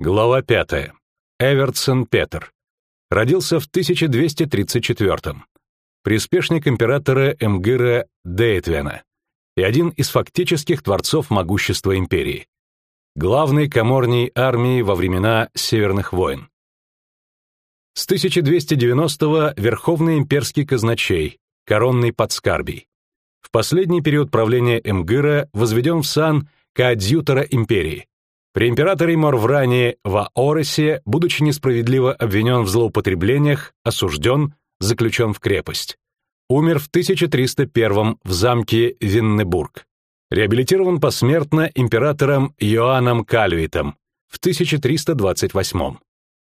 Глава 5. Эвертсон Петер. Родился в 1234 Приспешник императора Эмгыра Дейтвена и один из фактических творцов могущества империи. Главный коморний армии во времена Северных войн. С 1290-го Верховный имперский казначей, коронный подскарбий. В последний период правления Эмгыра возведен в сан коадьютора империи при императоре Морвране в Оресе, будучи несправедливо обвинен в злоупотреблениях, осужден, заключен в крепость. Умер в 1301 в замке Виннебург. Реабилитирован посмертно императором Иоанном Кальвитом в 1328.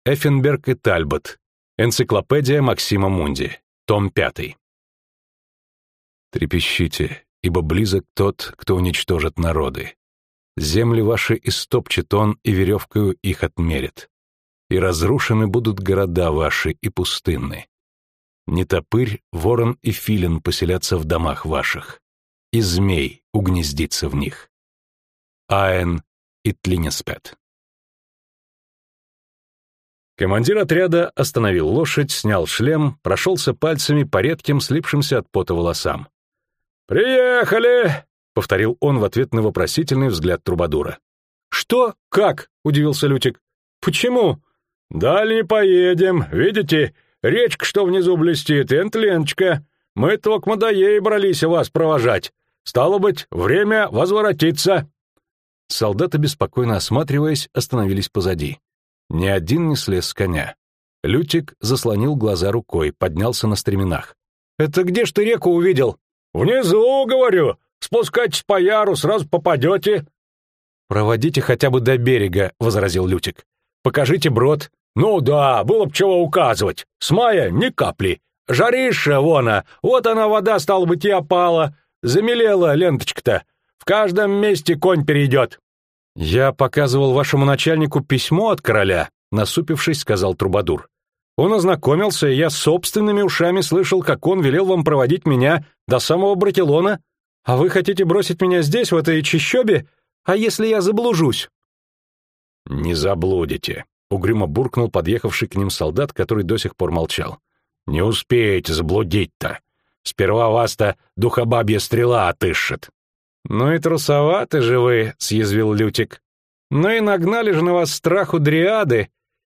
Эффенберг и Тальбот. Энциклопедия Максима Мунди. Том 5. Трепещите, ибо близок тот, кто уничтожит народы. Земли ваши истопчет он, и веревкою их отмерит. И разрушены будут города ваши и пустынны. Не топырь, ворон и филин поселятся в домах ваших, и змей угнездится в них. Аэн и Тлинеспет. Командир отряда остановил лошадь, снял шлем, прошелся пальцами по редким, слипшимся от пота волосам. «Приехали!» — повторил он в ответ на вопросительный взгляд Трубадура. «Что? Как?» — удивился Лютик. «Почему?» «Далее не поедем. Видите, речка, что внизу блестит, Энтленочка. Мы только до ей брались вас провожать. Стало быть, время возвратиться». Солдаты, беспокойно осматриваясь, остановились позади. Ни один не слез с коня. Лютик заслонил глаза рукой, поднялся на стременах. «Это где ж ты реку увидел?» «Внизу, говорю. Спускайтесь по яру, сразу попадете». «Проводите хотя бы до берега», — возразил Лютик. «Покажите брод». «Ну да, было б чего указывать. С мая ни капли. Жариша, вона, вот она вода, стала быть, и опала. Замелела ленточка-то. В каждом месте конь перейдет». «Я показывал вашему начальнику письмо от короля», — насупившись, сказал Трубадур. «Он ознакомился, и я собственными ушами слышал, как он велел вам проводить меня до самого Братилона. А вы хотите бросить меня здесь, в этой чащобе? А если я заблужусь?» «Не заблудите», — угрюмо буркнул подъехавший к ним солдат, который до сих пор молчал. «Не успеете заблудить-то. Сперва вас-то духобабья стрела отыщет». «Ну и трусоваты же вы», — съязвил Лютик. «Ну и нагнали же на вас страху дриады.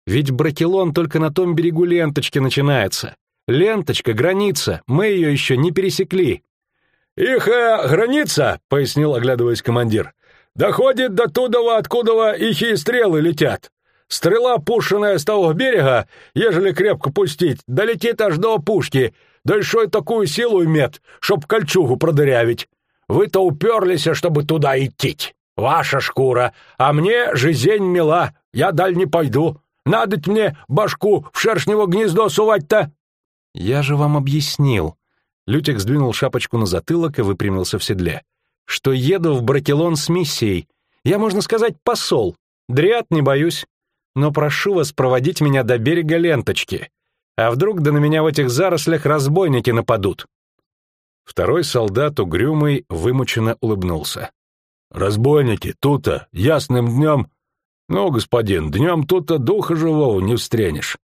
Ведь Бракелон только на том берегу ленточки начинается. Ленточка, граница, мы ее еще не пересекли». «Их э, граница», — пояснил, оглядываясь командир, — «доходит до туда, откуда их и стрелы летят. Стрела, пущенная с того берега, ежели крепко пустить, долетит аж до опушки, да еще и такую силу имеет, чтоб кольчугу продырявить. Вы-то уперлись, чтобы туда идти. Ваша шкура, а мне жизнь мила, я даль не пойду. Надо мне башку в шершнево гнездо сувать-то». «Я же вам объяснил», Лютик сдвинул шапочку на затылок и выпрямился в седле. «Что еду в Бракелон с миссией. Я, можно сказать, посол. Дриад не боюсь. Но прошу вас проводить меня до берега ленточки. А вдруг да на меня в этих зарослях разбойники нападут?» Второй солдат, угрюмый, вымученно улыбнулся. «Разбойники, тут-то, ясным днем...» «Ну, господин, днем тут-то духа живого не встренешь.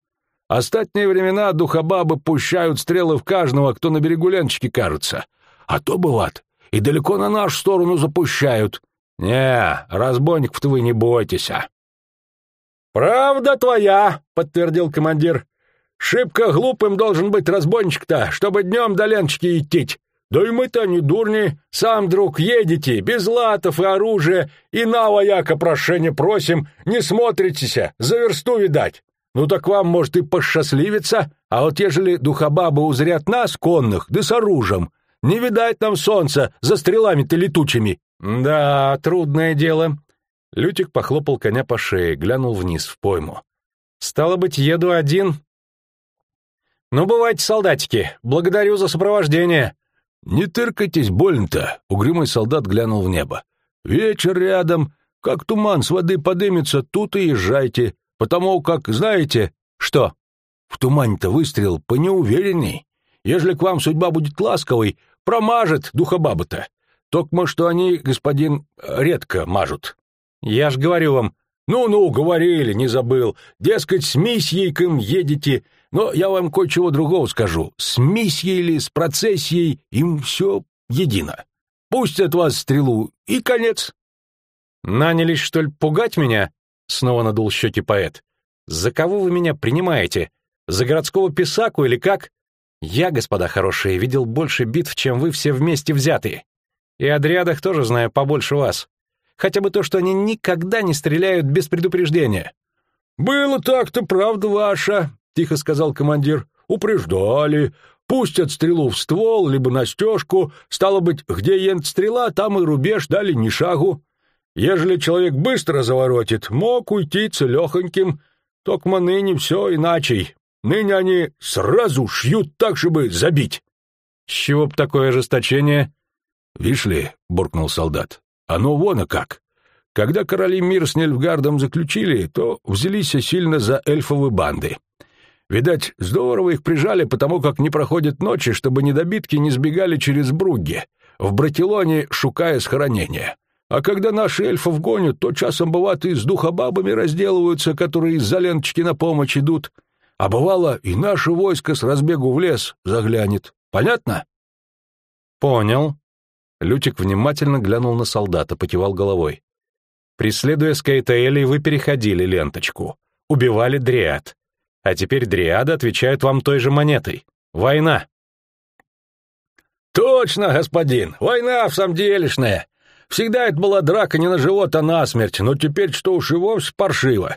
Остатние времена духобабы пущают стрелы в каждого, кто на берегу ленчики кажется. А то, бывает, и далеко на нашу сторону запущают. Не, разбойников-то вы не бойтесь. «Правда твоя», — подтвердил командир. «Шибко глупым должен быть разбойничек-то, чтобы днем до ленчики идти. Да и мы-то не дурни. Сам, друг, едете, без латов и оружия, и на вояка прошение просим, не смотритесь, за версту видать. Ну так вам, может, и посчастливиться, а вот ежели духобабы узрят нас, конных, да с оружием, не видать нам солнца за стрелами-то летучими. Да, трудное дело. Лютик похлопал коня по шее, глянул вниз в пойму. Стало быть, еду один. Ну, бывайте, солдатики, благодарю за сопровождение. Не тыркайтесь больно-то, угрюмый солдат глянул в небо. Вечер рядом, как туман с воды подымется, тут и езжайте. Потому как, знаете, что? В тумане-то выстрел понеуверенней. Ежели к вам судьба будет ласковой, промажет духобаба-то. Токмо, что они, господин, редко мажут. Я ж говорю вам, Ну-ну, говорили, не забыл. Дескать, с миссией к им едете. Но я вам кое-чего другого скажу. С миссией или с процессией им все едино. Пустят вас стрелу, и конец. Нанялись, что ли, пугать меня? Снова надул щеки поэт. За кого вы меня принимаете? За городского писаку или как? Я, господа хорошие, видел больше битв, чем вы все вместе взятые. И о дрядах тоже знаю побольше вас. Хотя бы то, что они никогда не стреляют без предупреждения. «Было так-то, правда ваша», — тихо сказал командир. «Упреждали. Пустят стрелу в ствол, либо на стежку. Стало быть, где ент стрела, там и рубеж дали ни шагу. Ежели человек быстро заворотит, мог уйти целехоньким. Токма ныне все иначе. Ныне они сразу шьют так, чтобы забить. — С чего б такое ожесточение? — Вишь ли, — буркнул солдат, — оно вон и как. Когда короли мир с Нельфгардом заключили, то взялись сильно за эльфовы банды. Видать, здорово их прижали, потому как не проходит ночи, чтобы недобитки не сбегали через Бругге, в Братилоне шукая схоронения. А когда наши эльфов гонят, то часом бывает и с духобабами разделываются, которые из-за ленточки на помощь идут. А бывало, и наше войско с разбегу в лес заглянет. Понятно? Понял. Лютик внимательно глянул на солдата, покивал головой. Преследуя Скайтаэли, вы переходили ленточку, убивали дриад. А теперь дриады отвечают вам той же монетой. Война. Точно, господин, война в самом делешная. Всегда это была драка не на живот, а на смерть, но теперь что уж и вовсе паршиво.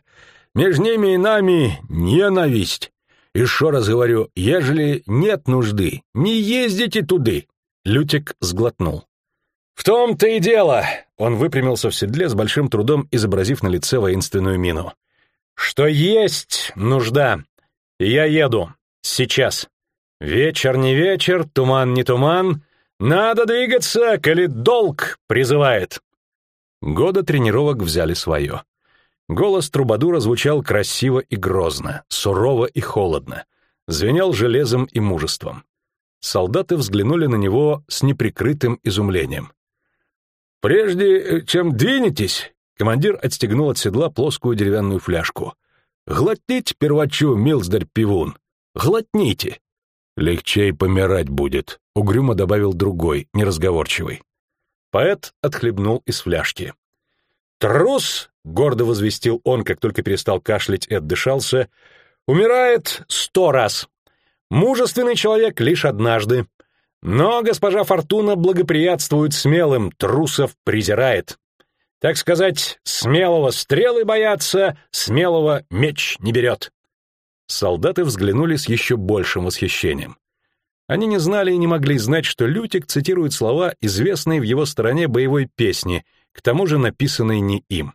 Между ними и нами ненависть. Еще раз говорю, ежели нет нужды, не ездите туды. Лютик сглотнул. В том-то и дело. Он выпрямился в седле с большим трудом, изобразив на лице воинственную мину. Что есть нужда. Я еду. Сейчас. Вечер не вечер, туман не туман. Надо двигаться, коли долг призывает. Года тренировок взяли свое. Голос Трубадура звучал красиво и грозно, сурово и холодно, звенел железом и мужеством. Солдаты взглянули на него с неприкрытым изумлением. «Прежде э, чем двинетесь», — командир отстегнул от седла плоскую деревянную фляжку. «Глотните первачу, милздарь-пивун, глотните». «Легчей помирать будет», — угрюмо добавил другой, неразговорчивый. Поэт отхлебнул из фляжки. «Трус!» — гордо возвестил он, как только перестал кашлять и отдышался. «Умирает сто раз. Мужественный человек лишь однажды. Но госпожа Фортуна благоприятствует смелым, трусов презирает. Так сказать, смелого стрелы боятся, смелого меч не берет». Солдаты взглянули с еще большим восхищением. Они не знали и не могли знать, что Лютик цитирует слова, известные в его стороне боевой песни — к тому же написанный не им.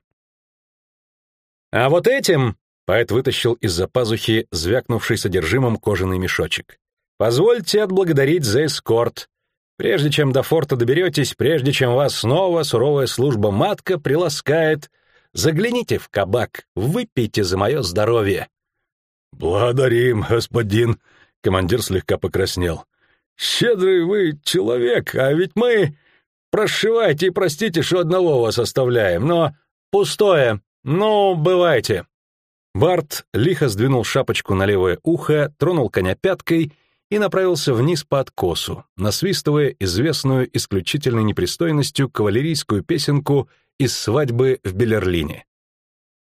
А вот этим поэт вытащил из-за пазухи звякнувший содержимым кожаный мешочек. Позвольте отблагодарить за эскорт. Прежде чем до форта доберетесь, прежде чем вас снова суровая служба матка приласкает, загляните в кабак, выпейте за мое здоровье. Благодарим, господин, командир слегка покраснел. Щедрый вы человек, а ведь мы Прошивайте и простите, что одного вас оставляем, но пустое. Ну, бывайте». Барт лихо сдвинул шапочку на левое ухо, тронул коня пяткой и направился вниз по откосу, насвистывая известную исключительной непристойностью кавалерийскую песенку из свадьбы в Белерлине.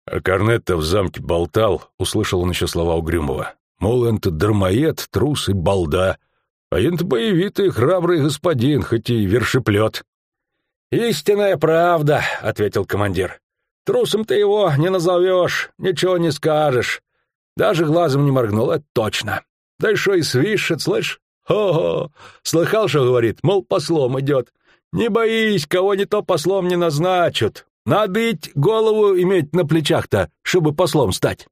«А Корнетто в замке болтал», — услышал он еще слова Угрюмова. «Мол, это дармоед, трус и балда, а это боевитый храбрый господин, хоть и вершеплет». «Истинная правда», — ответил командир. «Трусом ты его не назовешь, ничего не скажешь. Даже глазом не моргнул, это точно. Да еще и свищет, слышь? Хо-хо! Слыхал, что говорит, мол, послом идет. Не боись, кого не то послом не назначат. Надо ведь голову иметь на плечах-то, чтобы послом стать».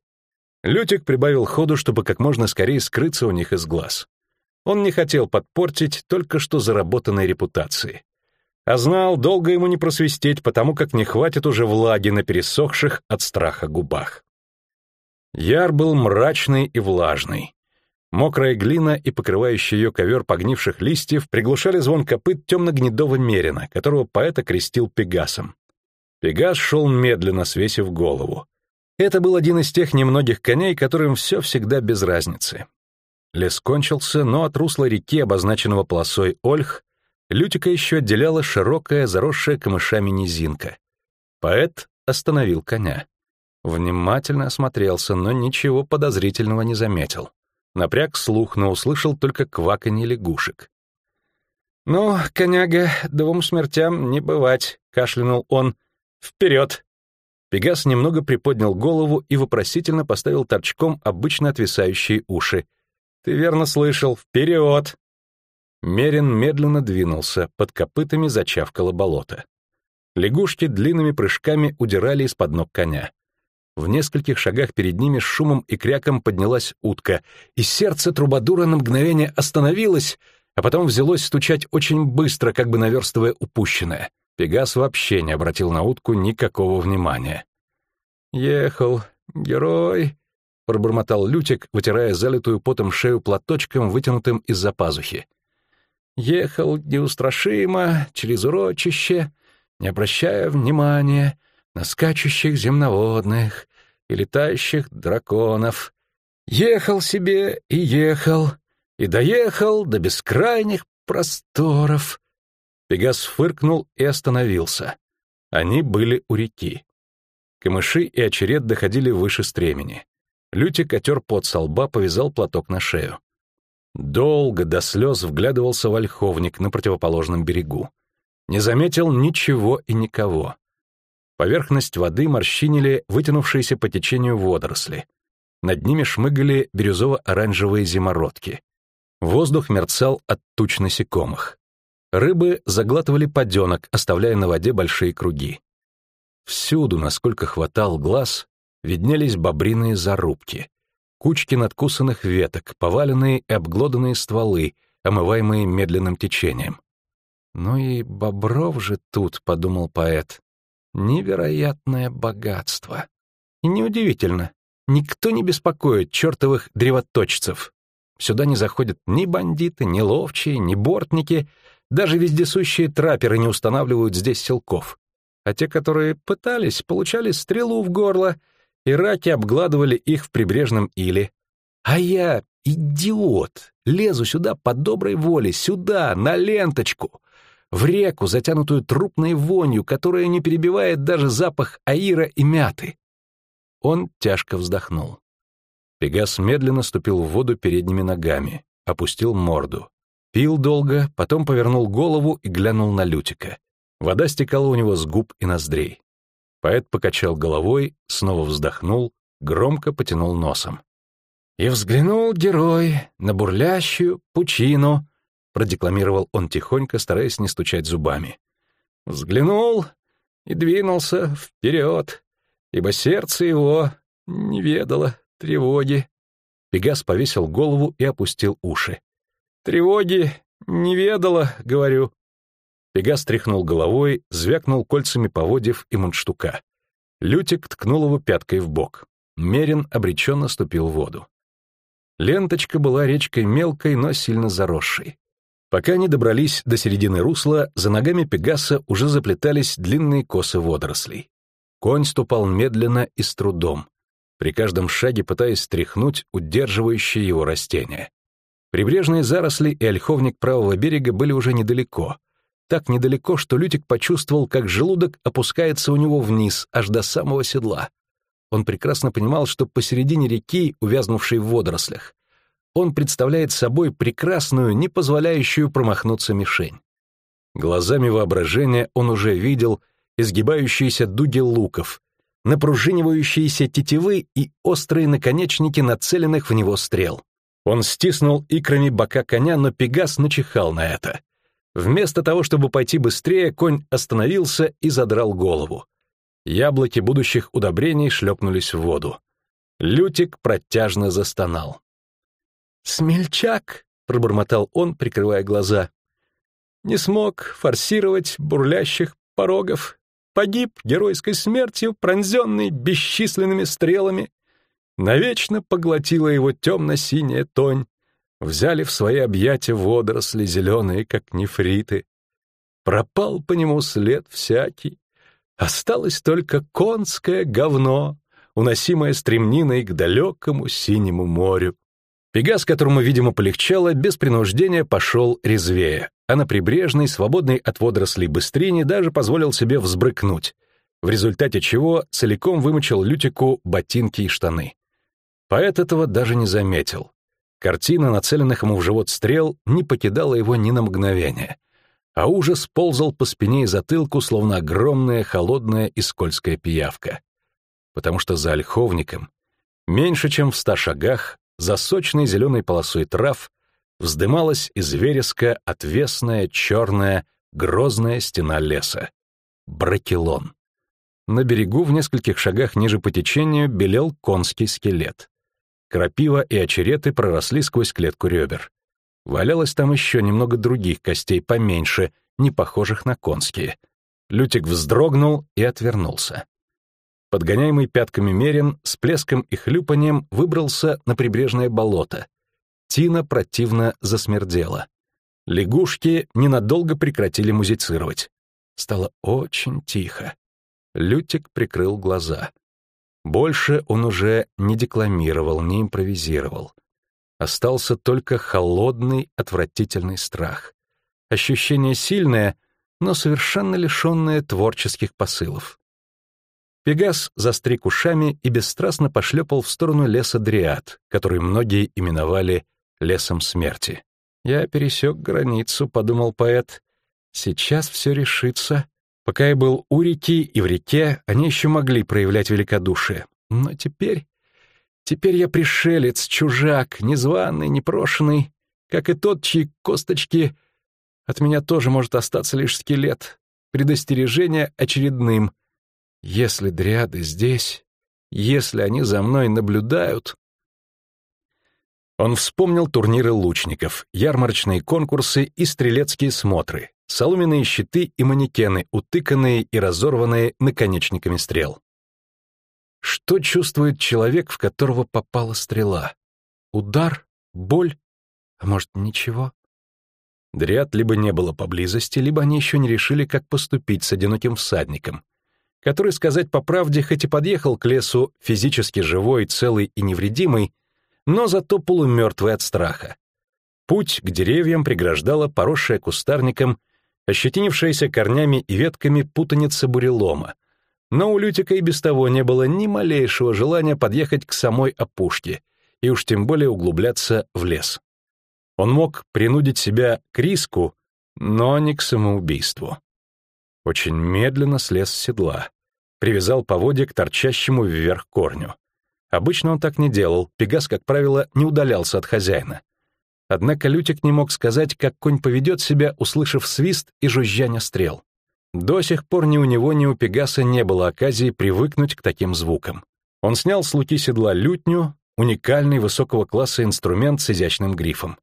Лютик прибавил ходу, чтобы как можно скорее скрыться у них из глаз. Он не хотел подпортить только что заработанной репутации. А знал, долго ему не просвистеть, потому как не хватит уже влаги на пересохших от страха губах. Яр был мрачный и влажный. Мокрая глина и покрывающий ее ковер погнивших листьев приглушали звон копыт темно-гнедого мерина, которого поэт окрестил Пегасом. Пегас шел медленно, свесив голову. Это был один из тех немногих коней, которым все всегда без разницы. Лес кончился, но от русла реки, обозначенного полосой Ольх, Лютика еще отделяла широкая, заросшая камышами низинка. Поэт остановил коня. Внимательно осмотрелся, но ничего подозрительного не заметил. Напряг слух, но услышал только кваканье лягушек. «Ну, коняга, двум смертям не бывать», — кашлянул он. «Вперед!» Пегас немного приподнял голову и вопросительно поставил торчком обычно отвисающие уши. «Ты верно слышал. Вперед!» Мерин медленно двинулся, под копытами зачавкало болото. Лягушки длинными прыжками удирали из-под ног коня. В нескольких шагах перед ними с шумом и кряком поднялась утка, и сердце трубадура на мгновение остановилось, а потом взялось стучать очень быстро, как бы наверстывая упущенное. Пегас вообще не обратил на утку никакого внимания. «Ехал, герой», — пробормотал Лютик, вытирая залитую потом шею платочком, вытянутым из-за пазухи. «Ехал неустрашимо через урочище, не обращая внимания на скачущих земноводных и летающих драконов. Ехал себе и ехал, и доехал до бескрайних просторов. Пегас фыркнул и остановился. Они были у реки. Камыши и очеред доходили выше стремени. Лютик отер пот со лба, повязал платок на шею. Долго до слез вглядывался в ольховник на противоположном берегу. Не заметил ничего и никого. Поверхность воды морщинили вытянувшиеся по течению водоросли. Над ними шмыгали бирюзово-оранжевые зимородки. Воздух мерцал от туч насекомых. Рыбы заглатывали поденок, оставляя на воде большие круги. Всюду, насколько хватал глаз, виднелись бобриные зарубки, кучки надкусанных веток, поваленные и обглоданные стволы, омываемые медленным течением. «Ну и бобров же тут», — подумал поэт, — «невероятное богатство». И неудивительно, никто не беспокоит чертовых древоточцев, Сюда не заходят ни бандиты, ни ловчие, ни бортники, даже вездесущие трапперы не устанавливают здесь селков. А те, которые пытались, получали стрелу в горло, и раки обгладывали их в прибрежном иле. А я, идиот, лезу сюда по доброй воле, сюда, на ленточку, в реку, затянутую трупной вонью, которая не перебивает даже запах аира и мяты. Он тяжко вздохнул. Пегас медленно ступил в воду передними ногами, опустил морду. Пил долго, потом повернул голову и глянул на Лютика. Вода стекала у него с губ и ноздрей. Поэт покачал головой, снова вздохнул, громко потянул носом. «И взглянул герой на бурлящую пучину», — продекламировал он тихонько, стараясь не стучать зубами. «Взглянул и двинулся вперед, ибо сердце его не ведало Тревоги. Пегас повесил голову и опустил уши. Тревоги не ведала, говорю. Пегас тряхнул головой, звякнул кольцами поводьев и мундштука. Лютик ткнул его пяткой в бок. Мерин обреченно ступил в воду. Ленточка была речкой мелкой, но сильно заросшей. Пока они добрались до середины русла, за ногами Пегаса уже заплетались длинные косы водорослей. Конь ступал медленно и с трудом при каждом шаге пытаясь стряхнуть удерживающие его растения. Прибрежные заросли и ольховник правого берега были уже недалеко. Так недалеко, что Лютик почувствовал, как желудок опускается у него вниз, аж до самого седла. Он прекрасно понимал, что посередине реки, увязнувшей в водорослях, он представляет собой прекрасную, не позволяющую промахнуться мишень. Глазами воображения он уже видел изгибающиеся дуги луков, напружинивающиеся тетивы и острые наконечники нацеленных в него стрел. Он стиснул икрами бока коня, но Пегас начихал на это. Вместо того, чтобы пойти быстрее, конь остановился и задрал голову. Яблоки будущих удобрений шлепнулись в воду. Лютик протяжно застонал. «Смельчак!» — пробормотал он, прикрывая глаза. «Не смог форсировать бурлящих порогов, погиб геройской смертью, пронзенный бесчисленными стрелами. Навечно поглотила его темно-синяя тонь, взяли в свои объятия водоросли зеленые, как нефриты. Пропал по нему след всякий, осталось только конское говно, уносимая стремниной к далекому синему морю. Пегас, которому, видимо, полегчало, без принуждения пошел резвее, а на прибрежной, свободной от водорослей быстрине даже позволил себе взбрыкнуть, в результате чего целиком вымочил Лютику ботинки и штаны. Поэт этого даже не заметил. Картина, нацеленных ему в живот стрел, не покидала его ни на мгновение, а ужас ползал по спине и затылку, словно огромная, холодная и скользкая пиявка. Потому что за ольховником, меньше чем в ста шагах, за сочной зеленой полосой трав, вздымалась из вереска отвесная, черная, грозная стена леса. Бракелон. На берегу, в нескольких шагах ниже по течению, белел конский скелет. Крапива и очереты проросли сквозь клетку ребер. Валялось там еще немного других костей поменьше, не похожих на конские. Лютик вздрогнул и отвернулся. Подгоняемый пятками мерен, с плеском и хлюпанием выбрался на прибрежное болото. Тина противно засмердела. Лягушки ненадолго прекратили музицировать. Стало очень тихо. Лютик прикрыл глаза. Больше он уже не декламировал, не импровизировал. Остался только холодный, отвратительный страх. Ощущение сильное, но совершенно лишенное творческих посылов. Пегас застриг ушами и бесстрастно пошлепал в сторону леса Дриад, который многие именовали лесом смерти. «Я пересек границу», — подумал поэт. «Сейчас все решится. Пока я был у реки и в реке, они еще могли проявлять великодушие. Но теперь... Теперь я пришелец, чужак, незваный, непрошенный, как и тот, чьи косточки... От меня тоже может остаться лишь скелет. Предостережение очередным. Если дриады здесь, если они за мной наблюдают... Он вспомнил турниры лучников, ярмарочные конкурсы и стрелецкие смотры, соломенные щиты и манекены, утыканные и разорванные наконечниками стрел. Что чувствует человек, в которого попала стрела? Удар? Боль? А может, ничего? Дриад либо не было поблизости, либо они еще не решили, как поступить с одиноким всадником, который, сказать по правде, хоть и подъехал к лесу физически живой, целый и невредимый, но зато полумертвый от страха. Путь к деревьям преграждала поросшая кустарником ощетинившаяся корнями и ветками путаница бурелома. Но у Лютика и без того не было ни малейшего желания подъехать к самой опушке, и уж тем более углубляться в лес. Он мог принудить себя к риску, но не к самоубийству. Очень медленно слез с седла, привязал поводья к торчащему вверх корню. Обычно он так не делал, Пегас, как правило, не удалялся от хозяина. Однако Лютик не мог сказать, как конь поведет себя, услышав свист и жужжание стрел. До сих пор ни у него, ни у Пегаса не было оказии привыкнуть к таким звукам. Он снял с луки седла лютню, уникальный высокого класса инструмент с изящным грифом.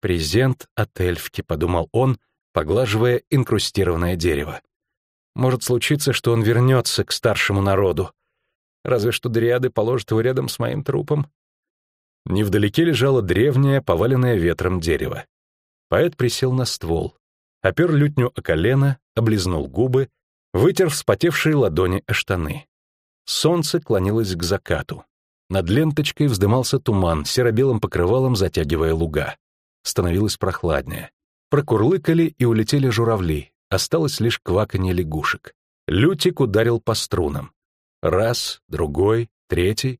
«Презент от эльфки», — подумал он, поглаживая инкрустированное дерево. «Может случиться, что он вернется к старшему народу. Разве что дриады положат его рядом с моим трупом. Невдалеке лежало древнее, поваленное ветром дерево. Поэт присел на ствол, опер лютню о колено, облизнул губы, вытер вспотевшие ладони о штаны. Солнце клонилось к закату. Над ленточкой вздымался туман, серо-белым покрывалом затягивая луга. Становилось прохладнее. Прокурлыкали и улетели журавли, осталось лишь кваканье лягушек. Лютик ударил по струнам. Раз, другой, третий.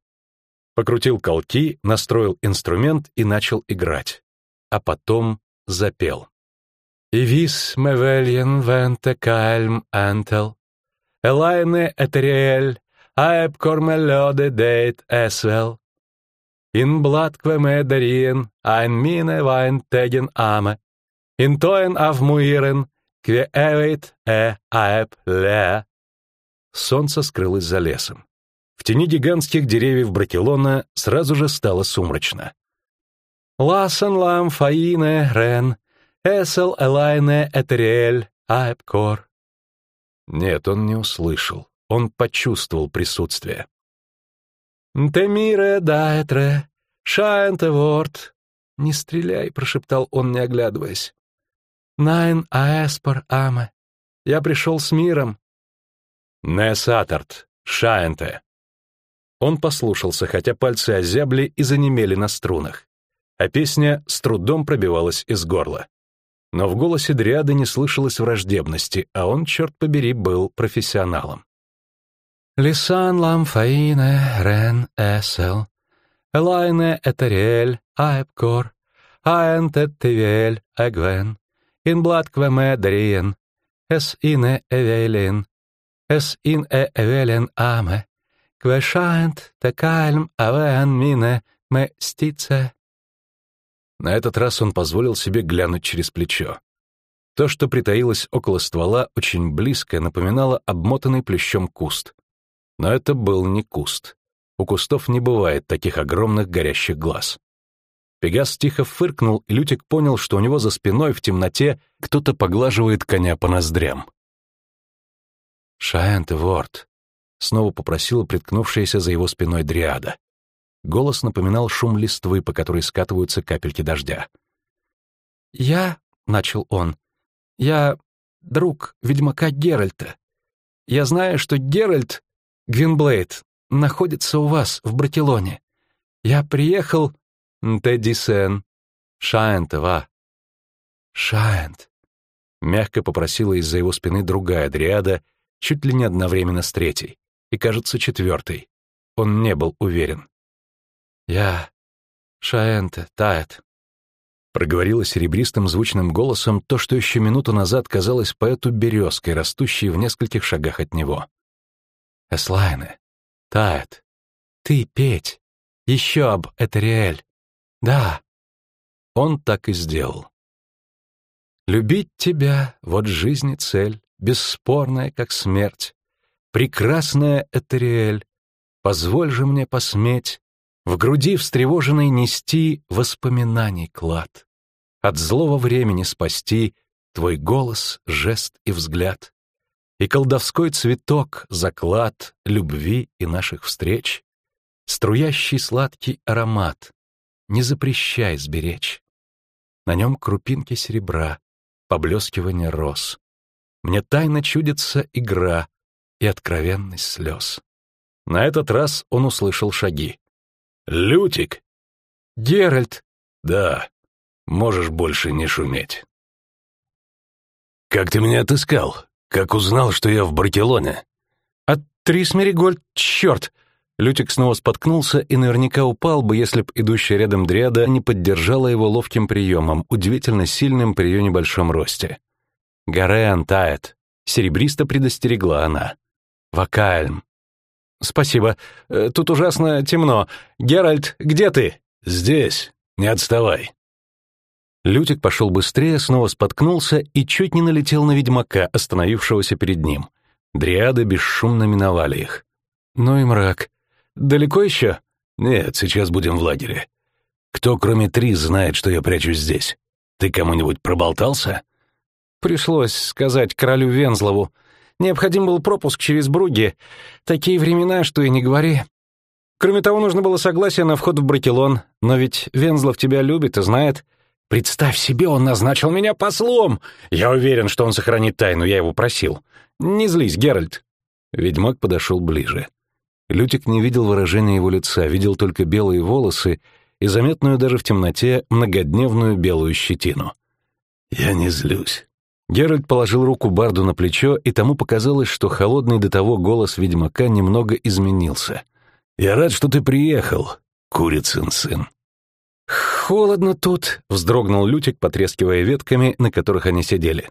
Покрутил колки, настроил инструмент и начал играть. А потом запел. «И вис мевельен венте кальм антел, элайне этериэль, аэб кормелёде дейт эсвел, блат квеме дариен, айн мине вайн теген аме, ин тоен авмуирен, кве эвейт э аэб ле». Солнце скрылось за лесом. В тени гигантских деревьев Бракелона сразу же стало сумрачно. «Ласан лам фаине рен, эсел элайне этериэль аэпкор». Нет, он не услышал, он почувствовал присутствие. «Темире даэтре, шаэнте ворд». «Не стреляй», — прошептал он, не оглядываясь. «Найн аэспор аме». «Я пришел с миром». «Не сатарт, шаэнте». Он послушался, хотя пальцы озябли и занемели на струнах. А песня с трудом пробивалась из горла. Но в голосе Дриады не слышалось враждебности, а он, черт побери, был профессионалом. «Лисан лам фаине рен эсел, элайне этериэль аэпкор, аэн теттивель эгвен, инблат квеме дариен, эс ине эвелин, эс ин э эвелин аме, Квешаент текальм авеан мине ме стице. На этот раз он позволил себе глянуть через плечо. То, что притаилось около ствола, очень близко напоминало обмотанный плющом куст. Но это был не куст. У кустов не бывает таких огромных горящих глаз. Пегас тихо фыркнул, и Лютик понял, что у него за спиной в темноте кто-то поглаживает коня по ноздрям. «Шаэнт Ворд», снова попросила приткнувшаяся за его спиной дриада. Голос напоминал шум листвы, по которой скатываются капельки дождя. «Я», — начал он, — «я друг ведьмака Геральта. Я знаю, что Геральт, Гвинблейд, находится у вас в Братилоне. Я приехал...» «Тедди Сен, Шаэнтова». «Шаэнт», — мягко попросила из-за его спины другая дриада, чуть ли не одновременно с третьей и, кажется, четвертый. Он не был уверен. «Я... Шаэнте, Таэт», — проговорила серебристым звучным голосом то, что еще минуту назад казалось поэту березкой, растущей в нескольких шагах от него. «Эслайне, Таэт, ты петь, еще об Этериэль. Да». Он так и сделал. «Любить тебя — вот жизни цель, бесспорная, как смерть. Прекрасная Этериэль, позволь же мне посметь в груди встревоженной нести воспоминаний клад, от злого времени спасти твой голос, жест и взгляд, и колдовской цветок, заклад любви и наших встреч, струящий сладкий аромат, не запрещай сберечь. На нем крупинки серебра, поблескивание роз. Мне тайно чудится игра, и откровенность слез. На этот раз он услышал шаги. «Лютик!» «Геральт!» «Да, можешь больше не шуметь». «Как ты меня отыскал? Как узнал, что я в Баркелоне?» «От Трисмеригольд, черт!» Лютик снова споткнулся и наверняка упал бы, если б идущая рядом дряда не поддержала его ловким приемом, удивительно сильным при ее небольшом росте. «Гарен тает», — серебристо предостерегла она. Вакальм. Спасибо. Э, тут ужасно темно. Геральт, где ты? Здесь. Не отставай. Лютик пошел быстрее, снова споткнулся и чуть не налетел на ведьмака, остановившегося перед ним. Дриады бесшумно миновали их. Ну и мрак. Далеко еще? Нет, сейчас будем в лагере. Кто, кроме Три, знает, что я прячусь здесь? Ты кому-нибудь проболтался? Пришлось сказать королю Вензлову. Необходим был пропуск через Бруги. Такие времена, что и не говори. Кроме того, нужно было согласие на вход в Бракелон. Но ведь Вензлов тебя любит и знает. Представь себе, он назначил меня послом. Я уверен, что он сохранит тайну, я его просил. Не злись, Геральт. Ведьмак подошел ближе. Лютик не видел выражения его лица, видел только белые волосы и заметную даже в темноте многодневную белую щетину. «Я не злюсь. Геральт положил руку Барду на плечо, и тому показалось, что холодный до того голос ведьмака немного изменился. «Я рад, что ты приехал, курицын сын». «Холодно тут», — вздрогнул Лютик, потрескивая ветками, на которых они сидели.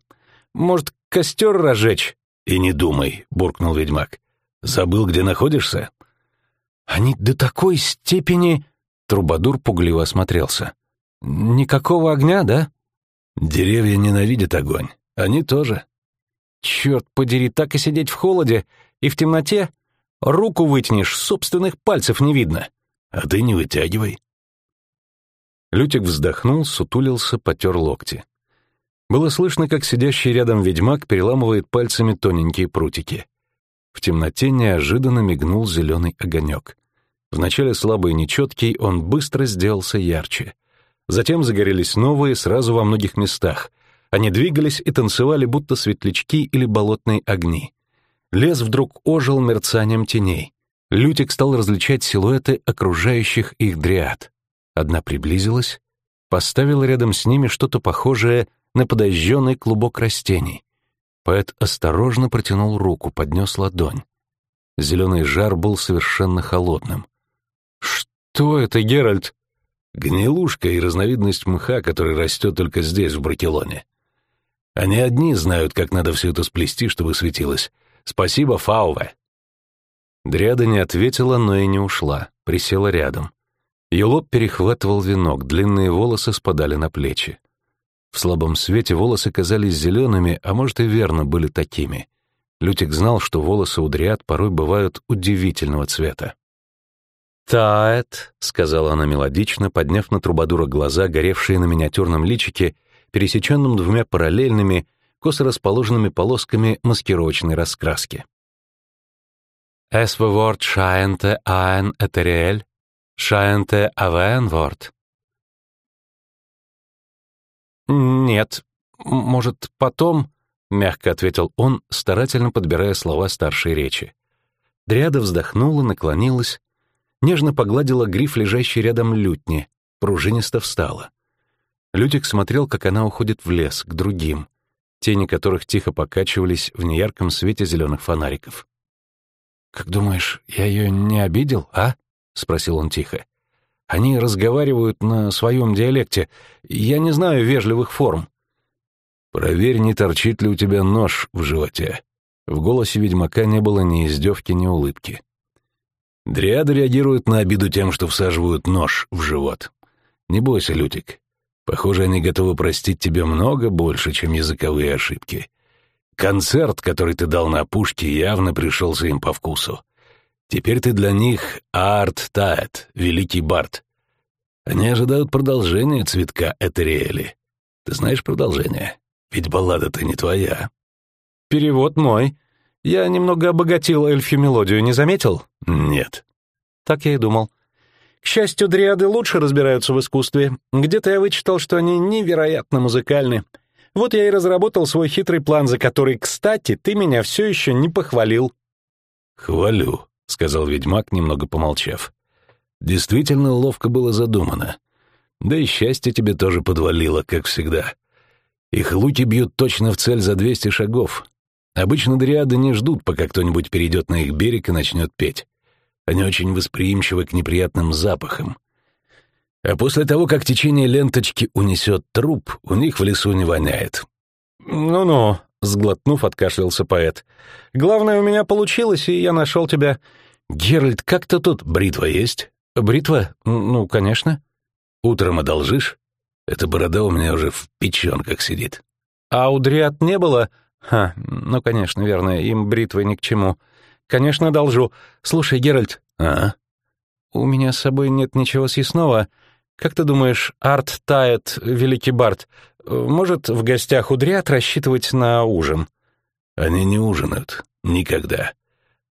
«Может, костер разжечь?» «И не думай», — буркнул ведьмак. «Забыл, где находишься?» «Они до такой степени...» Трубадур пугливо осмотрелся. «Никакого огня, да?» «Деревья ненавидят огонь. Они тоже. Черт подери, так и сидеть в холоде и в темноте? Руку вытянешь, собственных пальцев не видно. А ты не вытягивай. Лютик вздохнул, сутулился, потер локти. Было слышно, как сидящий рядом ведьмак переламывает пальцами тоненькие прутики. В темноте неожиданно мигнул зеленый огонек. Вначале слабый и нечеткий, он быстро сделался ярче. Затем загорелись новые сразу во многих местах — они двигались и танцевали, будто светлячки или болотные огни. Лес вдруг ожил мерцанием теней. Лютик стал различать силуэты окружающих их дриад. Одна приблизилась, поставила рядом с ними что-то похожее на подожженный клубок растений. Поэт осторожно протянул руку, поднес ладонь. Зеленый жар был совершенно холодным. «Что это, Геральт?» «Гнилушка и разновидность мха, который растет только здесь, в Бракелоне. Они одни знают, как надо все это сплести, чтобы светилось. Спасибо, Фауве». Дриада не ответила, но и не ушла, присела рядом. Ее лоб перехватывал венок, длинные волосы спадали на плечи. В слабом свете волосы казались зелеными, а может и верно были такими. Лютик знал, что волосы у дриад порой бывают удивительного цвета. «Тает», — сказала она мелодично, подняв на трубадура глаза, горевшие на миниатюрном личике, пересеченном двумя параллельными, косо расположенными полосками маскировочной раскраски. «Es wort scheinte ein eteriel, scheinte aven wort». «Нет, может, потом», — мягко ответил он, старательно подбирая слова старшей речи. Дриада вздохнула, наклонилась, нежно погладила гриф, лежащий рядом лютни, пружинисто встала. Лютик смотрел, как она уходит в лес, к другим, тени которых тихо покачивались в неярком свете зеленых фонариков. «Как думаешь, я ее не обидел, а?» — спросил он тихо. Они разговаривают на своем диалекте. Я не знаю вежливых форм». «Проверь, не торчит ли у тебя нож в животе». В голосе ведьмака не было ни издевки, ни улыбки. Дриады реагируют на обиду тем, что всаживают нож в живот. Не бойся, Лютик. Похоже, они готовы простить тебе много больше, чем языковые ошибки. Концерт, который ты дал на опушке, явно пришелся им по вкусу. Теперь ты для них Арт Таэт, великий Барт. Они ожидают продолжения цветка Этериэли. Ты знаешь продолжение? Ведь баллада-то не твоя. Перевод мой. Я немного обогатил эльфью мелодию, не заметил? Нет. Так я и думал. К счастью, дриады лучше разбираются в искусстве. Где-то я вычитал, что они невероятно музыкальны. Вот я и разработал свой хитрый план, за который, кстати, ты меня все еще не похвалил. Хвалю. — сказал ведьмак, немного помолчав. «Действительно ловко было задумано. Да и счастье тебе тоже подвалило, как всегда. Их луки бьют точно в цель за двести шагов. Обычно дриады не ждут, пока кто-нибудь перейдет на их берег и начнет петь. Они очень восприимчивы к неприятным запахам. А после того, как течение ленточки унесет труп, у них в лесу не воняет. «Ну-ну», Сглотнув, откашлялся поэт. «Главное, у меня получилось, и я нашел тебя. Геральт, как-то тут бритва есть?» «Бритва? Ну, конечно». «Утром одолжишь? Эта борода у меня уже в печенках сидит». «А у дриад не было?» «Ха, ну, конечно, верно, им бритвы ни к чему. Конечно, одолжу. Слушай, Геральт». «А?» «У меня с собой нет ничего съестного. Как ты думаешь, Арт Тает, великий Барт, может в гостях у Дриад рассчитывать на ужин?» «Они не ужинают. Никогда.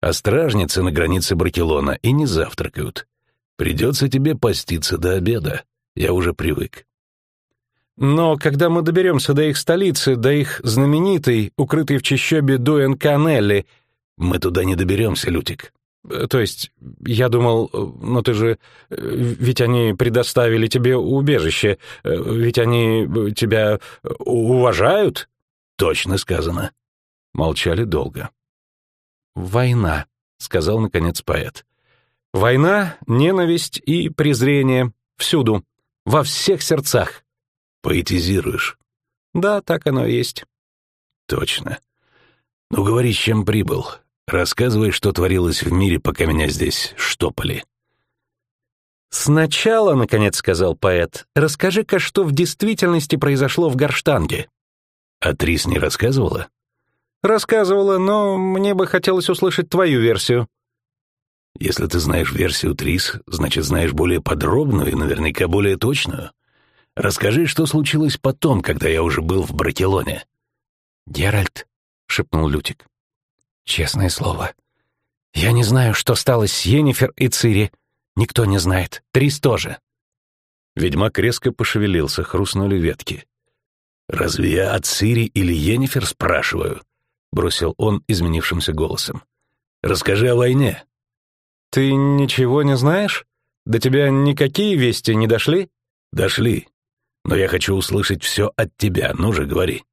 А стражницы на границе Бракелона и не завтракают. Придется тебе поститься до обеда. Я уже привык». «Но когда мы доберемся до их столицы, до их знаменитой, укрытой в чащобе Дуэн-Канелли...» «Мы туда не доберемся, Лютик. Э, то есть, я думал, э, ну ты же... Э, ведь они предоставили тебе убежище, ведь они тебя уважают? Точно сказано. Молчали долго. «Война», — сказал, наконец, поэт. «Война, ненависть и презрение. Всюду. Во всех сердцах». «Поэтизируешь». «Да, так оно и есть». «Точно. Ну, говори, с чем прибыл. Рассказывай, что творилось в мире, пока меня здесь штопали. «Сначала, — наконец сказал поэт, — расскажи-ка, что в действительности произошло в Горштанге». «А Трис не рассказывала?» «Рассказывала, но мне бы хотелось услышать твою версию». «Если ты знаешь версию Трис, значит, знаешь более подробную и наверняка более точную. Расскажи, что случилось потом, когда я уже был в Бракелоне». «Геральт», — шепнул Лютик, Честное слово. Я не знаю, что стало с Йеннифер и Цири. Никто не знает. Трис тоже. Ведьмак резко пошевелился, хрустнули ветки. «Разве я от Цири или Йеннифер спрашиваю?» — бросил он изменившимся голосом. «Расскажи о войне». «Ты ничего не знаешь? До тебя никакие вести не дошли?» «Дошли. Но я хочу услышать все от тебя, ну же, говори».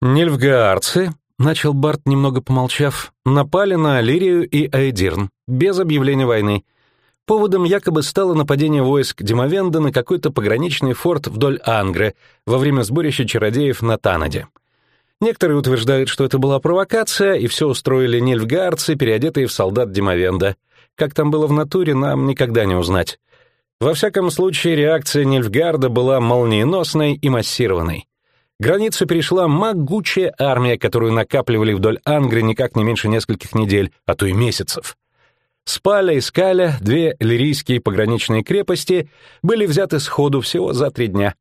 «Нильфгаарцы», — начал Барт, немного помолчав, «напали на Алирию и Айдирн, без объявления войны. Поводом якобы стало нападение войск Димовенда на какой-то пограничный форт вдоль Ангры во время сборища чародеев на Танаде. Некоторые утверждают, что это была провокация, и все устроили нильфгаарцы, переодетые в солдат Димовенда. Как там было в натуре, нам никогда не узнать. Во всяком случае, реакция Нильфгарда была молниеносной и массированной. Границу перешла могучая армия, которую накапливали вдоль Ангры никак не меньше нескольких недель, а то и месяцев. Спаля и Скаля, две лирийские пограничные крепости, были взяты сходу всего за три дня.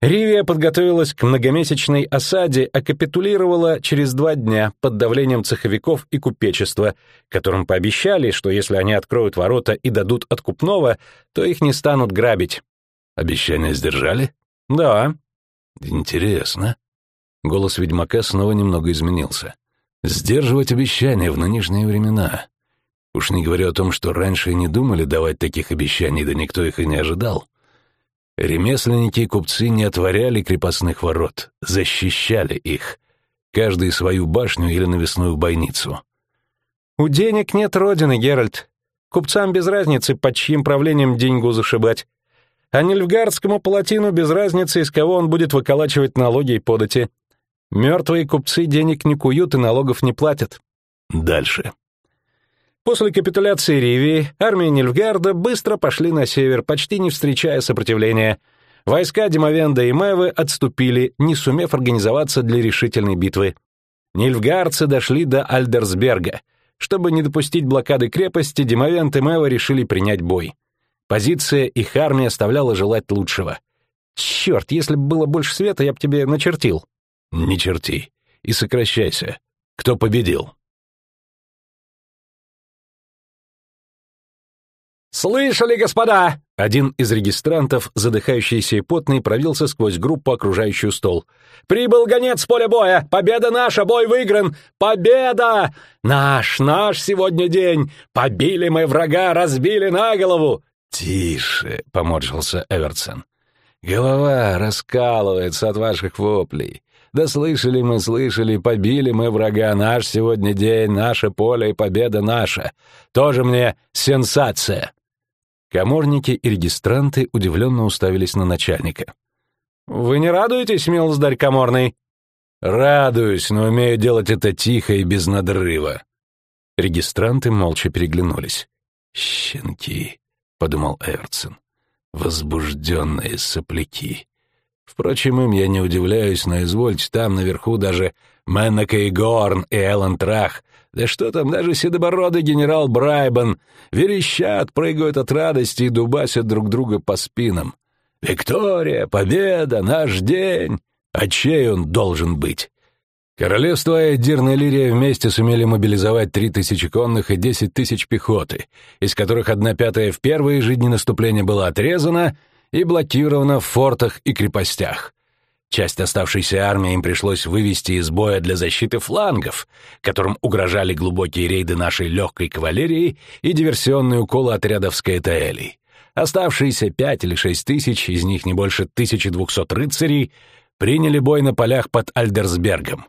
Ривия подготовилась к многомесячной осаде, а капитулировала через два дня под давлением цеховиков и купечества, которым пообещали, что если они откроют ворота и дадут откупного, то их не станут грабить. Обещания сдержали? Да. Интересно. Голос ведьмака снова немного изменился. Сдерживать обещания в нынешние времена. Уж не говорю о том, что раньше и не думали давать таких обещаний, да никто их и не ожидал. Ремесленники и купцы не отворяли крепостных ворот, защищали их, каждый свою башню или навесную бойницу. «У денег нет родины, Геральт. Купцам без разницы, под чьим правлением деньгу зашибать. А Нильфгардскому палатину без разницы, из кого он будет выколачивать налоги и подати. Мертвые купцы денег не куют и налогов не платят». Дальше. После капитуляции Ривии армии Нильфгарда быстро пошли на север, почти не встречая сопротивления. Войска Димовенда и Мэвы отступили, не сумев организоваться для решительной битвы. Нильфгардцы дошли до Альдерсберга. Чтобы не допустить блокады крепости, Димовент и Мэва решили принять бой. Позиция их армии оставляла желать лучшего. «Черт, если бы было больше света, я бы тебе начертил». «Не черти. И сокращайся. Кто победил?» «Слышали, господа!» Один из регистрантов, задыхающийся и потный, провился сквозь группу, окружающую стол. «Прибыл гонец с поля боя! Победа наша! Бой выигран! Победа! Наш, наш сегодня день! Побили мы врага, разбили на голову!» «Тише!» — поморщился Эвертсон. «Голова раскалывается от ваших воплей. Да слышали мы, слышали, побили мы врага, наш сегодня день, наше поле и победа наша. Тоже мне сенсация!» Коморники и регистранты удивленно уставились на начальника. «Вы не радуетесь, милздарь Коморный?» «Радуюсь, но умею делать это тихо и без надрыва». Регистранты молча переглянулись. «Щенки», — подумал Эвертсон, — «возбужденные сопляки». Впрочем, им я не удивляюсь, но извольте, там наверху даже Меннека и Горн и Эллен Трах да что там, даже седобородый генерал Брайбан верещат, прыгают от радости и дубасят друг друга по спинам. «Виктория! Победа! Наш день!» А чей он должен быть? Королевство Эдирн и Лирия вместе сумели мобилизовать три тысячи конных и десять тысяч пехоты, из которых одна пятая в первые же дни наступления была отрезана и блокирована в фортах и крепостях. Часть оставшейся армии им пришлось вывести из боя для защиты флангов, которым угрожали глубокие рейды нашей легкой кавалерии и диверсионные уколы отрядов Скаэтаэлей. Оставшиеся пять или шесть тысяч, из них не больше 1200 рыцарей, приняли бой на полях под Альдерсбергом.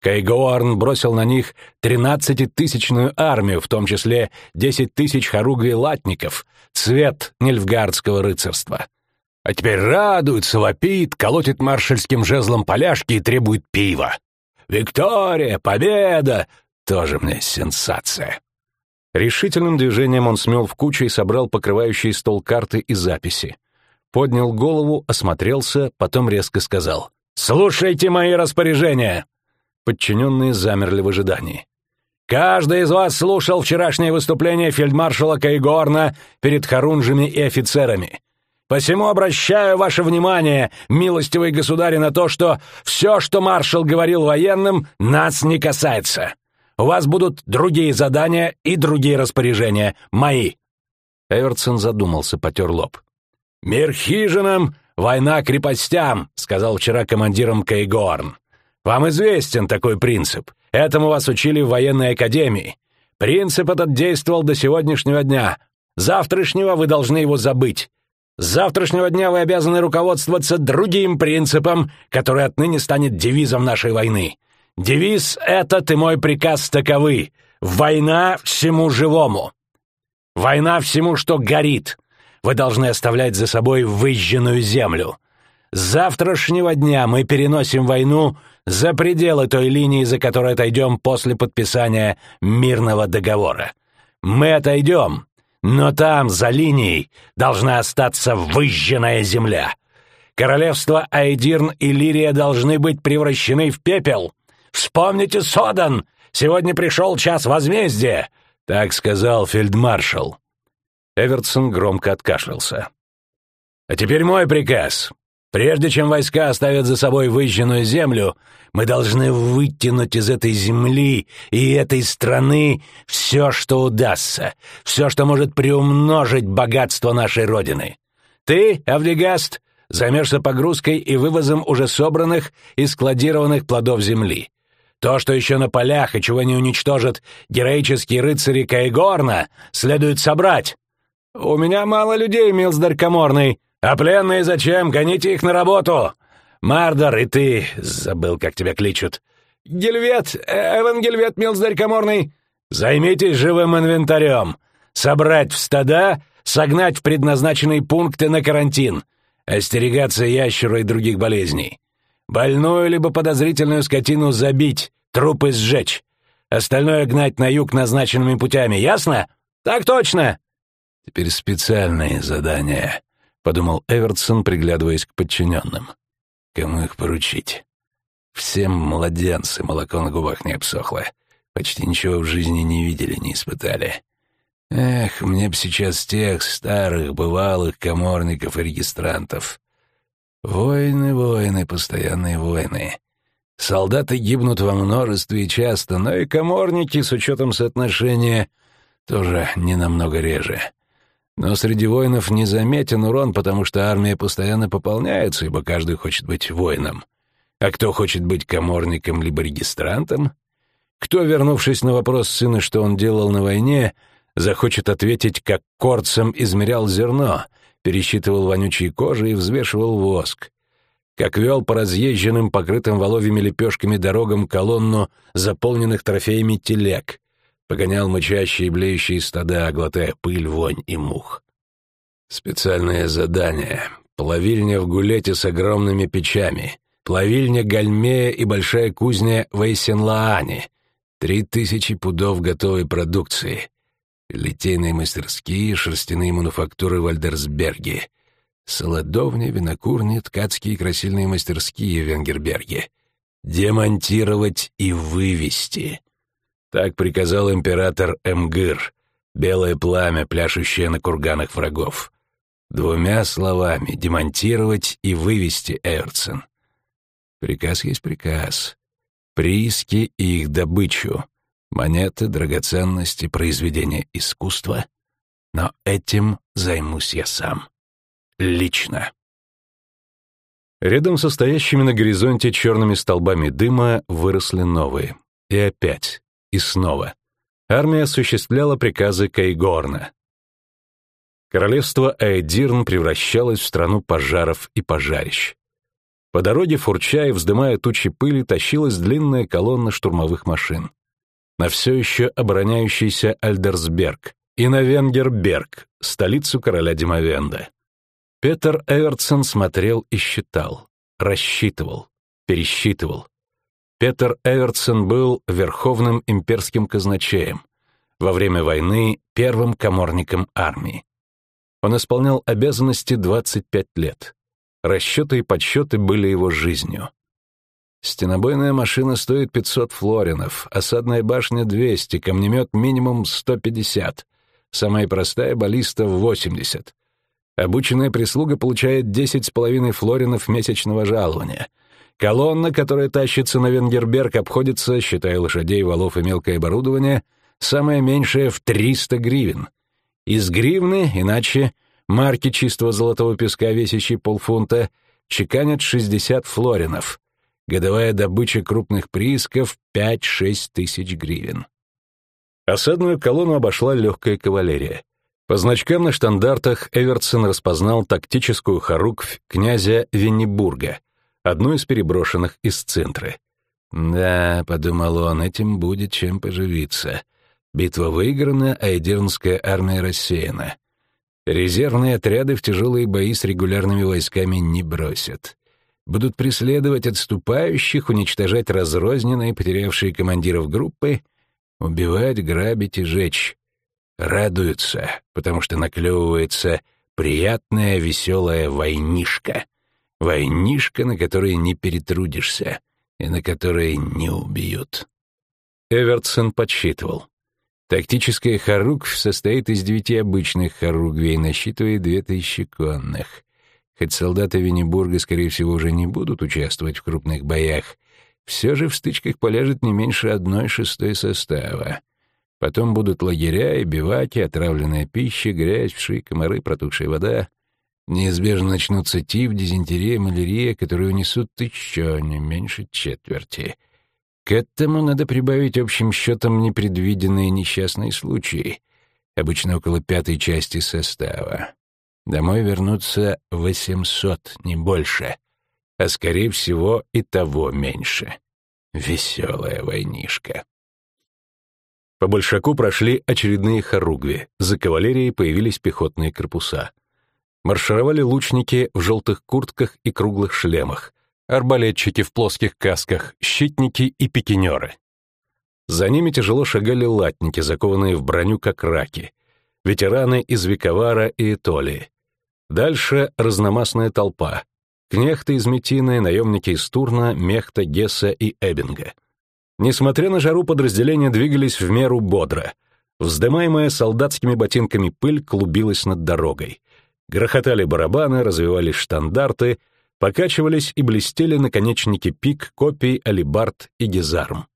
Кайгоарн бросил на них тринадцатитысячную армию, в том числе десять тысяч хоругвий латников, цвет нельфгардского рыцарства — а теперь радуется, вопит, колотит маршальским жезлом поляшки и требует пива. Виктория, победа! Тоже мне сенсация. Решительным движением он смел в кучу и собрал покрывающий стол карты и записи. Поднял голову, осмотрелся, потом резко сказал «Слушайте мои распоряжения!» Подчиненные замерли в ожидании. «Каждый из вас слушал вчерашнее выступление фельдмаршала Кайгорна перед хорунжами и офицерами. Посему обращаю ваше внимание, милостивый государь, на то, что все, что маршал говорил военным, нас не касается. У вас будут другие задания и другие распоряжения, мои». Эвертсон задумался, потер лоб. «Мир хижинам, война крепостям», — сказал вчера командиром Кейгорн. «Вам известен такой принцип. Этому вас учили в военной академии. Принцип этот действовал до сегодняшнего дня. Завтрашнего вы должны его забыть. С завтрашнего дня вы обязаны руководствоваться другим принципом, который отныне станет девизом нашей войны. Девиз этот и мой приказ таковы. Война всему живому. Война всему, что горит. Вы должны оставлять за собой выжженную землю. С завтрашнего дня мы переносим войну за пределы той линии, за которой отойдем после подписания мирного договора. Мы отойдем, но там, за линией, должна остаться выжженная земля. Королевства Айдирн и Лирия должны быть превращены в пепел. Вспомните Содан! Сегодня пришел час возмездия!» — так сказал фельдмаршал. Эвертсон громко откашлялся. «А теперь мой приказ. Прежде чем войска оставят за собой выжженную землю, мы должны вытянуть из этой земли и этой страны все, что удастся, все, что может приумножить богатство нашей Родины. Ты, Авдегаст, займешься погрузкой и вывозом уже собранных и складированных плодов земли. То, что еще на полях и чего не уничтожат героические рыцари Кайгорна, следует собрать. У меня мало людей, Милсдар Каморный, «А пленные зачем? Гоните их на работу!» «Мардор, и ты...» — забыл, как тебя кличут. «Гельвет! Эван Гельвет, милздарь коморный!» «Займитесь живым инвентарем! Собрать в стада, согнать в предназначенные пункты на карантин, остерегаться ящера и других болезней. Больную либо подозрительную скотину забить, трупы сжечь. Остальное гнать на юг назначенными путями, ясно? Так точно!» «Теперь специальные задания», — подумал Эвертсон, приглядываясь к подчиненным. «Кому их поручить? Всем младенцы, молоко на губах не обсохло. Почти ничего в жизни не видели, не испытали. Эх, мне б сейчас тех старых, бывалых коморников и регистрантов. Войны, войны, постоянные войны. Солдаты гибнут во множестве и часто, но и коморники, с учетом соотношения, тоже не намного реже. Но среди воинов не заметен урон, потому что армия постоянно пополняется, ибо каждый хочет быть воином. А кто хочет быть коморником либо регистрантом? Кто, вернувшись на вопрос сына, что он делал на войне, захочет ответить, как корцем измерял зерно, пересчитывал вонючие кожи и взвешивал воск, как вел по разъезженным, покрытым воловьими лепешками дорогам колонну заполненных трофеями телег, погонял мычащие и блеющие стада, глотая пыль, вонь и мух. Специальное задание. Плавильня в Гулете с огромными печами. Плавильня Гальмея и большая кузня в Эйсенлаане. Три тысячи пудов готовой продукции. Литейные мастерские, шерстяные мануфактуры в Альдерсберге. Солодовни, винокурни, ткацкие и красильные мастерские в Венгерберге. Демонтировать и вывести. Так приказал император Эмгыр, белое пламя, пляшущее на курганах врагов. Двумя словами — демонтировать и вывести Эрцен. Приказ есть приказ. Прииски и их добычу. Монеты, драгоценности, произведения искусства. Но этим займусь я сам. Лично. Рядом со стоящими на горизонте черными столбами дыма выросли новые. И опять и снова. Армия осуществляла приказы Кайгорна. Королевство Айдирн превращалось в страну пожаров и пожарищ. По дороге, фурча и вздымая тучи пыли, тащилась длинная колонна штурмовых машин. На все еще обороняющийся Альдерсберг и на Венгерберг, столицу короля Димовенда. Петер Эвертсон смотрел и считал, рассчитывал, пересчитывал, Петер Эвертсон был верховным имперским казначеем, во время войны первым коморником армии. Он исполнял обязанности 25 лет. Расчеты и подсчеты были его жизнью. Стенобойная машина стоит 500 флоринов, осадная башня 200, камнемет минимум 150, самая простая баллиста 80. Обученная прислуга получает 10,5 флоринов месячного жалования — Колонна, которая тащится на Венгерберг, обходится, считая лошадей, валов и мелкое оборудование, самое меньшее в 300 гривен. Из гривны, иначе марки чистого золотого песка, весящей полфунта, чеканят 60 флоринов. Годовая добыча крупных приисков — 5-6 тысяч гривен. Осадную колонну обошла легкая кавалерия. По значкам на штандартах Эвертсон распознал тактическую хоруквь князя Веннибурга, одну из переброшенных из центра. «Да», — подумал он, — «этим будет чем поживиться. Битва выиграна, а Эдирнская армия рассеяна. Резервные отряды в тяжелые бои с регулярными войсками не бросят. Будут преследовать отступающих, уничтожать разрозненные, потерявшие командиров группы, убивать, грабить и жечь. Радуются, потому что наклевывается приятная веселая войнишка. Войнишка, на которой не перетрудишься и на которой не убьют. Эвертсон подсчитывал. Тактическая хоругвь состоит из девяти обычных хоругвей, насчитывая две тысячи конных. Хоть солдаты Венебурга, скорее всего, уже не будут участвовать в крупных боях, все же в стычках поляжет не меньше одной шестой состава. Потом будут лагеря и биваки, отравленная пища, грязь, вши, комары, протухшая вода. Неизбежно начнутся тиф, дизентерия, малярия, которые унесут еще не меньше четверти — к этому надо прибавить общим счетом непредвиденные несчастные случаи, обычно около пятой части состава. Домой вернуться 800, не больше, а, скорее всего, и того меньше. Веселая войнишка. По Большаку прошли очередные хоругви, за кавалерией появились пехотные корпуса. Маршировали лучники в желтых куртках и круглых шлемах, арбалетчики в плоских касках, щитники и пикинеры. За ними тяжело шагали латники, закованные в броню как раки, ветераны из Виковара и Этолии. Дальше разномастная толпа, кнехты из Метины, наемники из Турна, Мехта, Гесса и Эббинга. Несмотря на жару, подразделения двигались в меру бодро. Вздымаемая солдатскими ботинками пыль клубилась над дорогой. Грохотали барабаны, развивались штандарты — Покачивались и блестели наконечники пик, копий, алибард и гизарм.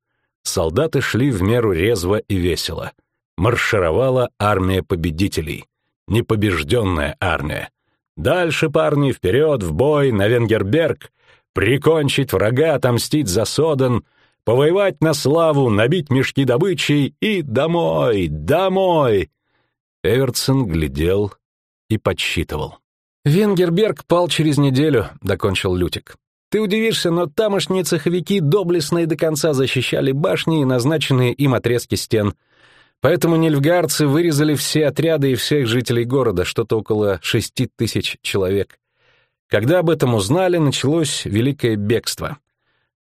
Солдаты шли в меру резво и весело. Маршировала армия победителей. Непобежденная армия. Дальше, парни, вперед, в бой, на Венгерберг. Прикончить врага, отомстить за Соден, повоевать на славу, набить мешки добычей и домой, домой. Эвертсон глядел и подсчитывал. «Венгерберг пал через неделю», — докончил Лютик. «Ты удивишься, но тамошние цеховики доблестно и до конца защищали башни и назначенные им отрезки стен. Поэтому нильфгаарцы вырезали все отряды и всех жителей города, что-то около шести тысяч человек. Когда об этом узнали, началось великое бегство.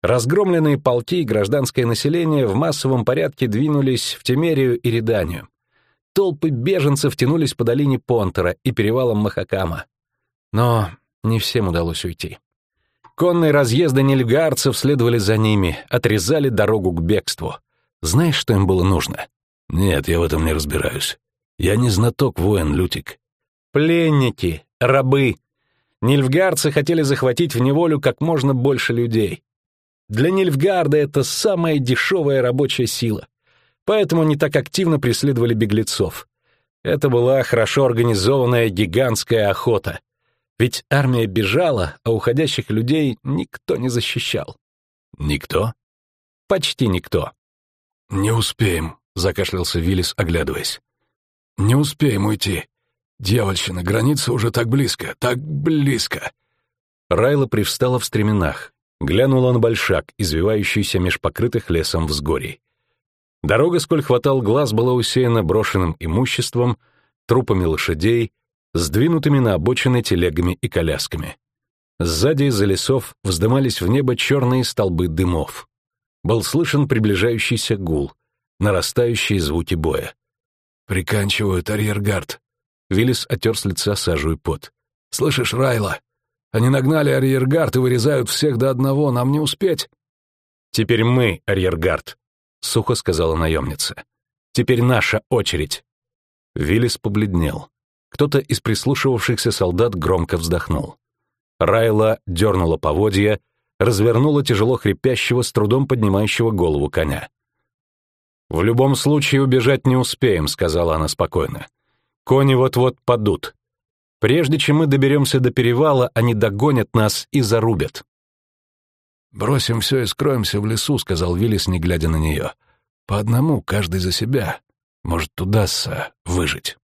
Разгромленные полки и гражданское население в массовом порядке двинулись в Темерию и Реданию. Толпы беженцев тянулись по долине Понтера и перевалам Махакама. Но не всем удалось уйти. Конные разъезды нельгарцев следовали за ними, отрезали дорогу к бегству. Знаешь, что им было нужно? Нет, я в этом не разбираюсь. Я не знаток воин, Лютик. Пленники, рабы. Нильфгарцы хотели захватить в неволю как можно больше людей. Для Нильфгарда это самая дешевая рабочая сила. Поэтому они так активно преследовали беглецов. Это была хорошо организованная гигантская охота — ведь армия бежала, а уходящих людей никто не защищал. Никто? Почти никто. Не успеем, закашлялся Виллис, оглядываясь. Не успеем уйти. Дьявольщина, граница уже так близко, так близко. Райла привстала в стременах, глянула на большак, извивающийся меж покрытых лесом взгорий. Дорога, сколь хватал глаз, была усеяна брошенным имуществом, трупами лошадей, сдвинутыми на обочины телегами и колясками. Сзади из-за лесов вздымались в небо черные столбы дымов. Был слышен приближающийся гул, нарастающие звуки боя. «Приканчивают арьергард». Виллис отер с лица сажу и пот. «Слышишь, Райла? Они нагнали арьергард и вырезают всех до одного, нам не успеть». «Теперь мы, арьергард», — сухо сказала наемница. «Теперь наша очередь». Виллис побледнел. Кто-то из прислушивавшихся солдат громко вздохнул. Райла дернула поводья, развернула тяжело хрипящего, с трудом поднимающего голову коня. «В любом случае убежать не успеем», — сказала она спокойно. «Кони вот-вот падут. Прежде чем мы доберемся до перевала, они догонят нас и зарубят». «Бросим все и скроемся в лесу», — сказал Виллис, не глядя на нее. «По одному, каждый за себя. Может, удастся выжить.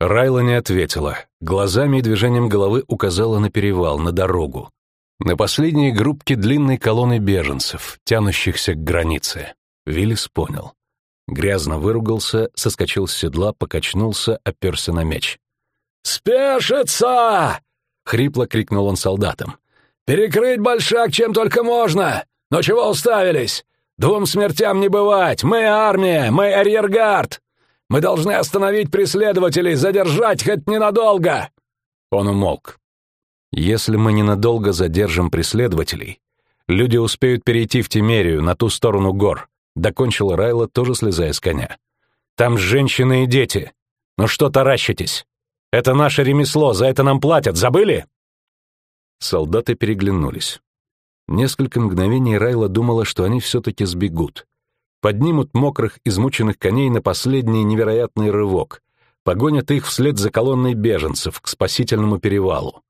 Райла не ответила. Глазами и движением головы указала на перевал, на дорогу. На последние группки длинной колонны беженцев, тянущихся к границе. Виллис понял. Грязно выругался, соскочил с седла, покачнулся, оперся на меч. «Спешится!» — хрипло крикнул он солдатам. «Перекрыть большак чем только можно! Но чего уставились? Двум смертям не бывать! Мы армия! Мы арьергард! Мы должны остановить преследователей, задержать хоть ненадолго!» Он умолк. «Если мы ненадолго задержим преследователей, люди успеют перейти в Тимерию, на ту сторону гор», — докончила Райла, тоже слезая с коня. «Там женщины и дети. Ну что таращитесь? Это наше ремесло, за это нам платят, забыли?» Солдаты переглянулись. Несколько мгновений Райла думала, что они все-таки сбегут. Поднимут мокрых, измученных коней на последний невероятный рывок, погонят их вслед за колонной беженцев к спасительному перевалу.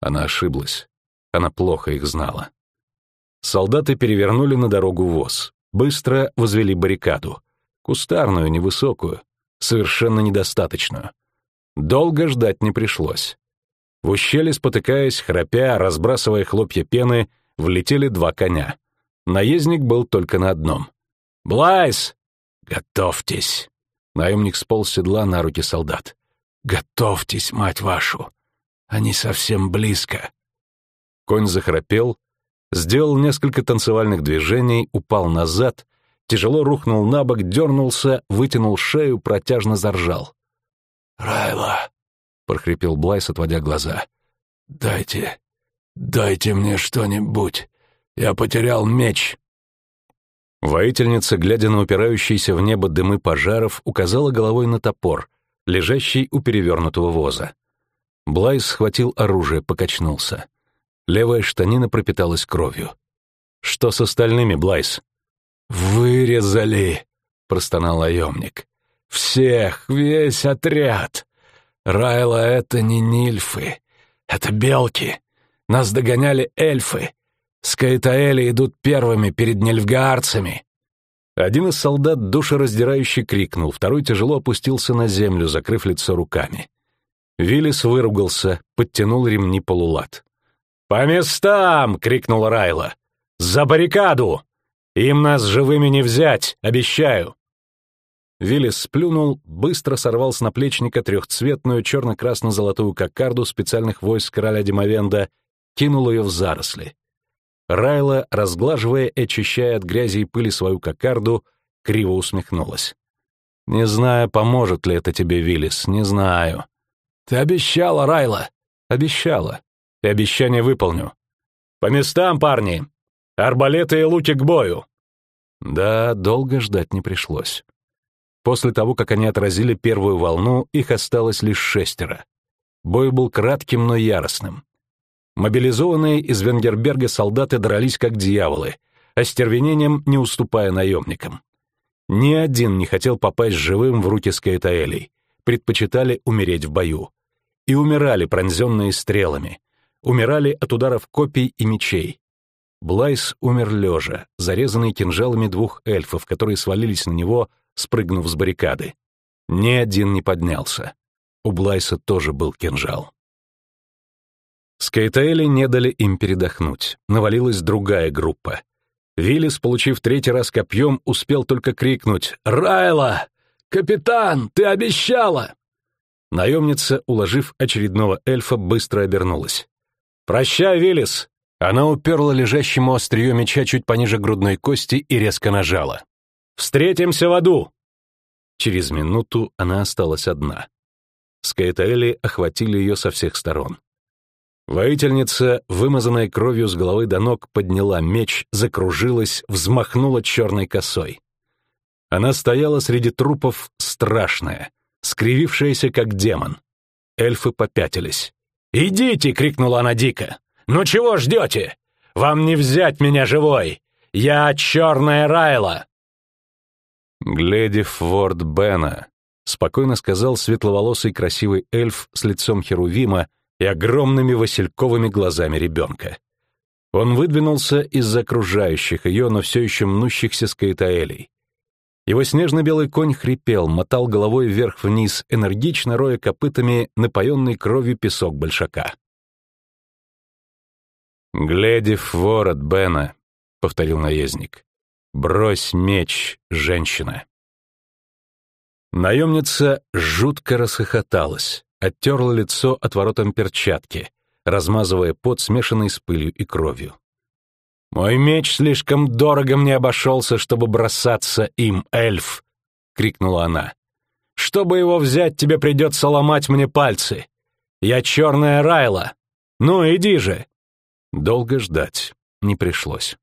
Она ошиблась. Она плохо их знала. Солдаты перевернули на дорогу воз. Быстро возвели баррикаду. Кустарную, невысокую, совершенно недостаточную. Долго ждать не пришлось. В ущелье, спотыкаясь, храпя, разбрасывая хлопья пены, влетели два коня. Наездник был только на одном. «Блайс!» «Готовьтесь!» Наемник сполз седла на руки солдат. «Готовьтесь, мать вашу! Они совсем близко!» Конь захрапел, сделал несколько танцевальных движений, упал назад, тяжело рухнул на бок, дернулся, вытянул шею, протяжно заржал. «Райла!» — прохрипел Блайс, отводя глаза. «Дайте, дайте мне что-нибудь. Я потерял меч». Воительница, глядя на упирающиеся в небо дымы пожаров, указала головой на топор, лежащий у перевернутого воза. Блайс схватил оружие, покачнулся. Левая штанина пропиталась кровью. «Что с остальными, Блайс?» «Вырезали!» — простонал наемник. Всех, весь отряд. Райла — это не нильфы, это белки. Нас догоняли эльфы. Скаэтаэли идут первыми перед нильфгаарцами. Один из солдат душераздирающе крикнул, второй тяжело опустился на землю, закрыв лицо руками. Виллис выругался, подтянул ремни полулат. «По местам!» — крикнул Райла. «За баррикаду! Им нас живыми не взять, обещаю!» Виллис сплюнул, быстро сорвал с наплечника трехцветную черно-красно-золотую кокарду специальных войск короля Димовенда, кинул ее в заросли. Райла, разглаживая и очищая от грязи и пыли свою кокарду, криво усмехнулась. «Не знаю, поможет ли это тебе, Виллис, не знаю». «Ты обещала, Райла!» «Обещала. И обещание выполню. По местам, парни! Арбалеты и луки к бою!» Да, долго ждать не пришлось. После того, как они отразили первую волну, их осталось лишь шестеро. Бой был кратким, но яростным. Мобилизованные из Венгерберга солдаты дрались как дьяволы, остервенением не уступая наемникам. Ни один не хотел попасть живым в руки Скаэтаэлей, предпочитали умереть в бою. И умирали, пронзенные стрелами, умирали от ударов копий и мечей. Блайс умер лежа, зарезанный кинжалами двух эльфов, которые свалились на него спрыгнув с баррикады. Ни один не поднялся. У Блайса тоже был кинжал. Скейтаэли не дали им передохнуть. Навалилась другая группа. Виллис, получив третий раз копьем, успел только крикнуть «Райла! Капитан, ты обещала!» Наемница, уложив очередного эльфа, быстро обернулась. «Прощай, Виллис!» Она уперла лежащему острие меча чуть пониже грудной кости и резко нажала. Встретимся в аду!» Через минуту она осталась одна. Скаэтаэли охватили ее со всех сторон. Воительница, вымазанная кровью с головы до ног, подняла меч, закружилась, взмахнула черной косой. Она стояла среди трупов страшная, скривившаяся как демон. Эльфы попятились. «Идите!» — крикнула она дико. «Ну чего ждете? Вам не взять меня живой! Я черная Райла!» «Гледи Форд Бена», — спокойно сказал светловолосый красивый эльф с лицом Херувима и огромными васильковыми глазами ребенка. Он выдвинулся из окружающих ее, но все еще мнущихся скаэтаэлей. Его снежно-белый конь хрипел, мотал головой вверх-вниз, энергично роя копытами напоенный кровью песок большака. «Глядя в ворот, Бена», — повторил наездник, — «брось меч, женщина». Наемница жутко расхохоталась, оттерла лицо отворотом перчатки, размазывая пот, смешанный с пылью и кровью. «Мой меч слишком дорого мне обошелся, чтобы бросаться им, эльф!» — крикнула она. «Чтобы его взять, тебе придется ломать мне пальцы. Я черная Райла. Ну, иди же!» Долго ждать не пришлось.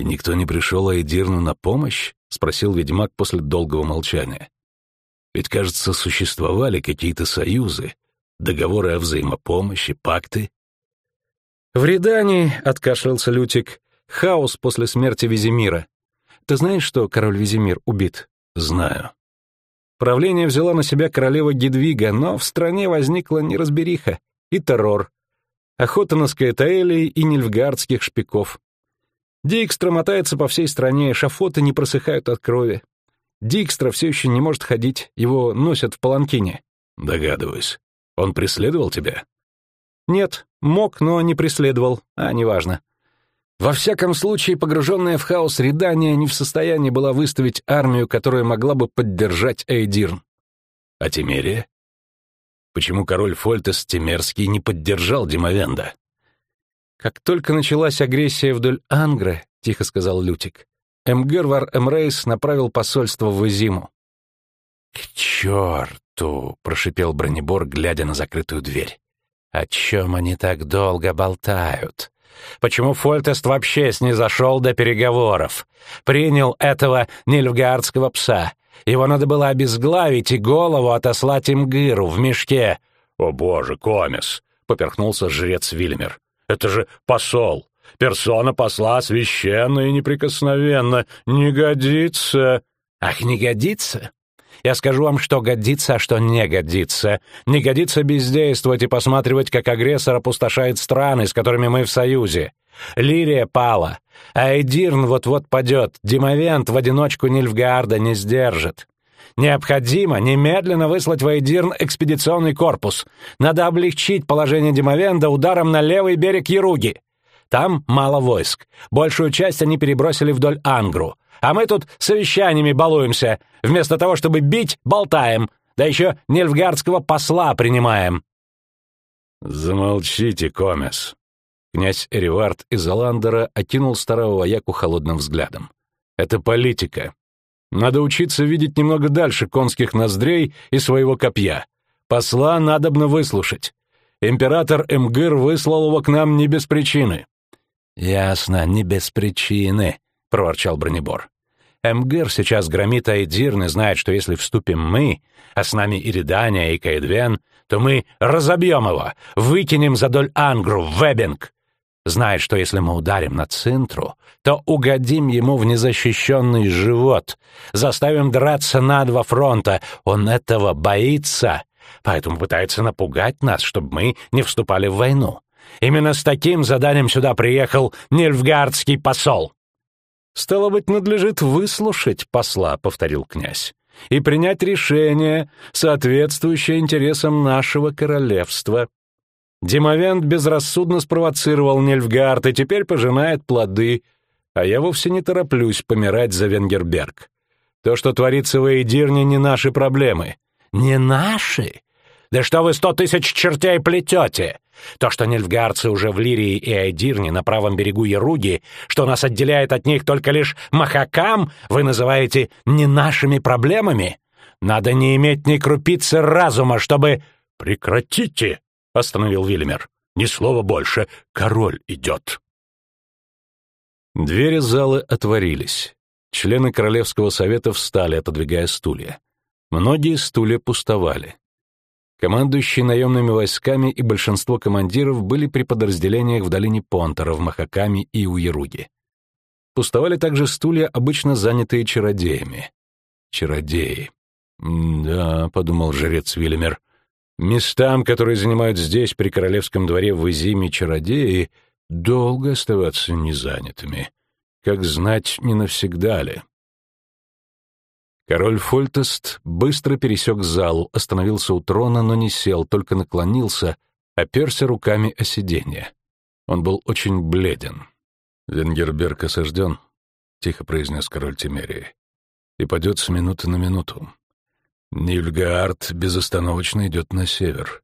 «И никто не пришел Айдирну на помощь?» — спросил ведьмак после долгого молчания. «Ведь, кажется, существовали какие-то союзы, договоры о взаимопомощи, пакты». «В Редании», — откашлялся Лютик, — «хаос после смерти Визимира. Ты знаешь, что король Визимир убит?» «Знаю». Правление взяла на себя королева Гедвига, но в стране возникла неразбериха и террор. Охота на скаэтаэлей и нильфгардских шпиков. Дикстра мотается по всей стране, шафоты не просыхают от крови. Дикстра все еще не может ходить, его носят в паланкине. Догадываюсь. Он преследовал тебя? Нет, мог, но не преследовал, а неважно. Во всяком случае, погруженная в хаос Редания не в состоянии была выставить армию, которая могла бы поддержать Эйдирн. А Тимерия? Почему король Фольтес Тимерский не поддержал Димовенда? Как только началась агрессия вдоль Ангры, тихо сказал Лютик, Эмгервар Эмрейс направил посольство в Изиму. «К черту!» — прошипел бронебор, глядя на закрытую дверь. О чем они так долго болтают? Почему Фольтест вообще снизошел до переговоров? Принял этого нильфгаардского пса. Его надо было обезглавить и голову отослать Имгыру в мешке. «О боже, комис!» — поперхнулся жрец Вильмер. «Это же посол! Персона посла священна и неприкосновенна! Не годится!» «Ах, не годится? Я скажу вам, что годится, а что не годится. Не годится бездействовать и посматривать, как агрессор опустошает страны, с которыми мы в союзе. Лирия пала, а Эдирн вот-вот падет, Димовент в одиночку Нильфгаарда не сдержит. Необходимо немедленно выслать в Эйдирн экспедиционный корпус. Надо облегчить положение Димовенда ударом на левый берег Яруги. Там мало войск. Большую часть они перебросили вдоль Ангру. А мы тут совещаниями балуемся. Вместо того, чтобы бить, болтаем. Да еще нельфгардского посла принимаем». «Замолчите, Комес». Князь Эривард из Аландера окинул старого вояку холодным взглядом. «Это политика. Надо учиться видеть немного дальше конских ноздрей и своего копья. Посла надобно выслушать. Император Эмгыр выслал его к нам не без причины». «Ясно, не без причины», — проворчал Бронебор. «Эмгер сейчас громит Айдирн и знает, что если вступим мы, а с нами и Редания, и Каэдвен, то мы разобьем его, выкинем за доль Ангру в Вебинг. Знает, что если мы ударим на Цинтру, то угодим ему в незащищенный живот, заставим драться на два фронта. Он этого боится, поэтому пытается напугать нас, чтобы мы не вступали в войну. Именно с таким заданием сюда приехал Нильфгардский посол». «Стало быть, надлежит выслушать посла», — повторил князь, «и принять решение, соответствующее интересам нашего королевства». Димовент безрассудно спровоцировал Нильфгард и теперь пожинает плоды, а я вовсе не тороплюсь помирать за Венгерберг. То, что творится в Эйдирне, не наши проблемы. Не наши? Да что вы сто тысяч чертей плетете? То, что нельфгарцы уже в Лирии и Айдирне на правом берегу Яруги, что нас отделяет от них только лишь махакам, вы называете не нашими проблемами? Надо не иметь ни крупицы разума, чтобы... «Прекратите!» — остановил Вильмер. «Ни слова больше. Король идет». Двери залы отворились. Члены Королевского совета встали, отодвигая стулья. Многие стулья пустовали. Командующие наемными войсками и большинство командиров были при подразделениях в долине Понтера, в Махакаме и у Яруги. Пустовали также стулья, обычно занятые чародеями. Чародеи. «Да», — подумал жрец Вильмер, — «местам, которые занимают здесь, при королевском дворе в Изиме, чародеи, долго оставаться незанятыми. Как знать, не навсегда ли?» Король Фольтест быстро пересек залу, остановился у трона, но не сел, только наклонился, оперся руками о сиденье. Он был очень бледен. «Венгерберг осажден», — тихо произнес король Тимерии, — «и падет с минуты на минуту. Нильфгаард безостановочно идет на север.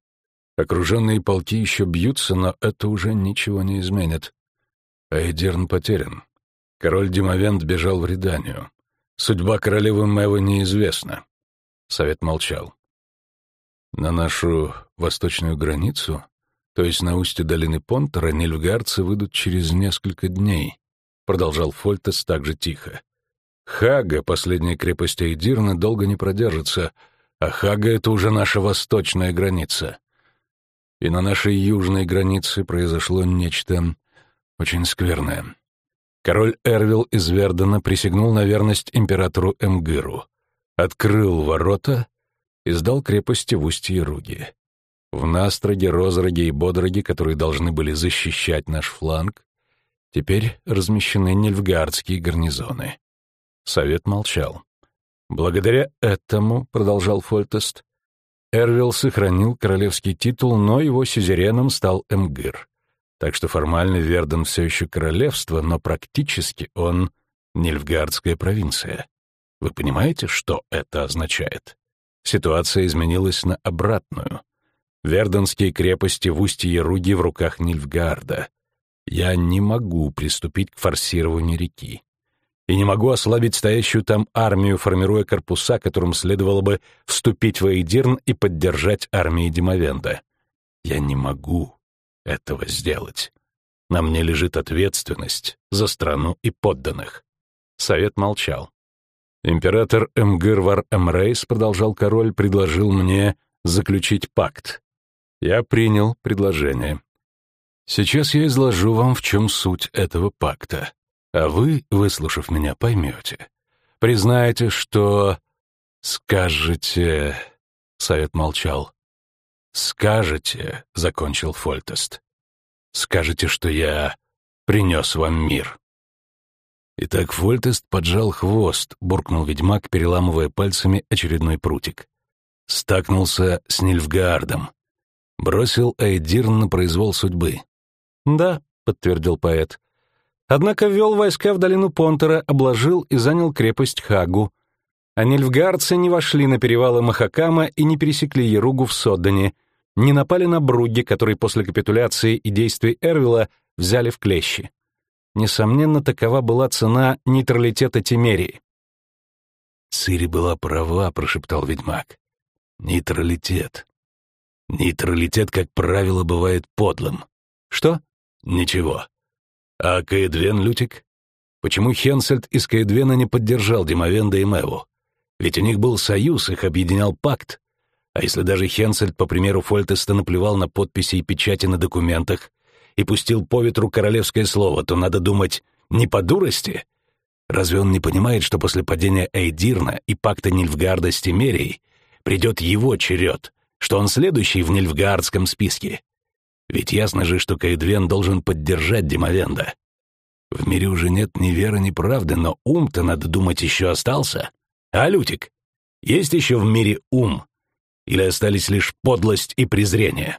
Окруженные полки еще бьются, но это уже ничего не изменит. Айдерн потерян. Король Димовент бежал в Реданию. Судьба королевы Мэвы неизвестна. Совет молчал. На нашу восточную границу, то есть на устье долины Понтера, нильфгаарцы выйдут через несколько дней, продолжал Фольтес так же тихо. Хага, последняя крепость Эйдирна, долго не продержится, а Хага — это уже наша восточная граница и на нашей южной границе произошло нечто очень скверное. Король Эрвил из Вердена присягнул на верность императору Эмгыру, открыл ворота и сдал крепости в устье Руги. В Настроге, Розроге и Бодроге, которые должны были защищать наш фланг, теперь размещены нельфгардские гарнизоны. Совет молчал. «Благодаря этому, — продолжал Фольтест, Эрвил сохранил королевский титул, но его сюзереном стал Эмгир. Так что формально Верден все еще королевство, но практически он Нильфгардская провинция. Вы понимаете, что это означает? Ситуация изменилась на обратную. Верденские крепости в устье Руги в руках Нильфгарда. Я не могу приступить к форсированию реки и не могу ослабить стоящую там армию, формируя корпуса, которым следовало бы вступить в Эйдирн и поддержать армии Димовенда. Я не могу этого сделать. На мне лежит ответственность за страну и подданных. Совет молчал. Император Эмгырвар Эмрейс, продолжал король, предложил мне заключить пакт. Я принял предложение. Сейчас я изложу вам, в чем суть этого пакта. А вы, выслушав меня, поймете. Признаете, что... Скажете... Совет молчал. «Скажете», — закончил Фольтест, — «скажете, что я принес вам мир». Итак, Фольтест поджал хвост, буркнул ведьмак, переламывая пальцами очередной прутик. Стакнулся с Нильфгаардом. Бросил Эйдирн на произвол судьбы. «Да», — подтвердил поэт, Однако ввел войска в долину Понтера, обложил и занял крепость Хагу. А нильфгаарцы не вошли на перевалы Махакама и не пересекли Еругу в Соддане, не напали на Бруги, которые после капитуляции и действий Эрвила взяли в клещи. Несомненно, такова была цена нейтралитета Тимерии. «Цири была права», — прошептал ведьмак. «Нейтралитет. Нейтралитет, как правило, бывает подлым». «Что?» «Ничего. А Каэдвен, Лютик? Почему Хенсельд из Каэдвена не поддержал Димовенда и Мэву? Ведь у них был союз, их объединял пакт. А если даже Хенсельд, по примеру Фольтеста, наплевал на подписи и печати на документах и пустил по ветру королевское слово, то надо думать, не по дурости? Разве он не понимает, что после падения Эйдирна и пакта Нильфгарда с Тимерией придет его черед, что он следующий в Нильфгардском списке? Ведь ясно же, что Каэдвен должен поддержать Димовенда. В мире уже нет ни веры, ни правды, но ум-то, надо думать, еще остался. А, Лютик, есть еще в мире ум? Или остались лишь подлость и презрение?»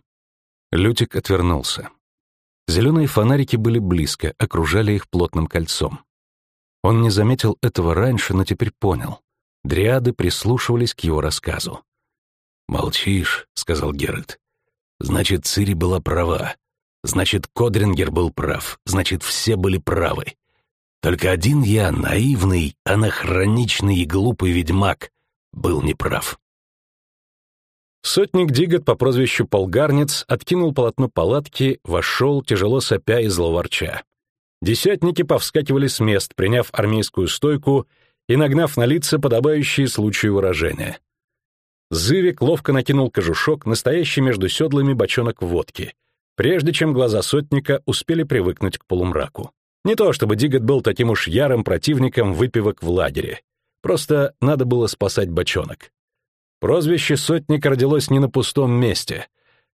Лютик отвернулся. Зеленые фонарики были близко, окружали их плотным кольцом. Он не заметил этого раньше, но теперь понял. Дриады прислушивались к его рассказу. «Молчишь», — сказал Геральт. Значит, Цири была права. Значит, Кодрингер был прав. Значит, все были правы. Только один я, наивный, анахроничный и глупый ведьмак, был неправ. Сотник Дигот по прозвищу Полгарнец откинул полотно палатки, вошел, тяжело сопя и зловорча. Десятники повскакивали с мест, приняв армейскую стойку и нагнав на лица подобающие случаю выражения. Зывик ловко накинул кожушок, настоящий между седлами бочонок водки, прежде чем глаза сотника успели привыкнуть к полумраку. Не то чтобы Дигот был таким уж ярым противником выпивок в лагере. Просто надо было спасать бочонок. Прозвище «Сотник» родилось не на пустом месте.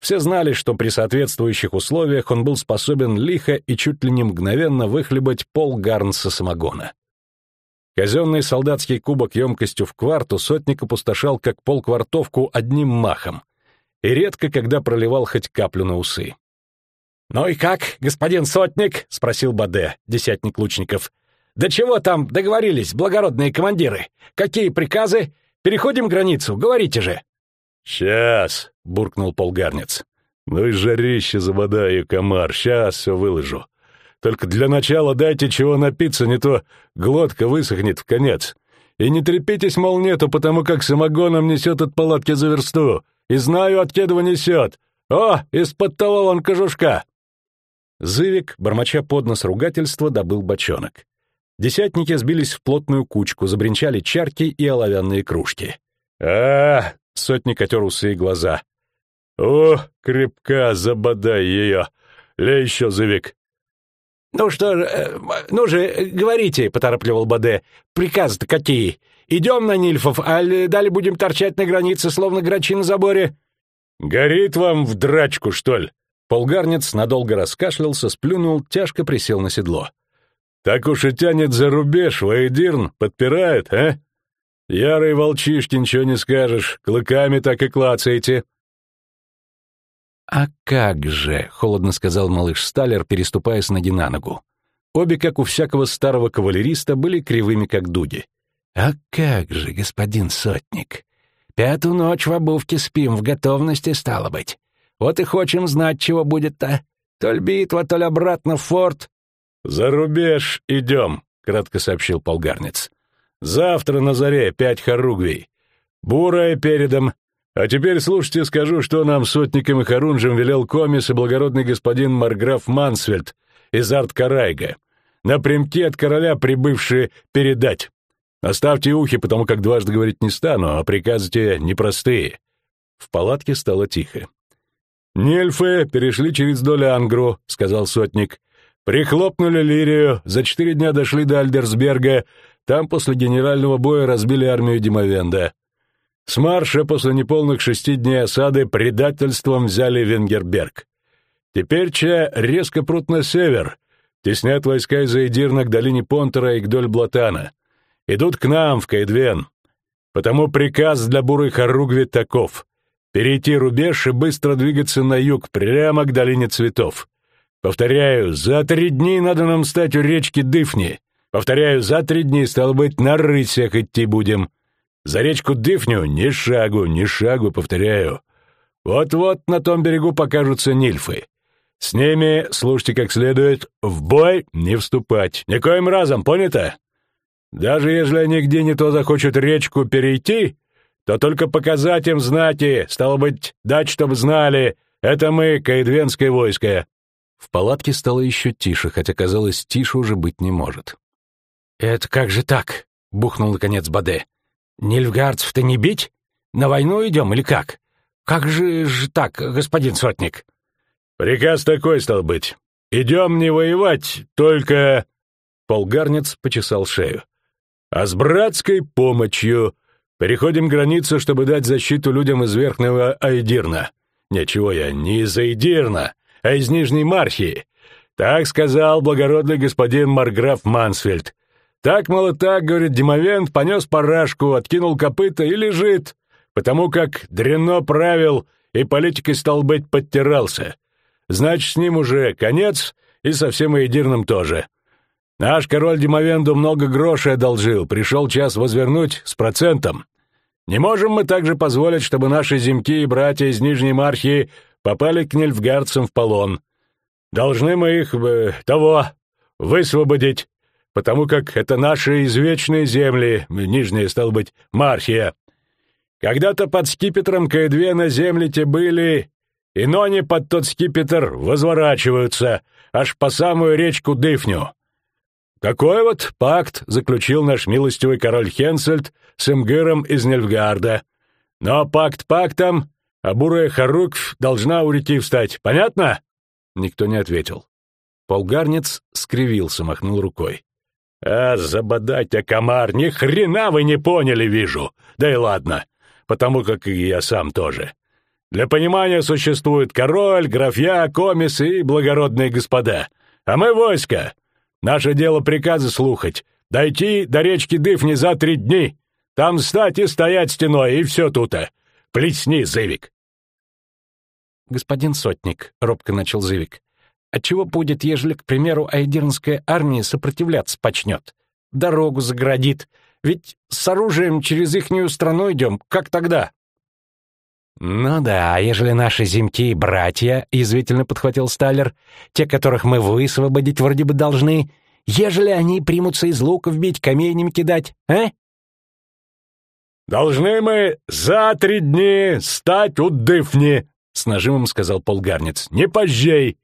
Все знали, что при соответствующих условиях он был способен лихо и чуть ли не мгновенно выхлебать пол гарнса самогона. Казенный солдатский кубок емкостью в кварту сотник опустошал как полквартовку одним махом и редко когда проливал хоть каплю на усы. «Ну и как, господин сотник?» — спросил Баде, десятник лучников. «Да чего там договорились, благородные командиры? Какие приказы? Переходим границу, говорите же!» «Сейчас!» — буркнул полгарнец. «Ну и жарище забодаю, комар, сейчас все выложу. Только для начала дайте чего напиться, не то глотка высохнет в конец. И не трепитесь, мол, нету, потому как самогоном несет от палатки за версту. И знаю, от кедова несет. О, из-под того вон кожушка!» Зывик, бормоча под нос ругательства, добыл бочонок. Десятники сбились в плотную кучку, забринчали чарки и оловянные кружки. а, сотник отер усы и глаза. «О, крепка, забодай ее! Лей еще, Зывик!» «Ну что же, э, ну же, говорите», — поторопливал Баде. «Приказы-то какие? Идем на Нильфов, а далее будем торчать на границе, словно грачи на заборе?» «Горит вам в драчку, что ли?» Полгарнец надолго раскашлялся, сплюнул, тяжко присел на седло. «Так уж и тянет за рубеж, Ваедирн, подпирает, а? Ярые волчишки, ничего не скажешь, клыками так и клацаете». «А как же», — холодно сказал малыш Сталлер, переступая с ноги на ногу. Обе, как у всякого старого кавалериста, были кривыми, как дуги. «А как же, господин сотник? Пятую ночь в обувке спим, в готовности стало быть. Вот и хочем знать, чего будет-то. То ли битва, то ли обратно в форт. — За рубеж идем, — кратко сообщил полгарнец. — Завтра на заре пять хоругвий. Бурая передом. А теперь слушайте, скажу, что нам сотником и хорунжем велел комис и благородный господин Марграф Мансфельд из Арт-Карайга, напрямки от короля прибывшие передать. Оставьте ухи, потому как дважды говорить не стану, а приказы те непростые. В палатке стало тихо. «Нельфы перешли через Долянгру», — сказал сотник. «Прихлопнули Лирию, за четыре дня дошли до Альдерсберга, там после генерального боя разбили армию Димовенда. С марша после неполных шести дней осады предательством взяли Венгерберг. Теперь че резко прут на север, теснят войска из Эйдирна к долине Понтера и к Дольблатана. Идут к нам, в Кайдвен. Потому приказ для бурых Харугви таков перейти рубеж и быстро двигаться на юг, прямо к долине цветов. Повторяю, за три дни надо нам стать у речки Дыфни. Повторяю, за три дни, стало быть, на рысях идти будем. За речку Дыфню ни шагу, ни шагу, повторяю. Вот-вот на том берегу покажутся нильфы. С ними, слушайте как следует, в бой не вступать. Никоим разом, понято? Даже если они где не то захочут речку перейти, то только показать им знати, стало быть, дать, чтобы знали, это мы, каэдвенское войско». В палатке стало еще тише, хотя, казалось, тише уже быть не может. «Это как же так?» — бухнул, наконец, Баде. «Нильфгардцев-то не бить? На войну идем или как? Как же ж так, господин сотник?» «Приказ такой, стал быть. Идем не воевать, только...» Полгарнец почесал шею. «А с братской помощью Переходим границу, чтобы дать защиту людям из Верхнего Айдирна. Ничего я, не из Айдирна, а из Нижней Мархии. Так сказал благородный господин Марграф Мансфельд. Так, мало так, говорит Димовент, понес парашку, откинул копыта и лежит, потому как дренно правил и политикой, стал быть, подтирался. Значит, с ним уже конец, и со всем Айдирном тоже. Наш король Димовенду много грошей одолжил, пришел час возвернуть с процентом. Не можем мы также позволить, чтобы наши земки и братья из Нижней Мархии попали к нельфгардцам в полон. Должны мы их, э, того, высвободить, потому как это наши извечные земли, нижние, стал быть, Мархия. Когда-то под скипетром Каэдвена земли те были, и нони под тот скипетр возворачиваются, аж по самую речку Дыфню. Такой вот пакт заключил наш милостивый король Хенсельд с Эмгыром из Нельфгарда. Но пакт пактом, а бурая Харукв должна у реки встать. Понятно?» Никто не ответил. Полгарнец скривился, махнул рукой. «А, забодать, а комар, ни хрена вы не поняли, вижу. Да и ладно, потому как и я сам тоже. Для понимания существует король, графья, комисы и благородные господа. А мы войско. Наше дело приказы слухать, Дойти до речки Дыфни за три дни. Там стать и стоять стеной, и все тута. Плесни, Зывик!» «Господин Сотник», — робко начал Зывик, «отчего будет, ежели, к примеру, айдернская армия сопротивляться почнет? Дорогу заградит. Ведь с оружием через ихнюю страну идем. Как тогда?» «Ну да, ежели наши земки братья», — язвительно подхватил Сталлер, «те, которых мы высвободить вроде бы должны, ежели они примутся из луков бить, каменями кидать, а?» «Должны мы за три дни стать у Дыфни», — с нажимом сказал полгарниц. «Не позжей.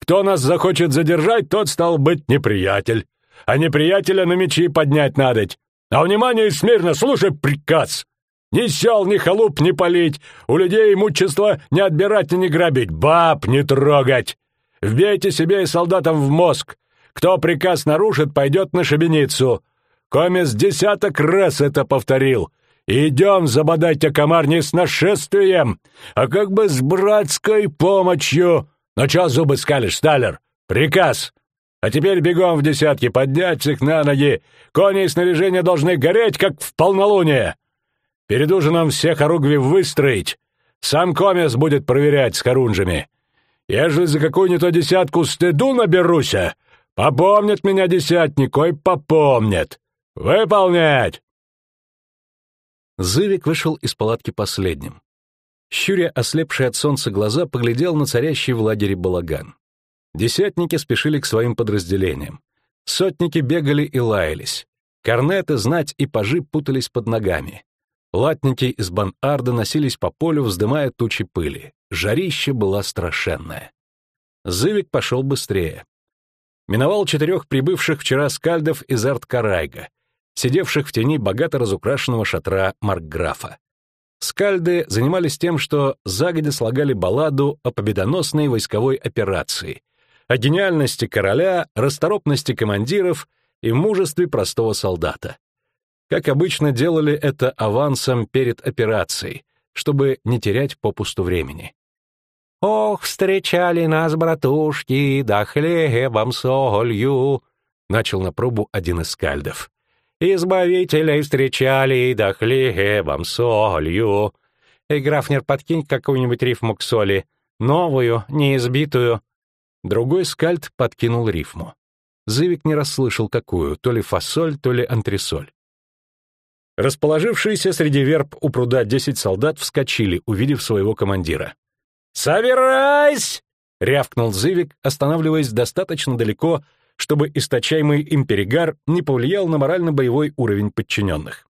Кто нас захочет задержать, тот, стал быть, неприятель. А неприятеля на мечи поднять надоть. А внимание смирно, слушай приказ. Ни сел, ни халуп не полить, у людей имущество не отбирать и не грабить, баб не трогать. Вбейте себе и солдатам в мозг. Кто приказ нарушит, пойдет на шибеницу. Комес десяток раз это повторил. «Идем, забодайте комар не с нашествием, а как бы с братской помощью!» «Ну чё зубы скалишь, Сталлер? Приказ! А теперь бегом в десятки, поднять их на ноги! Кони и снаряжение должны гореть, как в полнолуние! Перед ужином всех оругви выстроить! Сам комес будет проверять с хорунжами! Ежели за какую нибудь десятку стыду наберуся, попомнит меня десятник, ой, попомнит! Выполнять!» Зывик вышел из палатки последним. Щуря ослепшие от солнца глаза, поглядел на царящий в лагере балаган. Десятники спешили к своим подразделениям. Сотники бегали и лаялись. Корнеты, знать и пажи путались под ногами. Латники из Бан-Арда носились по полю, вздымая тучи пыли. Жарище была страшенное. Зывик пошел быстрее. Миновал четырех прибывших вчера скальдов из Арт-Карайга, сидевших в тени богато разукрашенного шатра Маркграфа. Скальды занимались тем, что загодя слагали балладу о победоносной войсковой операции, о гениальности короля, расторопности командиров и мужестве простого солдата. Как обычно делали это авансом перед операцией, чтобы не терять попусту времени. «Ох, встречали нас, братушки, да хлебом солью», — начал на пробу один из скальдов. Избавителей встречали, да хлебом, солью. И, Графнер, подкинь какую-нибудь рифму к соли. Новую, неизбитую. Другой скальд подкинул рифму. Зывик не расслышал какую, то ли фасоль, то ли антресоль. Расположившиеся среди верб у пруда десять солдат вскочили, увидев своего командира. «Собирайсь!» — рявкнул Зывик, останавливаясь достаточно далеко, чтобы источаемый им перегар не повлиял на морально-боевой уровень подчиненных.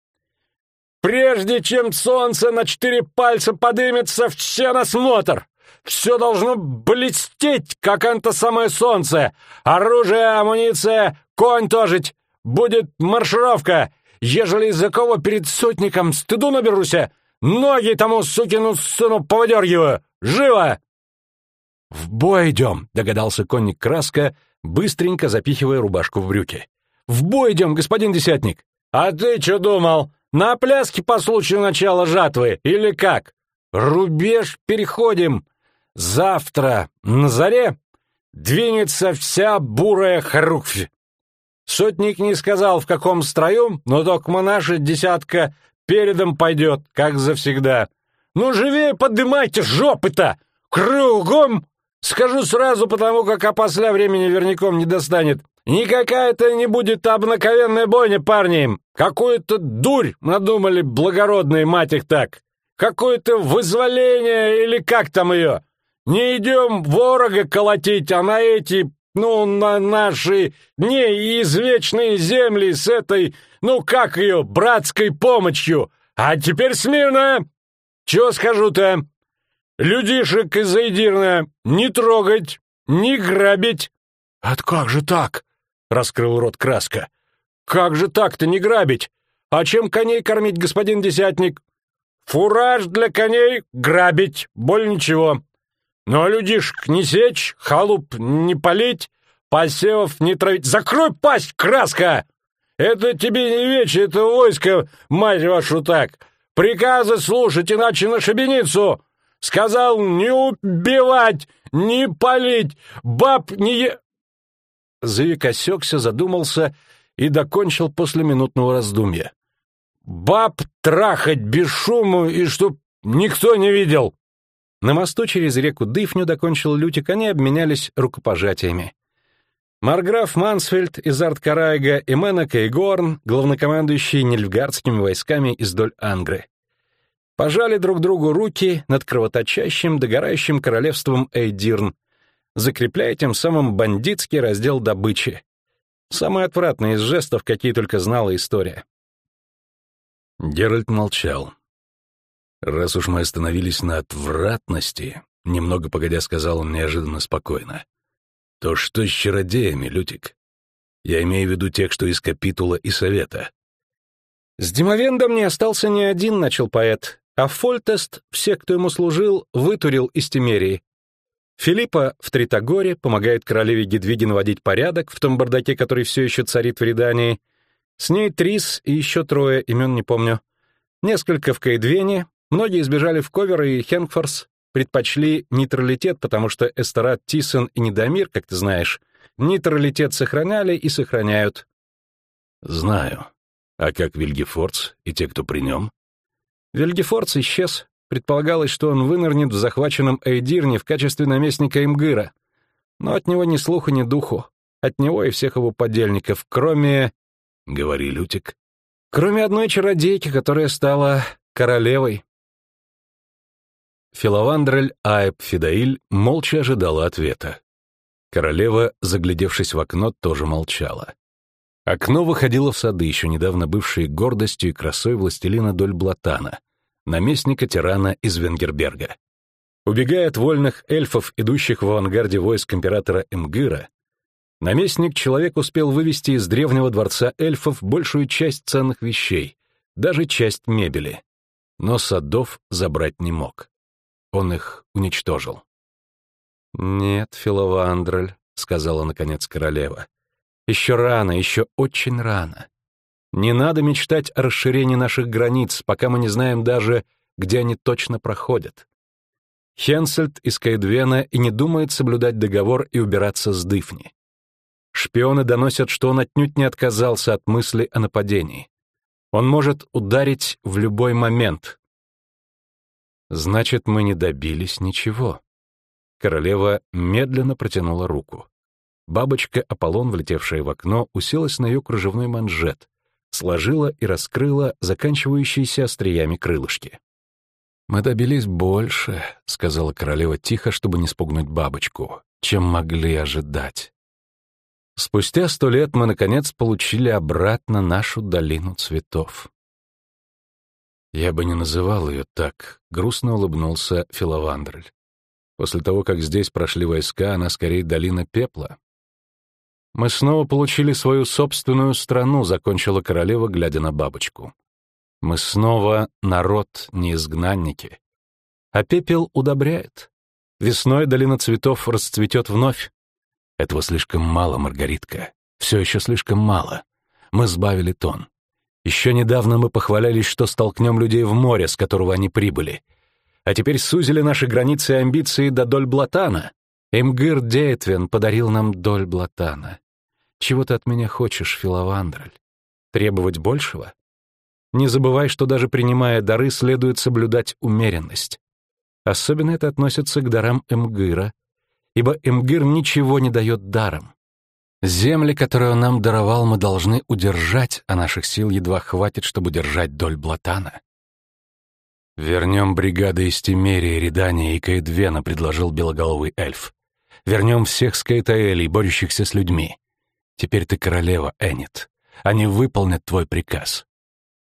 «Прежде чем солнце на четыре пальца подымется, все на смотр! Все должно блестеть, как это самое солнце! Оружие, амуниция, конь тожить! Будет маршировка! Ежели из-за кого перед сотником стыду наберуся, ноги тому сукину сыну поводергиваю! Живо!» «В бой идем!» — догадался конник Краска, быстренько запихивая рубашку в брюки. «В бой идем, господин десятник!» «А ты что думал? На пляске по случаю начала жатвы или как? Рубеж переходим! Завтра на заре двинется вся бурая хруквь!» Сотник не сказал, в каком строю, но только наша десятка передом пойдет, как завсегда. «Ну, живее подымайте жопы-то! Кругом Скажу сразу, потому как опосля времени верняком не достанет. Никакая это не будет обнаковенная бойня, парни. Какую-то дурь надумали благородные, мать их так. Какое-то вызволение или как там ее. Не идем ворога колотить, а на эти, ну, на наши не извечные земли с этой, ну, как ее, братской помощью. А теперь смирно! Чего скажу-то? Людишек из Эйдирна не трогать, не грабить. — От как же так? — раскрыл рот Краска. — Как же так-то не грабить? А чем коней кормить, господин десятник? Фураж для коней грабить, боль ничего. Но людишек не сечь, халуп не полить, посевов не травить. Закрой пасть, Краска! Это тебе не вече, это войско, мать вашу так. Приказы слушать, иначе на шибеницу. Сказал не убивать, не палить, баб не... Зывик осекся, задумался и докончил после минутного раздумья. «Баб трахать без шума и чтоб никто не видел!» На мосту через реку Дыфню докончил Лютик, они обменялись рукопожатиями. Марграф Мансфельд из Арткарайга и Мэна Кейгорн, главнокомандующий нильфгардскими войсками из доль Ангры. Пожали друг другу руки над кровоточащим, догорающим королевством Эйдирн, закрепляя тем самым бандитский раздел добычи. Самый отвратный из жестов, какие только знала история. Геральт молчал. «Раз уж мы остановились на отвратности», — немного погодя сказал он неожиданно спокойно, «то что с чародеями, Лютик? Я имею в виду тех, что из капитула и совета». «С Димовендом не остался ни один», — начал поэт, а Фольтест, всех, кто ему служил, вытурил из Тимерии. Филиппа в Тритогоре помогает королеве Гедвиге наводить порядок в том бардаке, который все еще царит в Редании. С ней Трис и еще трое, имен не помню. Несколько в Кейдвене, многие избежали в Ковер и Хенкфорс, предпочли нейтралитет, потому что Эстерат Тисон и Недомир, как ты знаешь, нейтралитет сохраняли и сохраняют. Знаю. А как Вильгефордс и те, кто при нем? Вильгефордс исчез. Предполагалось, что он вынырнет в захваченном Эйдирне в качестве наместника Имгыра. Но от него ни слуха, ни духу. От него и всех его подельников, кроме... — Говори, Лютик. Кроме одной чародейки, которая стала королевой. Филовандрель Аэб Фидаиль молча ожидала ответа. Королева, заглядевшись в окно, тоже молчала. Окно выходило в сады, еще недавно бывшие гордостью и красой властелина Дольблатана, наместника тирана из Венгерберга. Убегая от вольных эльфов, идущих в авангарде войск императора Эмгыра, наместник-человек успел вывести из древнего дворца эльфов большую часть ценных вещей, даже часть мебели. Но садов забрать не мог. Он их уничтожил. «Нет, Филовандрель», — сказала наконец королева. «Еще рано, еще очень рано. Не надо мечтать о расширении наших границ, пока мы не знаем даже, где они точно проходят. Хенсельд из Кайдвена и не думает соблюдать договор и убираться с Дыфни. Шпионы доносят, что он отнюдь не отказался от мысли о нападении. Он может ударить в любой момент. Значит, мы не добились ничего. Королева медленно протянула руку. Бабочка Аполлон, влетевшая в окно, уселась на ее кружевной манжет, сложила и раскрыла заканчивающиеся остриями крылышки. «Мы добились больше», — сказала королева тихо, чтобы не спугнуть бабочку, чем могли ожидать. Спустя сто лет мы, наконец, получили обратно нашу долину цветов. Я бы не называл ее так, — грустно улыбнулся Филовандрель. После того, как здесь прошли войска, она скорее долина пепла. «Мы снова получили свою собственную страну», — закончила королева, глядя на бабочку. «Мы снова народ, не изгнанники. А пепел удобряет. Весной долина цветов расцветет вновь. Этого слишком мало, Маргаритка. Все еще слишком мало. Мы сбавили тон. Еще недавно мы похвалялись, что столкнем людей в море, с которого они прибыли. А теперь сузили наши границы и амбиции до Дольблатана. Имгир Дейтвен подарил нам Дольблатана. Чего ты от меня хочешь, Филовандраль? Требовать большего? Не забывай, что даже принимая дары, следует соблюдать умеренность. Особенно это относится к дарам Эмгыра, ибо Эмгир ничего не дает даром. Земли, которые он нам даровал, мы должны удержать, а наших сил едва хватит, чтобы удержать доль Блатана. «Вернем бригады из Тимерии, Редания и Каэдвена», — предложил белоголовый эльф. «Вернем всех с Каэтаэлей, борющихся с людьми. Теперь ты королева, Энит. Они выполнят твой приказ.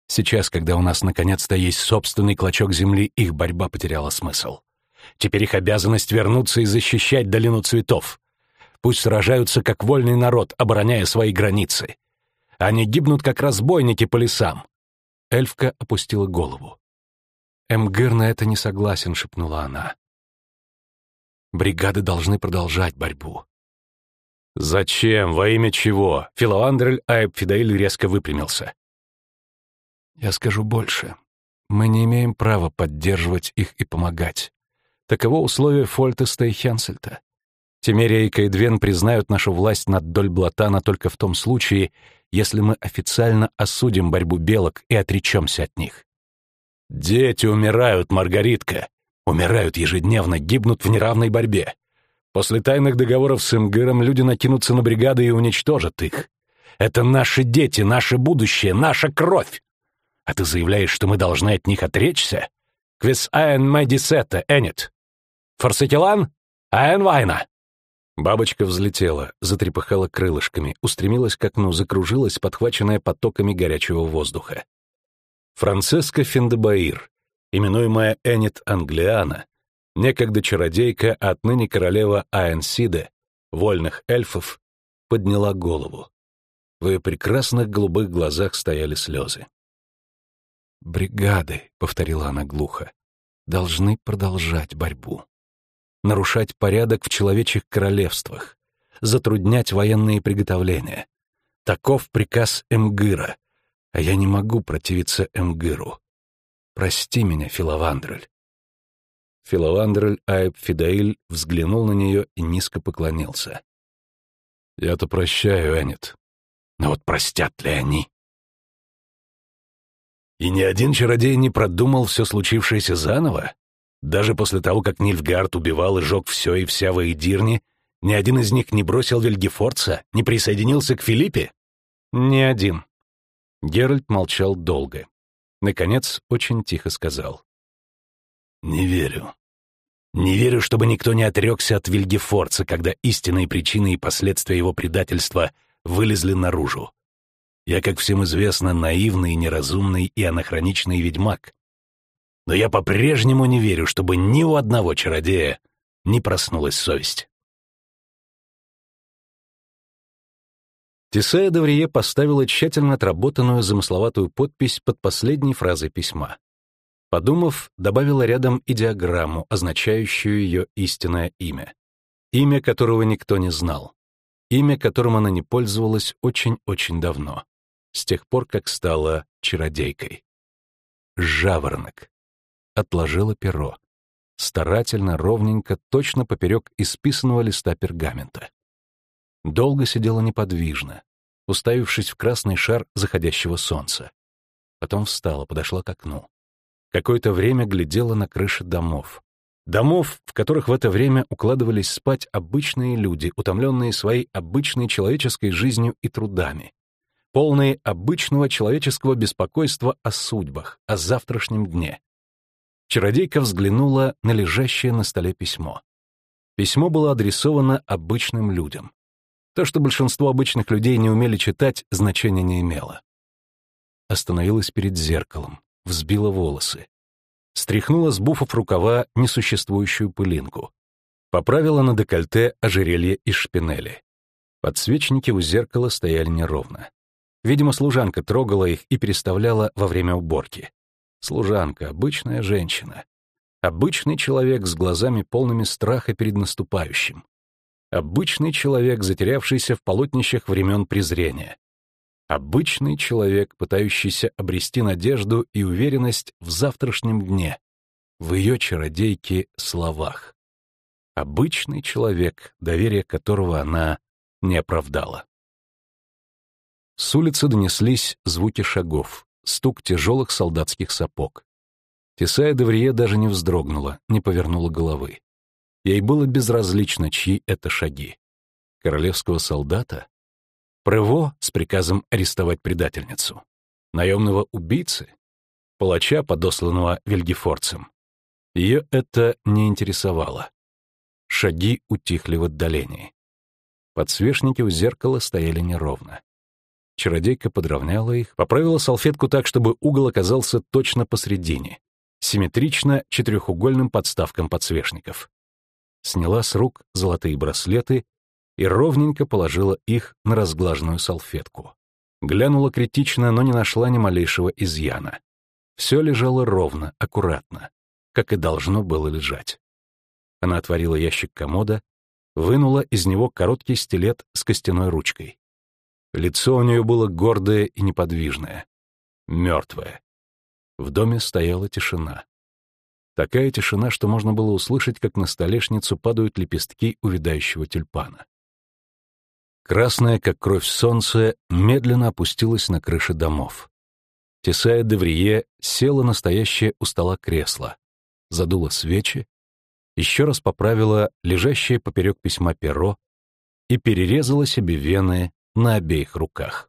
Сейчас, когда у нас наконец-то есть собственный клочок земли, их борьба потеряла смысл. Теперь их обязанность вернуться и защищать долину цветов. Пусть сражаются как вольный народ, обороняя свои границы. Они гибнут как разбойники по лесам. Эльфка опустила голову. «Эмгыр на это не согласен», — шепнула она. «Бригады должны продолжать борьбу. «Зачем? Во имя чего?» Филоандрель Айб Фидаиль резко выпрямился. «Я скажу больше. Мы не имеем права поддерживать их и помогать. Таково условие Фольтеста и Хенсельта. Темерия и Кайдвен признают нашу власть над Дольблатана только в том случае, если мы официально осудим борьбу белок и отречемся от них. Дети умирают, Маргаритка. Умирают ежедневно, гибнут в неравной борьбе. После тайных договоров с МГРом люди накинутся на бригады и уничтожат их. Это наши дети, наше будущее, наша кровь. А ты заявляешь, что мы должны от них отречься? Квис айн майдисета, энет. Форсетилан? Айн вайна. Бабочка взлетела, затрепыхала крылышками, устремилась к окну, закружилась, подхваченная потоками горячего воздуха. Францеска Финдебаир, именуемая Энит Англиана, некогда чародейка, отныне королева Аэнсиде, вольных эльфов, подняла голову. В ее прекрасных голубых глазах стояли слезы. «Бригады», — повторила она глухо, — «должны продолжать борьбу» нарушать порядок в человечьих королевствах, затруднять военные приготовления. Таков приказ Эмгыра, а я не могу противиться Эмгыру. Прости меня, Филовандрель. Филовандрель Айб Фидаиль взглянул на нее и низко поклонился. «Я-то прощаю, Энет. Но вот простят ли они?» И ни один чародей не продумал все случившееся заново? Даже после того, как Нильфгард убивал и жег все и вся в Эйдирне, ни один из них не бросил Вельгефорца, не присоединился к Филиппе? Ни один. Геральт молчал долго. Наконец, очень тихо сказал. «Не верю. Не верю, чтобы никто не отрекся от Вильгефорца, когда истинные причины и последствия его предательства вылезли наружу. Я, как всем известно, наивный, неразумный и анахроничный ведьмак но я по-прежнему не верю, чтобы ни у одного чародея не проснулась совесть. Тесея Деврие поставила тщательно отработанную замысловатую подпись под последней фразой письма. Подумав, добавила рядом и диаграмму, означающую ее истинное имя. Имя, которого никто не знал. Имя, которым она не пользовалась очень-очень давно. С тех пор, как стала чародейкой. Жаворонок отложила перо. Старательно, ровненько, точно поперек исписанного листа пергамента. Долго сидела неподвижно, уставившись в красный шар заходящего солнца. Потом встала, подошла к окну. Какое-то время глядела на крыши домов. Домов, в которых в это время укладывались спать обычные люди, утомленные своей обычной человеческой жизнью и трудами, полные обычного человеческого беспокойства о судьбах, о завтрашнем дне. Чародейка взглянула на лежащее на столе письмо. Письмо было адресовано обычным людям. То, что большинство обычных людей не умели читать, значения не имело. Остановилась перед зеркалом, взбила волосы. Стряхнула с буфов рукава несуществующую пылинку. Поправила на декольте ожерелье из шпинели. Подсвечники у зеркала стояли неровно. Видимо, служанка трогала их и переставляла во время уборки. Служанка, обычная женщина. Обычный человек с глазами полными страха перед наступающим. Обычный человек, затерявшийся в полотнищах времен презрения. Обычный человек, пытающийся обрести надежду и уверенность в завтрашнем дне, в ее чародейке словах. Обычный человек, доверие которого она не оправдала. С улицы донеслись звуки шагов стук тяжелых солдатских сапог. Тесая Деврие даже не вздрогнула, не повернула головы. Ей было безразлично, чьи это шаги. Королевского солдата? Прево с приказом арестовать предательницу? Наемного убийцы? Палача, подосланного вельгефорцем? Ее это не интересовало. Шаги утихли в отдалении. Подсвечники у зеркала стояли неровно. Чародейка подровняла их, поправила салфетку так, чтобы угол оказался точно посредине, симметрично четырехугольным подставкам подсвечников. Сняла с рук золотые браслеты и ровненько положила их на разглаженную салфетку. Глянула критично, но не нашла ни малейшего изъяна. Все лежало ровно, аккуратно, как и должно было лежать. Она отворила ящик комода, вынула из него короткий стилет с костяной ручкой. Лицо у нее было гордое и неподвижное. Мертвое. В доме стояла тишина. Такая тишина, что можно было услышать, как на столешницу падают лепестки увядающего тюльпана. Красное, как кровь солнце, медленно опустилось на крыши домов. Тесая Деврие села настоящее у стола кресло, задула свечи, еще раз поправила лежащее поперек письма перо и перерезала себе вены на обеих руках.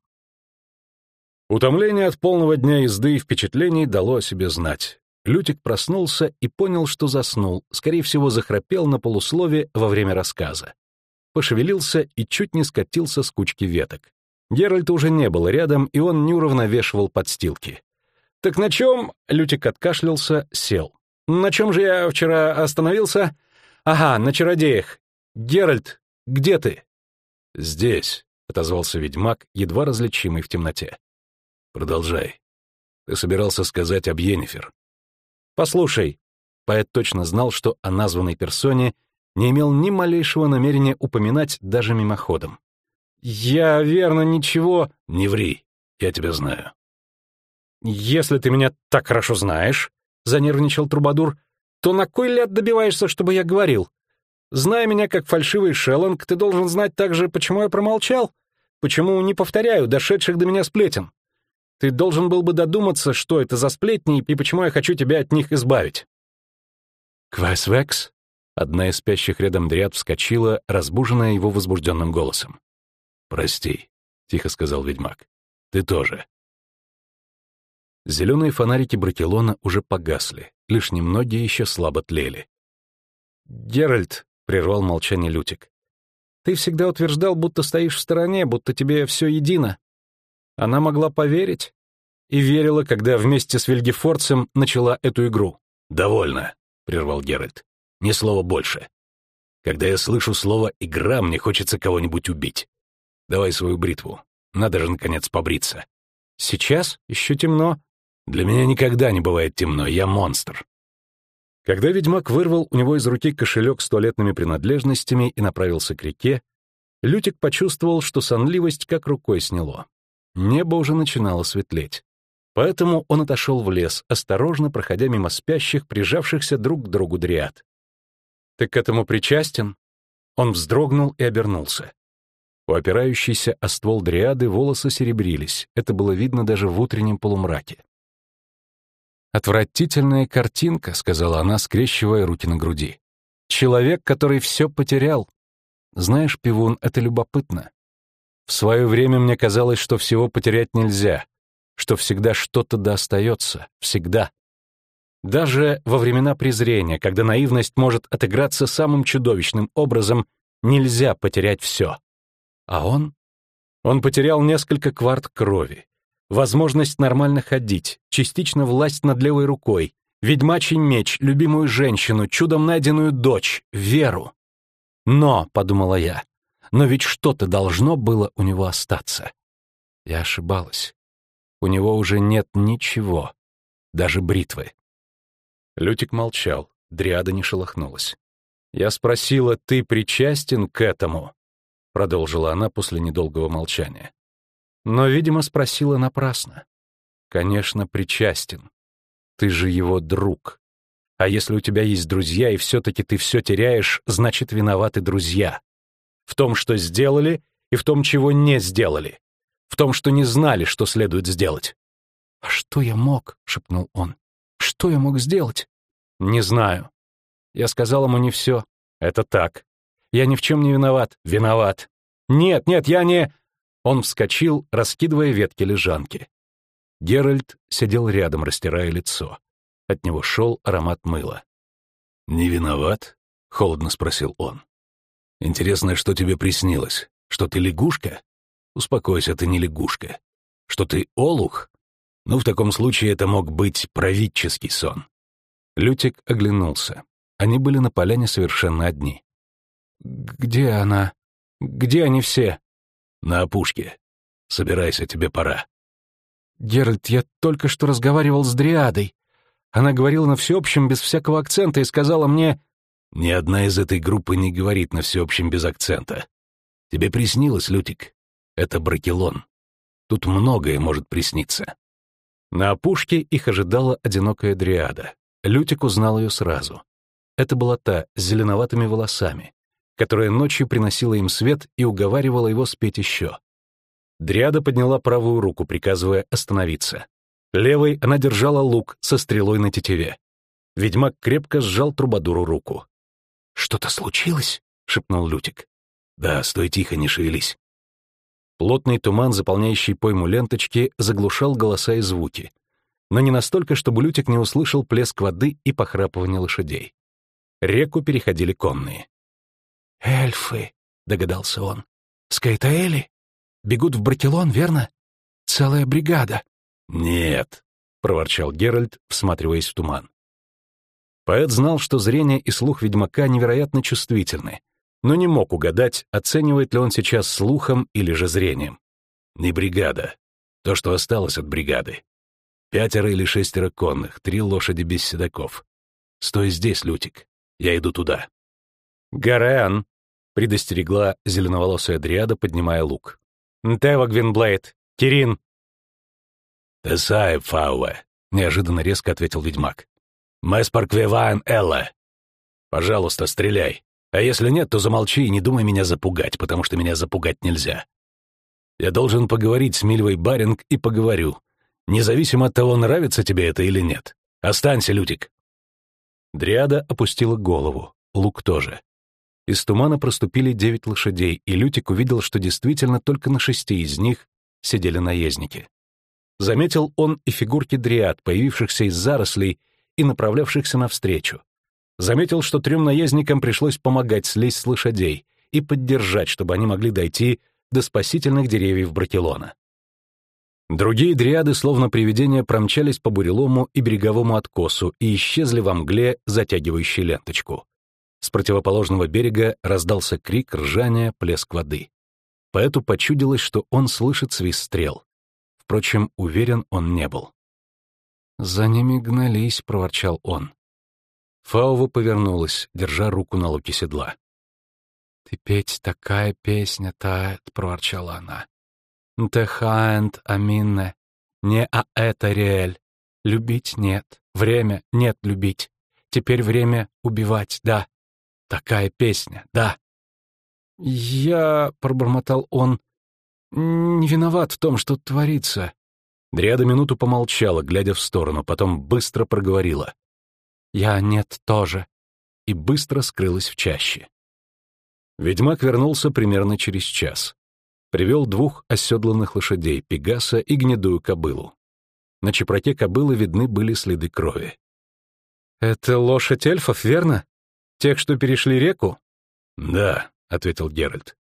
Утомление от полного дня езды и впечатлений дало о себе знать. Лютик проснулся и понял, что заснул, скорее всего, захрапел на полуслове во время рассказа пошевелился и чуть не скатился с кучки веток. Геральта уже не было рядом, и он неуравновешивал подстилки. «Так на чем?» — Лютик откашлялся, сел. «На чем же я вчера остановился?» «Ага, на чародеях. Геральт, где ты?» «Здесь», — отозвался ведьмак, едва различимый в темноте. «Продолжай. Ты собирался сказать об Йеннифер». «Послушай». Поэт точно знал, что о названной персоне не имел ни малейшего намерения упоминать даже мимоходом. «Я, верно, ничего...» «Не ври, я тебя знаю». «Если ты меня так хорошо знаешь», — занервничал Трубадур, «то на кой ляд добиваешься, чтобы я говорил? Зная меня как фальшивый шеллинг, ты должен знать также, почему я промолчал, почему не повторяю дошедших до меня сплетен. Ты должен был бы додуматься, что это за сплетни и почему я хочу тебя от них избавить». «Квайсвекс?» Одна из спящих рядом дриад вскочила, разбуженная его возбужденным голосом. «Прости», — тихо сказал ведьмак. «Ты тоже». Зеленые фонарики Бракелона уже погасли, лишь немногие еще слабо тлели. «Геральт», — прервал молчание Лютик, — «ты всегда утверждал, будто стоишь в стороне, будто тебе все едино. Она могла поверить и верила, когда вместе с Вильгефорцем начала эту игру». «Довольно», — прервал Геральт. Ни слова больше. Когда я слышу слово «игра», мне хочется кого-нибудь убить. Давай свою бритву. Надо же, наконец, побриться. Сейчас? Еще темно. Для меня никогда не бывает темно, я монстр. Когда ведьмак вырвал у него из руки кошелек с туалетными принадлежностями и направился к реке, Лютик почувствовал, что сонливость как рукой сняло. Небо уже начинало светлеть. Поэтому он отошел в лес, осторожно проходя мимо спящих, прижавшихся друг к другу дриад. Ты к этому причастен?» Он вздрогнул и обернулся. У опирающейся о ствол дриады волосы серебрились, это было видно даже в утреннем полумраке. «Отвратительная картинка», — сказала она, скрещивая руки на груди. «Человек, который все потерял. Знаешь, Пивун, это любопытно. В свое время мне казалось, что всего потерять нельзя, что всегда что-то достается, всегда. Даже во времена презрения, когда наивность может отыграться самым чудовищным образом, нельзя потерять все. А он? Он потерял несколько кварт крови, возможность нормально ходить, частично власть над левой рукой, ведьмачий меч, любимую женщину, чудом найденную дочь, веру. Но, — подумала я, — но ведь что-то должно было у него остаться. Я ошибалась. У него уже нет ничего, даже бритвы. Лютик молчал, дриада не шелохнулась. «Я спросила, ты причастен к этому?» Продолжила она после недолгого молчания. Но, видимо, спросила напрасно. «Конечно, причастен. Ты же его друг. А если у тебя есть друзья, и все-таки ты все теряешь, значит, виноваты друзья. В том, что сделали, и в том, чего не сделали. В том, что не знали, что следует сделать». «А что я мог?» — шепнул он. Что я мог сделать? Не знаю. Я сказал ему не все. Это так. Я ни в чем не виноват. Виноват. Нет, нет, я не... Он вскочил, раскидывая ветки лежанки. Геральт сидел рядом, растирая лицо. От него шел аромат мыла. «Не виноват?» — холодно спросил он. «Интересно, что тебе приснилось? Что ты лягушка? Успокойся, ты не лягушка. Что ты олух? Ну, в таком случае это мог быть правительский сон. Лютик оглянулся. Они были на поляне совершенно одни. «Где она? Где они все?» «На опушке. Собирайся, тебе пора». «Геральт, я только что разговаривал с Дриадой. Она говорила на всеобщем без всякого акцента и сказала мне...» «Ни одна из этой группы не говорит на всеобщем без акцента. Тебе приснилось, Лютик? Это Бракелон. Тут многое может присниться». На опушке их ожидала одинокая дриада. Лютик узнал ее сразу. Это была та с зеленоватыми волосами, которая ночью приносила им свет и уговаривала его спеть еще. Дриада подняла правую руку, приказывая остановиться. Левой она держала лук со стрелой на тетиве. Ведьмак крепко сжал трубадуру руку. «Что-то случилось?» — шепнул Лютик. «Да, стой тихо, не шевелись». Плотный туман, заполняющий пойму ленточки, заглушал голоса и звуки, но не настолько, чтобы Лютик не услышал плеск воды и похрапывание лошадей. Реку переходили конные. «Эльфы», — догадался он. «Скайтаэли? Бегут в Бракелон, верно? Целая бригада». «Нет», — проворчал Геральт, всматриваясь в туман. Поэт знал, что зрение и слух ведьмака невероятно чувствительны, но не мог угадать, оценивает ли он сейчас слухом или же зрением. «Не бригада. То, что осталось от бригады. Пятеро или шестеро конных, три лошади без седаков. Стой здесь, Лютик. Я иду туда». «Гареан», — предостерегла зеленоволосая дриада, поднимая лук. «Нтева Гвинблейд! Кирин!» «Тесаев Фауэ», — неожиданно резко ответил ведьмак. «Мэспарквеваен Элла. Пожалуйста, стреляй. А если нет, то замолчи и не думай меня запугать, потому что меня запугать нельзя. Я должен поговорить с Мильвой Баринг и поговорю, независимо от того, нравится тебе это или нет. Останься, Лютик». Дриада опустила голову, лук тоже. Из тумана проступили девять лошадей, и Лютик увидел, что действительно только на шести из них сидели наездники. Заметил он и фигурки дриад, появившихся из зарослей и направлявшихся навстречу. Заметил, что трем наездникам пришлось помогать слезть с лошадей и поддержать, чтобы они могли дойти до спасительных деревьев Бракелона. Другие дриады, словно привидения, промчались по бурелому и береговому откосу и исчезли во мгле, затягивающей ленточку. С противоположного берега раздался крик, ржание, плеск воды. Поэту почудилось, что он слышит свист стрел. Впрочем, уверен он не был. «За ними гнались», — проворчал он. Фаува повернулась, держа руку на луке седла. «Ты петь такая песня тает», — проворчала она. «Нтехаент аминне, не а это реэль. Любить нет, время нет любить. Теперь время убивать, да. Такая песня, да». «Я», — пробормотал он, не виноват в том, что творится». Дриада минуту помолчала, глядя в сторону, потом быстро проговорила. «Я нет тоже», и быстро скрылась в чаще. Ведьмак вернулся примерно через час. Привел двух оседланных лошадей, Пегаса и гнедую кобылу. На чепраке кобылы видны были следы крови. «Это лошадь эльфов, верно? Тех, что перешли реку?» «Да», — ответил Геральт.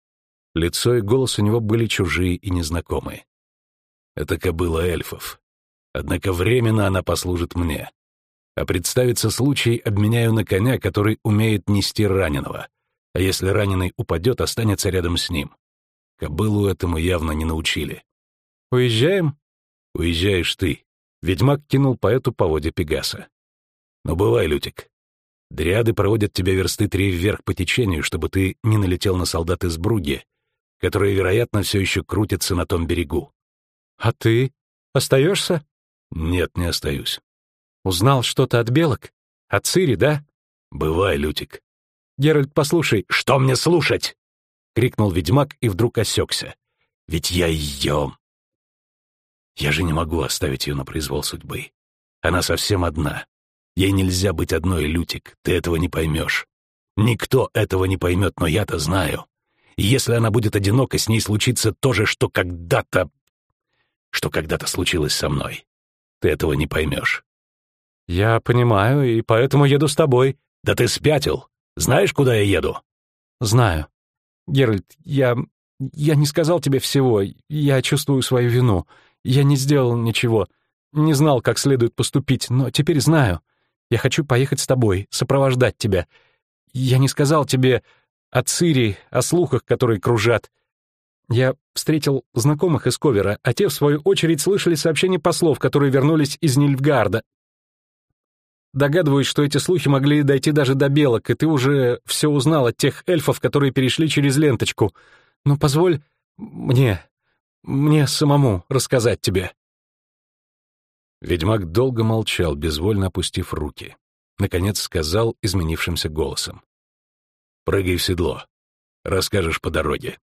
Лицо и голос у него были чужие и незнакомые. Это кобыла эльфов. Однако временно она послужит мне. А представится случай, обменяю на коня, который умеет нести раненого. А если раненый упадет, останется рядом с ним. Кобылу этому явно не научили. «Уезжаем?» «Уезжаешь ты». Ведьмак кинул поэту по воде Пегаса. «Ну, бывай, Лютик. Дриады проводят тебя версты три вверх по течению, чтобы ты не налетел на солдат из Бруги которые, вероятно, все еще крутятся на том берегу. А ты остаешься? Нет, не остаюсь. Узнал что-то от белок? От Цири, да? Бывай, Лютик. Геральт, послушай. Что мне слушать? Крикнул ведьмак и вдруг осекся. Ведь я ее... Я же не могу оставить ее на произвол судьбы. Она совсем одна. Ей нельзя быть одной, Лютик, ты этого не поймешь. Никто этого не поймет, но я-то знаю. И если она будет одинока, с ней случится то же, что когда-то... что когда-то случилось со мной. Ты этого не поймешь. Я понимаю, и поэтому еду с тобой. Да ты спятил. Знаешь, куда я еду? Знаю. Геральт, я... я не сказал тебе всего. Я чувствую свою вину. Я не сделал ничего. Не знал, как следует поступить, но теперь знаю. Я хочу поехать с тобой, сопровождать тебя. Я не сказал тебе о Цири, о слухах, которые кружат. Я встретил знакомых из Ковера, а те, в свою очередь, слышали сообщения послов, которые вернулись из Нильфгарда. Догадываюсь, что эти слухи могли дойти даже до белок, и ты уже все узнал от тех эльфов, которые перешли через ленточку. Но позволь мне, мне самому рассказать тебе. Ведьмак долго молчал, безвольно опустив руки. Наконец сказал изменившимся голосом. Прыгай в седло. расскажешь по дороге.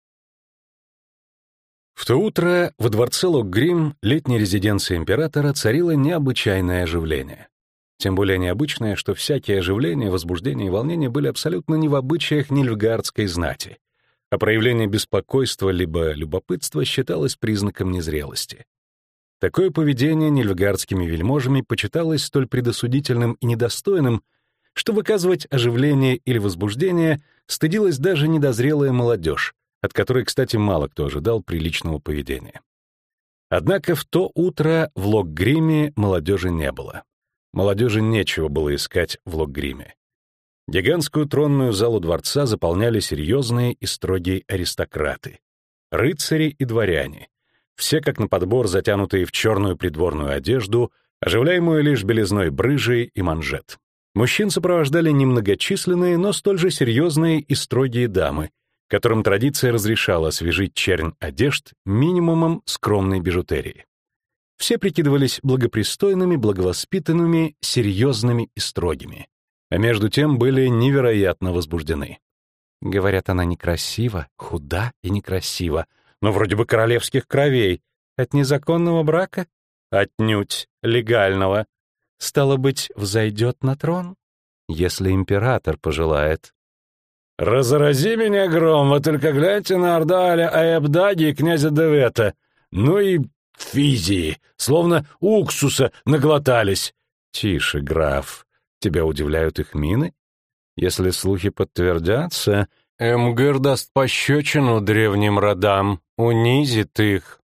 В то утро во дворце Локгрим, летней резиденции императора, царило необычайное оживление. Тем более необычное, что всякие оживления, возбуждения и волнения были абсолютно не в обычаях нильфгардской знати, а проявление беспокойства либо любопытства считалось признаком незрелости. Такое поведение нильфгардскими вельможами почиталось столь предосудительным и недостойным, что выказывать оживление или возбуждение стыдилась даже недозрелая молодежь, от которой, кстати, мало кто ожидал приличного поведения. Однако в то утро в Локгриме молодежи не было. Молодежи нечего было искать в Локгриме. Гигантскую тронную залу дворца заполняли серьезные и строгие аристократы, рыцари и дворяне, все как на подбор затянутые в черную придворную одежду, оживляемую лишь белизной брыжи и манжет. Мужчин сопровождали немногочисленные, но столь же серьезные и строгие дамы, которым традиция разрешала освежить чернь одежд минимумом скромной бижутерии. Все прикидывались благопристойными, благовоспитанными, серьезными и строгими, а между тем были невероятно возбуждены. Говорят, она некрасива, худа и некрасива, но вроде бы королевских кровей. От незаконного брака? Отнюдь легального. Стало быть, взойдет на трон? Если император пожелает. «Разрази меня, гром, вы только гляньте на Ордаля Аябдаги и князя Девета. Ну и физии, словно уксуса наглотались». «Тише, граф. Тебя удивляют их мины? Если слухи подтвердятся, Эмгер даст пощечину древним родам, унизит их».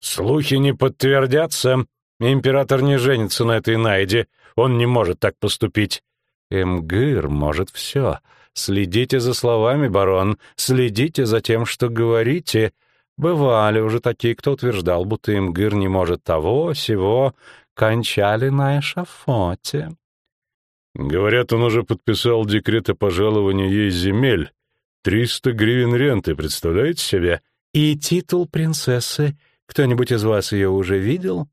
«Слухи не подтвердятся. Император не женится на этой Найде. Он не может так поступить». «Эмгир может все». Следите за словами, барон, следите за тем, что говорите. Бывали уже такие, кто утверждал, будто Имгир не может того, сего, кончали на эшафоте. Говорят, он уже подписал декрет о пожаловании ей земель. Триста гривен ренты, представляете себе? И титул принцессы. Кто-нибудь из вас ее уже видел?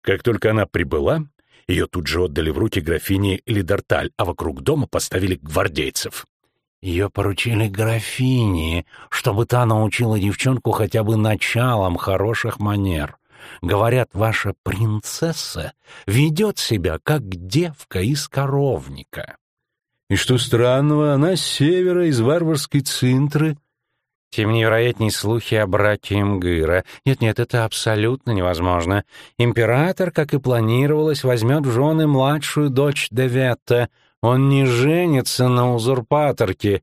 Как только она прибыла, ее тут же отдали в руки графине Лидарталь, а вокруг дома поставили гвардейцев. Ее поручили графине, чтобы та научила девчонку хотя бы началом хороших манер. Говорят, ваша принцесса ведет себя, как девка из коровника. И что странного, она с севера, из варварской цинтры, тем невероятней слухи о браке Имгыра. Нет-нет, это абсолютно невозможно. Император, как и планировалось, возьмет в жены младшую дочь Деветта. Он не женится на узурпаторке.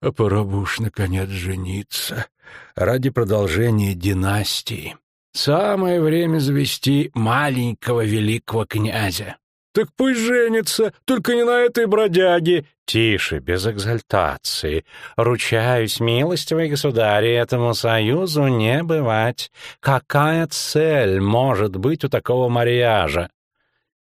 А пора бы уж, наконец, жениться. Ради продолжения династии. Самое время завести маленького великого князя. «Так пусть женится, только не на этой бродяге!» «Тише, без экзальтации. Ручаюсь, милостивый государь, этому союзу не бывать. Какая цель может быть у такого марияжа?»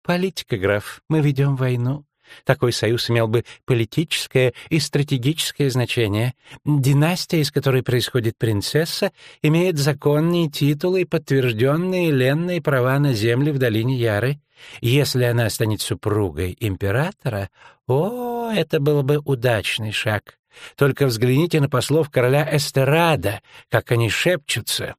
«Политика, граф, мы ведем войну. Такой союз имел бы политическое и стратегическое значение. Династия, из которой происходит принцесса, имеет законные титулы и подтвержденные ленные права на земли в долине Яры. Если она станет супругой императора, о, это был бы удачный шаг. Только взгляните на послов короля Эстерада, как они шепчутся.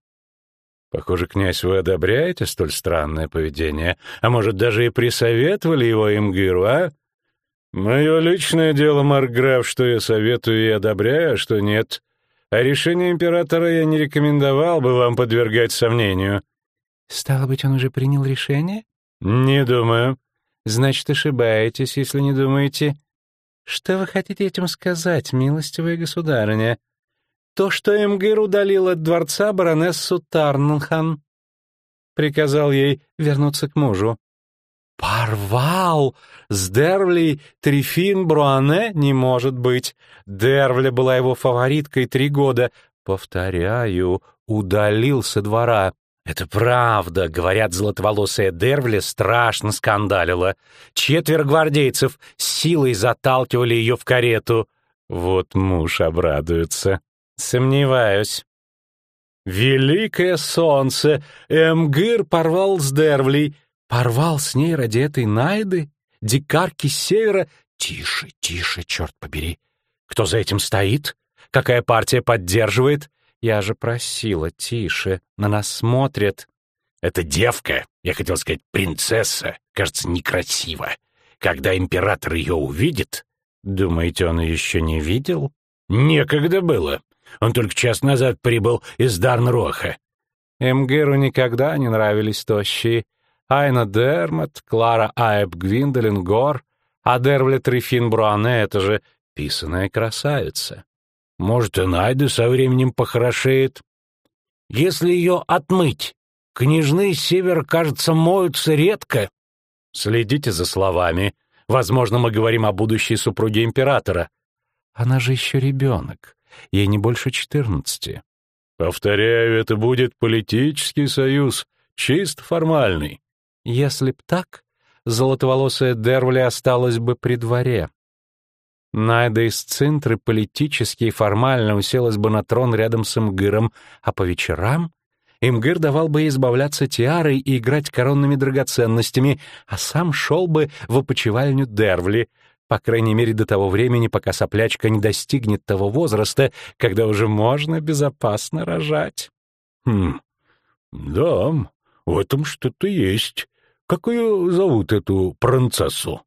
Похоже, князь, вы одобряете столь странное поведение, а может, даже и присоветовали его Имгиру, а? Мое личное дело, Маркграф, что я советую и одобряю, а что нет. А решение императора я не рекомендовал бы вам подвергать сомнению. Стало быть, он уже принял решение? «Не думаю». «Значит, ошибаетесь, если не думаете». «Что вы хотите этим сказать, милостивая государыня?» «То, что Эмгир удалил от дворца баронессу Тарнхан». Приказал ей вернуться к мужу. «Порвал! С Дервлей Трифин Бруане не может быть. Дервля была его фавориткой три года. Повторяю, удалил со двора. «Это правда», — говорят, золотоволосая Дервли страшно скандалила. Четверо гвардейцев силой заталкивали ее в карету. Вот муж обрадуется. Сомневаюсь. Великое солнце! Эмгир порвал с Дервлей. Порвал с ней ради этой Найды? Дикарки с севера? Тише, тише, черт побери. Кто за этим стоит? какая партия поддерживает. Я же просила, тише, на нас смотрят. Эта девка, я хотел сказать принцесса, кажется, некрасиво. Когда император ее увидит... Думаете, он еще не видел? Некогда было. Он только час назад прибыл из Дарнроха. Эмгеру никогда не нравились тощие. Айна Дермат, Клара Айб Гвиндолин Гор, а Трифин Бруане — это же писаная красавица. Может, и Найда со временем похорошеет. Если ее отмыть, княжны север, кажется, моются редко. Следите за словами. Возможно, мы говорим о будущей супруге императора. Она же еще ребенок. Ей не больше четырнадцати. Повторяю, это будет политический союз, чисто формальный. Если б так, золотоволосая Дервли осталась бы при дворе. Найда из Цинтры политически и формально уселась бы на трон рядом с Имгыром, а по вечерам Имгыр давал бы ей избавляться тиарой и играть коронными драгоценностями, а сам шел бы в опочивальню Дервли, по крайней мере до того времени, пока соплячка не достигнет того возраста, когда уже можно безопасно рожать. Хм, да, в этом что-то есть. Как ее зовут, эту принцессу?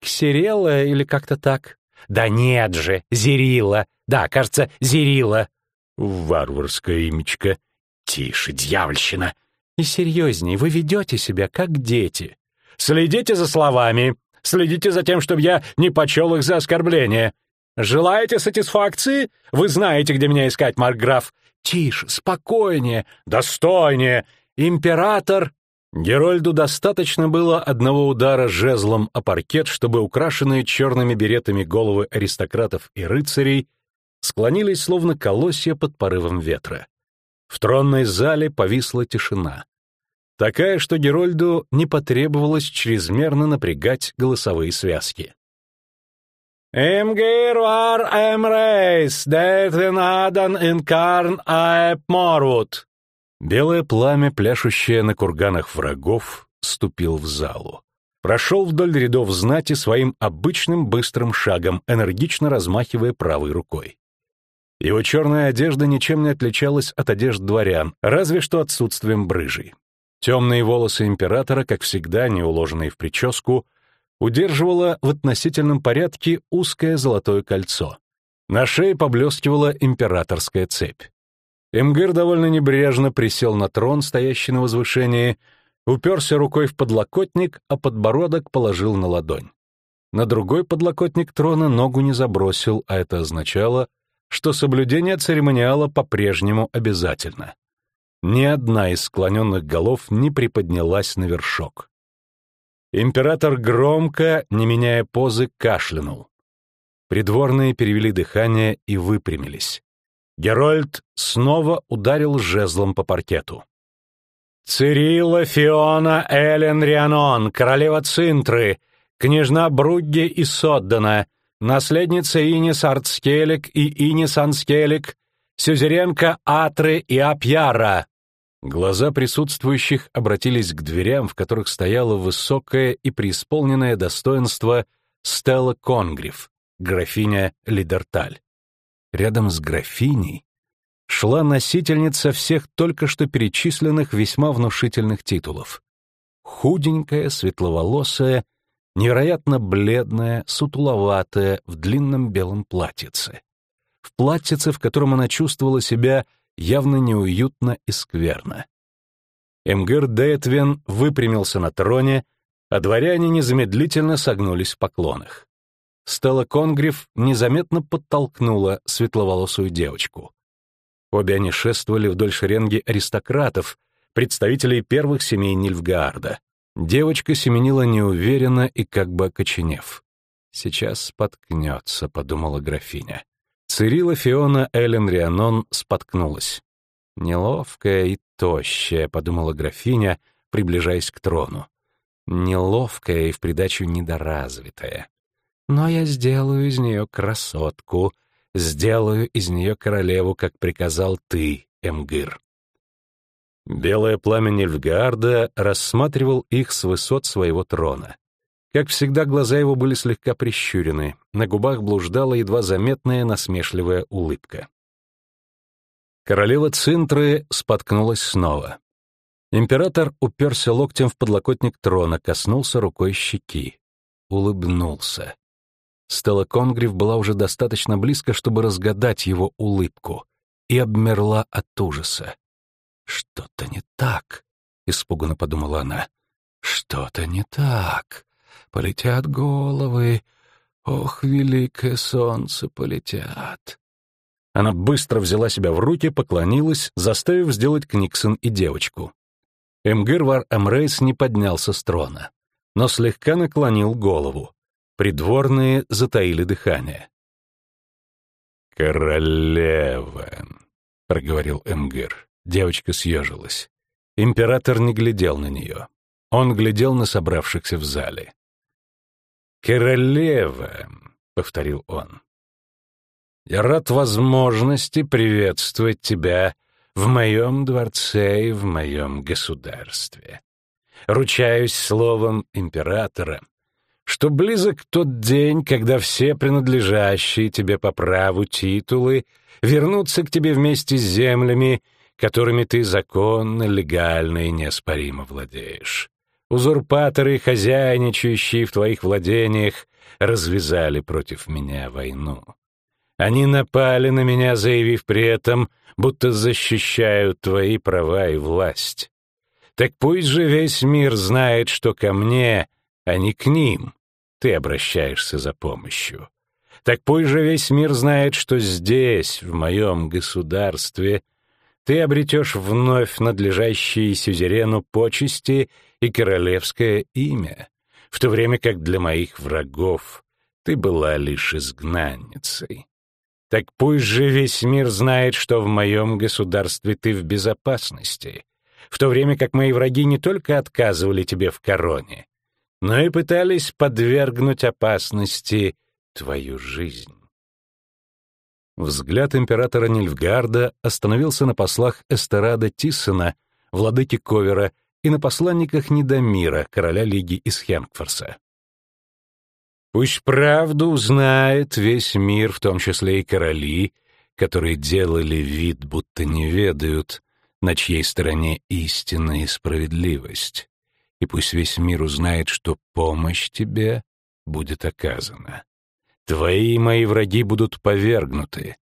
Ксерела или как-то так? Да нет же, Зерила. Да, кажется, Зерила. Варварское имечко. Тише, дьявольщина. И серьезней, вы ведете себя как дети. Следите за словами, следите за тем, чтобы я не почел их за оскорбление. Желаете сатисфакции? Вы знаете, где меня искать, Маркграф. Тише, спокойнее, достойнее. Император Герольду достаточно было одного удара жезлом о паркет, чтобы украшенные черными беретами головы аристократов и рыцарей склонились словно колосья под порывом ветра. В тронной зале повисла тишина. Такая, что Герольду не потребовалось чрезмерно напрягать голосовые связки. «Имгир вар эмрейс, детвинадан инкарн аэп морвуд», Белое пламя, пляшущее на курганах врагов, ступил в залу. Прошел вдоль рядов знати своим обычным быстрым шагом, энергично размахивая правой рукой. Его черная одежда ничем не отличалась от одежд дворян, разве что отсутствием брыжей. Темные волосы императора, как всегда, не уложенные в прическу, удерживало в относительном порядке узкое золотое кольцо. На шее поблескивала императорская цепь. Эмгыр довольно небрежно присел на трон, стоящий на возвышении, уперся рукой в подлокотник, а подбородок положил на ладонь. На другой подлокотник трона ногу не забросил, а это означало, что соблюдение церемониала по-прежнему обязательно. Ни одна из склоненных голов не приподнялась на вершок. Император громко, не меняя позы, кашлянул. Придворные перевели дыхание и выпрямились. Герольд снова ударил жезлом по паркету. «Цирилла Фиона Элен Рианон, королева Цинтры, княжна Бругге и Соддана, наследница Инис Артскелик и Инис Анскелик, сюзеренка Атры и Апьяра». Глаза присутствующих обратились к дверям, в которых стояло высокое и преисполненное достоинство Стелла Конгриф, графиня Лидерталь. Рядом с графиней шла носительница всех только что перечисленных весьма внушительных титулов. Худенькая, светловолосая, невероятно бледная, сутуловатая, в длинном белом платьице. В платьице, в котором она чувствовала себя явно неуютно и скверно. Эмгер Дейтвен выпрямился на троне, а дворяне незамедлительно согнулись в поклонах. Стелла Конгриф незаметно подтолкнула светловолосую девочку. Обе они шествовали вдоль шеренги аристократов, представителей первых семей Нильфгаарда. Девочка семенила неуверенно и как бы окоченев. «Сейчас споткнется», — подумала графиня. Цирила Фиона Эллен Рианон споткнулась. «Неловкая и тощая», — подумала графиня, приближаясь к трону. «Неловкая и в придачу недоразвитая. Но я сделаю из нее красотку, сделаю из нее королеву, как приказал ты, Эмгир. Белое пламя Нильфгаарда рассматривал их с высот своего трона. Как всегда, глаза его были слегка прищурены, на губах блуждала едва заметная насмешливая улыбка. Королева Цинтры споткнулась снова. Император уперся локтем в подлокотник трона, коснулся рукой щеки. Улыбнулся. Стелла Конгриф была уже достаточно близко, чтобы разгадать его улыбку, и обмерла от ужаса. «Что-то не так», — испуганно подумала она. «Что-то не так. Полетят головы. Ох, великое солнце, полетят». Она быстро взяла себя в руки, поклонилась, заставив сделать Книксон и девочку. Эмгырвар Эмрейс не поднялся с трона, но слегка наклонил голову. Придворные затаили дыхание. «Королева», — проговорил Эмгыр. Девочка съежилась. Император не глядел на нее. Он глядел на собравшихся в зале. «Королева», — повторил он, — «я рад возможности приветствовать тебя в моем дворце и в моем государстве. Ручаюсь словом императора, что близок тот день, когда все принадлежащие тебе по праву титулы вернутся к тебе вместе с землями, которыми ты законно, легально и неоспоримо владеешь. Узурпаторы, хозяйничающие в твоих владениях, развязали против меня войну. Они напали на меня, заявив при этом, будто защищают твои права и власть. Так пусть же весь мир знает, что ко мне, а не к ним, ты обращаешься за помощью. Так пусть же весь мир знает, что здесь, в моем государстве, ты обретешь вновь надлежащие сюзерену почести и королевское имя, в то время как для моих врагов ты была лишь изгнанницей. Так пусть же весь мир знает, что в моем государстве ты в безопасности, в то время как мои враги не только отказывали тебе в короне, но и пытались подвергнуть опасности твою жизнь. Взгляд императора Нильфгарда остановился на послах Эстерада Тиссена, владыки Ковера, и на посланниках Недомира, короля Лиги из Хенкфорса. Пусть правду узнает весь мир, в том числе и короли, которые делали вид, будто не ведают, на чьей стороне истина и справедливость. И пусть весь мир узнает, что помощь тебе будет оказана. Твои и мои враги будут повергнуты.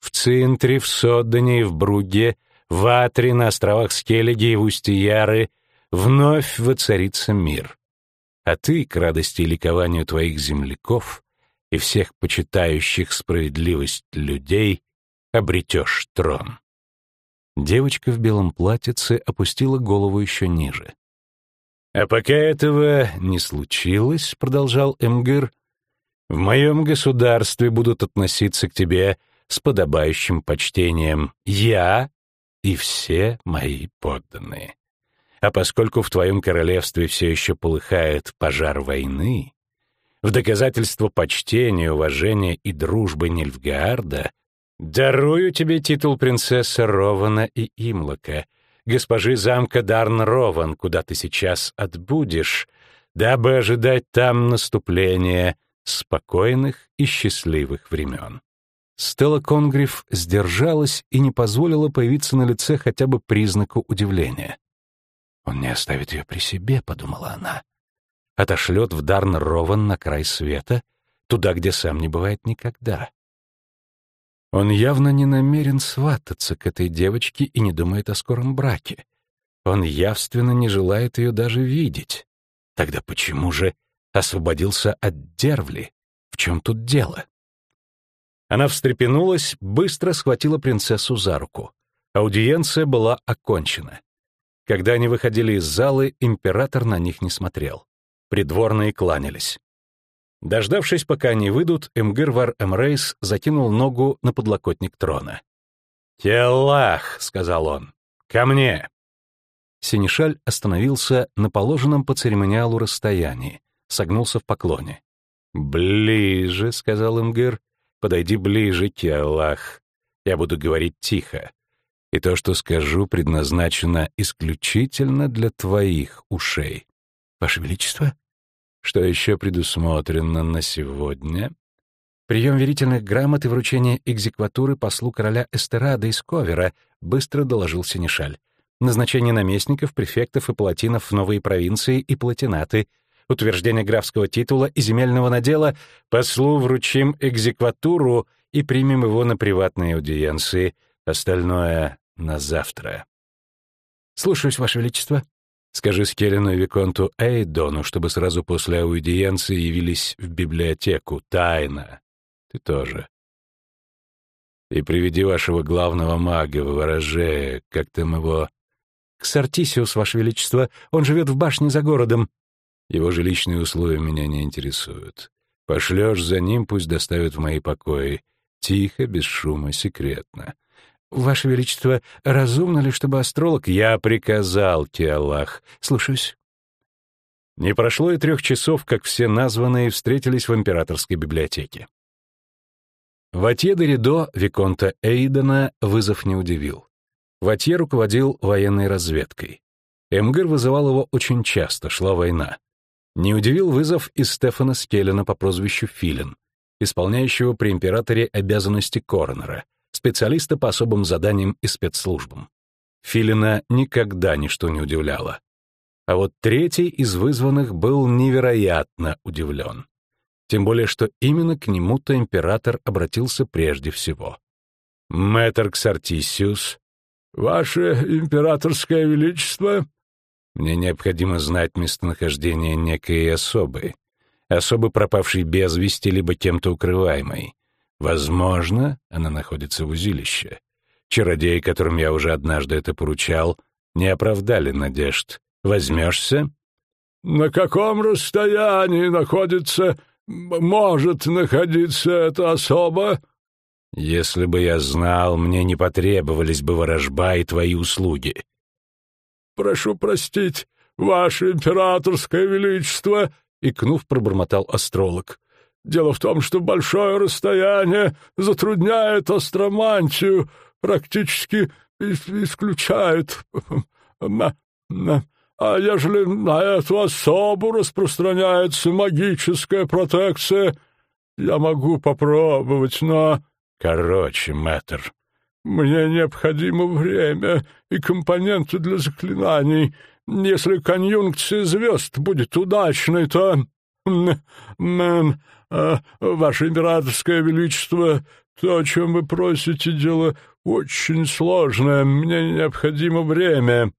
В Цинтре, в Соддане в Бруге, в Атре, на островах Скеллиги и в Устьяры вновь воцарится мир а ты, к радости и ликованию твоих земляков и всех почитающих справедливость людей, обретешь трон». Девочка в белом платьице опустила голову еще ниже. «А пока этого не случилось, — продолжал Эмгыр, — в моем государстве будут относиться к тебе с подобающим почтением я и все мои подданные. А поскольку в твоем королевстве все еще полыхает пожар войны, в доказательство почтения, уважения и дружбы Нильфгаарда дарую тебе титул принцессы Рована и Имлока, госпожи замка Дарн-Рован, куда ты сейчас отбудешь, дабы ожидать там наступления спокойных и счастливых времен. Стелла Конгриф сдержалась и не позволила появиться на лице хотя бы признаку удивления. «Он не оставит ее при себе», — подумала она. «Отошлет в Дарн-Рован на край света, туда, где сам не бывает никогда». Он явно не намерен свататься к этой девочке и не думает о скором браке. Он явственно не желает ее даже видеть. Тогда почему же освободился от Дервли? В чем тут дело? Она встрепенулась, быстро схватила принцессу за руку. Аудиенция была окончена. Когда они выходили из залы, император на них не смотрел. Придворные кланялись. Дождавшись, пока они выйдут, Эмгырвар Эмрейс закинул ногу на подлокотник трона. «Телах!» — сказал он. «Ко мне!» Синишаль остановился на положенном по церемониалу расстоянии, согнулся в поклоне. «Ближе», — сказал Имгыр, — «подойди ближе, Киалах. Я буду говорить тихо и то, что скажу, предназначено исключительно для твоих ушей. Ваше Величество? Что еще предусмотрено на сегодня? Прием верительных грамот и вручение экзекватуры послу короля Эстерада из Ковера, быстро доложил Синишаль. Назначение наместников, префектов и палатинов в новые провинции и платинаты, утверждение графского титула и земельного надела, послу вручим экзекватуру и примем его на приватные аудиенции, остальное — на завтра. Слушаюсь, Ваше Величество. Скажи Скеллену и Виконту Эйдону, чтобы сразу после аудиенции явились в библиотеку, тайно. Ты тоже. И приведи вашего главного мага в ворожее, как там его... Ксартисиус, Ваше Величество, он живет в башне за городом. Его жилищные условия меня не интересуют. Пошлешь за ним, пусть доставят в мои покои. Тихо, без шума, секретно. Ваше Величество, разумно ли, чтобы астролог... Я приказал, Киаллах. Слушаюсь. Не прошло и трех часов, как все названные встретились в императорской библиотеке. Ватье де Ридо, Виконта Эйдена, вызов не удивил. Ватье руководил военной разведкой. Эмгер вызывал его очень часто, шла война. Не удивил вызов и Стефана Скеллена по прозвищу Филин, исполняющего при императоре обязанности коронера, специалиста по особым заданиям и спецслужбам. Филина никогда ничто не удивляло. А вот третий из вызванных был невероятно удивлен. Тем более, что именно к нему-то император обратился прежде всего. «Мэтр Ксартисиус, ваше императорское величество, мне необходимо знать местонахождение некой особы, особы, пропавшей без вести, либо кем-то укрываемой. Возможно, она находится в узилище. Чародеи, которым я уже однажды это поручал, не оправдали надежд. Возьмешься? На каком расстоянии находится, может находиться эта особа? Если бы я знал, мне не потребовались бы ворожба и твои услуги. Прошу простить, ваше императорское величество, икнув, пробормотал астролог. Дело в том, что большое расстояние затрудняет астромантию, практически исключает. А ежели на эту особу распространяется магическая протекция, я могу попробовать, но... Короче, мэтр, мне необходимо время и компоненты для заклинаний. Если конъюнкция звезд будет удачной, то... А, ваше императорское величество, то, о чем вы просите, дело очень сложное. Мне необходимо время».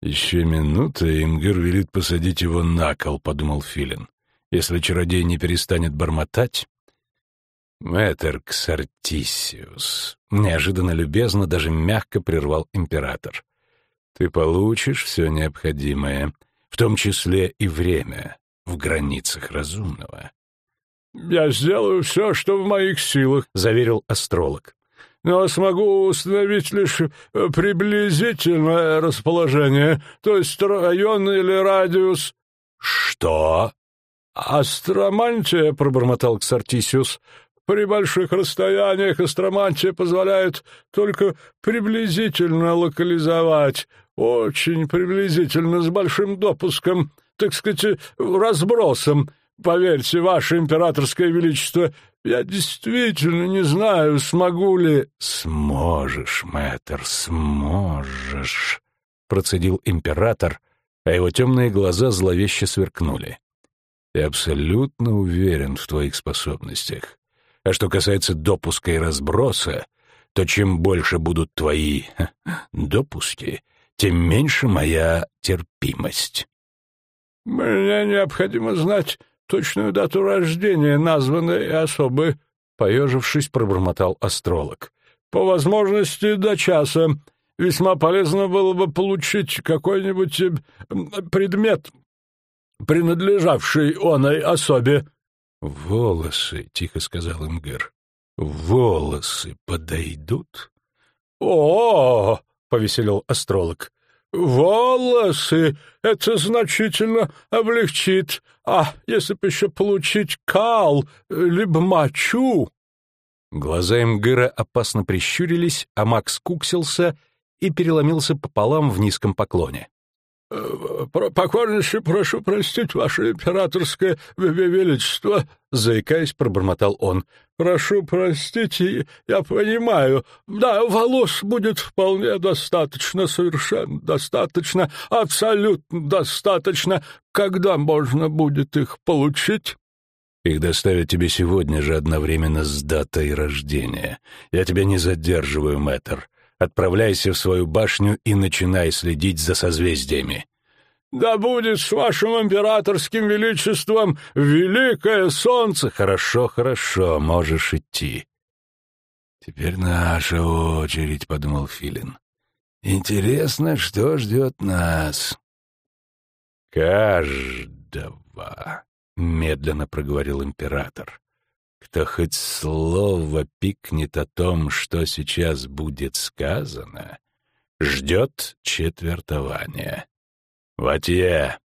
«Еще минута, и Имгер велит посадить его на кол», — подумал Филин. «Если чародей не перестанет бормотать...» «Мэтр Ксартисиус», — неожиданно любезно, даже мягко прервал император. «Ты получишь все необходимое, в том числе и время, в границах разумного. «Я сделаю все, что в моих силах», — заверил астролог. «Но смогу установить лишь э, приблизительное расположение, то есть район или радиус». «Что?» «Астромантия», — пробормотал Ксартисиус. «При больших расстояниях астромантия позволяет только приблизительно локализовать, очень приблизительно, с большим допуском, так сказать, разбросом». Поверьте, ваше императорское величество, я действительно не знаю, смогу ли...» «Сможешь, мэтр, сможешь», — процедил император, а его темные глаза зловеще сверкнули. «Я абсолютно уверен в твоих способностях. А что касается допуска и разброса, то чем больше будут твои допуски, тем меньше моя терпимость». «Мне необходимо знать точную дату рождения названной особы, — поежившись, пробормотал астролог. — По возможности до часа. Весьма полезно было бы получить какой-нибудь э, предмет, принадлежавший оной особе. — Волосы, — тихо сказал Имгер. — Волосы подойдут? — О, -о, -о — повеселел астролог. «Волосы! Это значительно облегчит. А если бы еще получить кал, либо мочу?» Глаза Эмгыра опасно прищурились, а Макс куксился и переломился пополам в низком поклоне. Покорнейше прошу простить, ваше императорское величество», — заикаясь, пробормотал он. «Прошу простить, я понимаю. Да, волос будет вполне достаточно, совершенно достаточно, абсолютно достаточно. Когда можно будет их получить?» «Их доставят тебе сегодня же одновременно с датой рождения. Я тебя не задерживаю, мэтр. Отправляйся в свою башню и начинай следить за созвездиями. Да будет с вашим императорским величеством великое солнце. Хорошо, хорошо, можешь идти. Теперь наша очередь, подумал Филин. Интересно, что ждет нас. Каждого, медленно проговорил император кто хоть слово пикнет о том, что сейчас будет сказано, ждет четвертования. Ватье!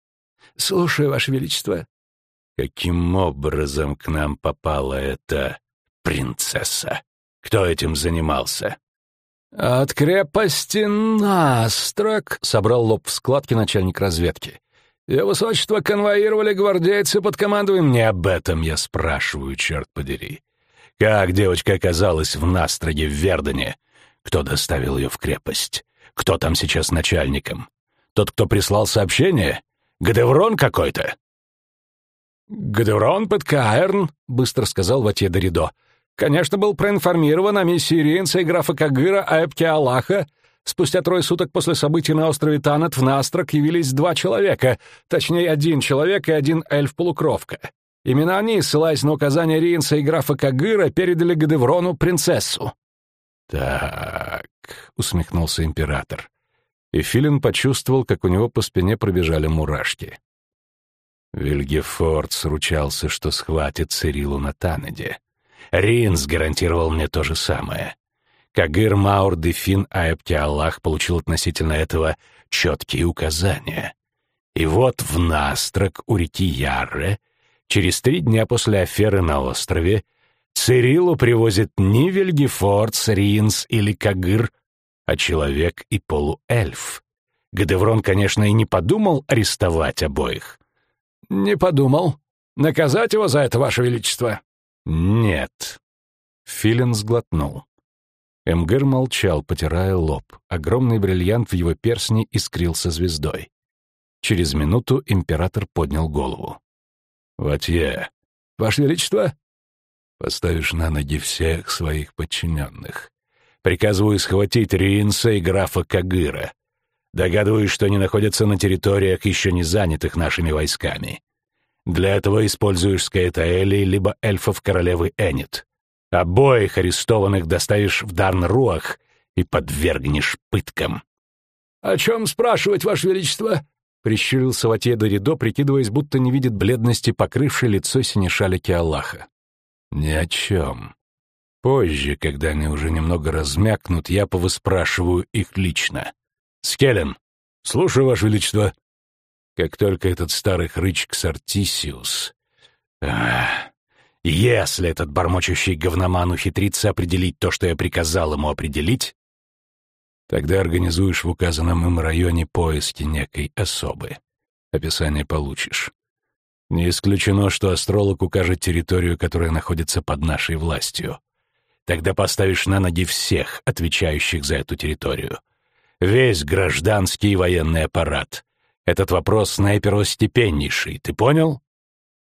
Слушаю, Ваше Величество. Каким образом к нам попала эта принцесса? Кто этим занимался? От крепости Настрок собрал лоб в складке начальник разведки. Ее высочество конвоировали гвардейцы под командованием. Не об этом я спрашиваю, черт подери. Как девочка оказалась в Настроге в Вердене? Кто доставил ее в крепость? Кто там сейчас начальником? Тот, кто прислал сообщение? Гадеврон какой-то?» «Гадеврон Петкаерн», — быстро сказал Ватье Доридо. «Конечно, был проинформирован о миссии Ринца и графа Кагыра Аэбке Аллаха Спустя трое суток после событий на острове Танет в Настрок явились два человека, точнее, один человек и один эльф-полукровка. Именно они, ссылаясь на указания Риенса и графа Кагыра, передали Гадеврону принцессу. «Так», — усмехнулся император. И Филин почувствовал, как у него по спине пробежали мурашки. Вильгефорд сручался, что схватит Цирилу на Танеде. Ринс гарантировал мне то же самое. Кагыр Маур Дефин Аэбти Аллах получил относительно этого четкие указания. И вот в Настрок у реки Ярре, через три дня после аферы на острове, Цирилу привозит не Вельгефордс, Ринс или Кагыр, а человек и полуэльф. Гадеврон, конечно, и не подумал арестовать обоих. «Не подумал. Наказать его за это, Ваше Величество?» «Нет». Филин сглотнул. Эмгер молчал, потирая лоб. Огромный бриллиант в его персне искрился звездой. Через минуту император поднял голову. «Ватье!» «Ваше Величество!» «Поставишь на ноги всех своих подчиненных. Приказываю схватить Ринса и графа Кагыра. Догадываюсь, что они находятся на территориях, еще не занятых нашими войсками. Для этого используешь Скаэтаэли либо эльфов королевы Энит. Обоих арестованных доставишь в Дарн-Руах и подвергнешь пыткам». «О чем спрашивать, Ваше Величество?» — прищурился Ватье Доридо, прикидываясь, будто не видит бледности, покрывшей лицо синешалики Аллаха. «Ни о чем. Позже, когда они уже немного размякнут, я повыспрашиваю их лично. Скеллен, слушаю, Ваше Величество. Как только этот старый хрыч Ксартисиус... Ах, если этот бормочущий говноман ухитрится определить то, что я приказал ему определить, тогда организуешь в указанном им районе поиски некой особы. Описание получишь. Не исключено, что астролог укажет территорию, которая находится под нашей властью. Тогда поставишь на ноги всех, отвечающих за эту территорию. Весь гражданский и военный аппарат. Этот вопрос снайперостепеннейший, ты понял?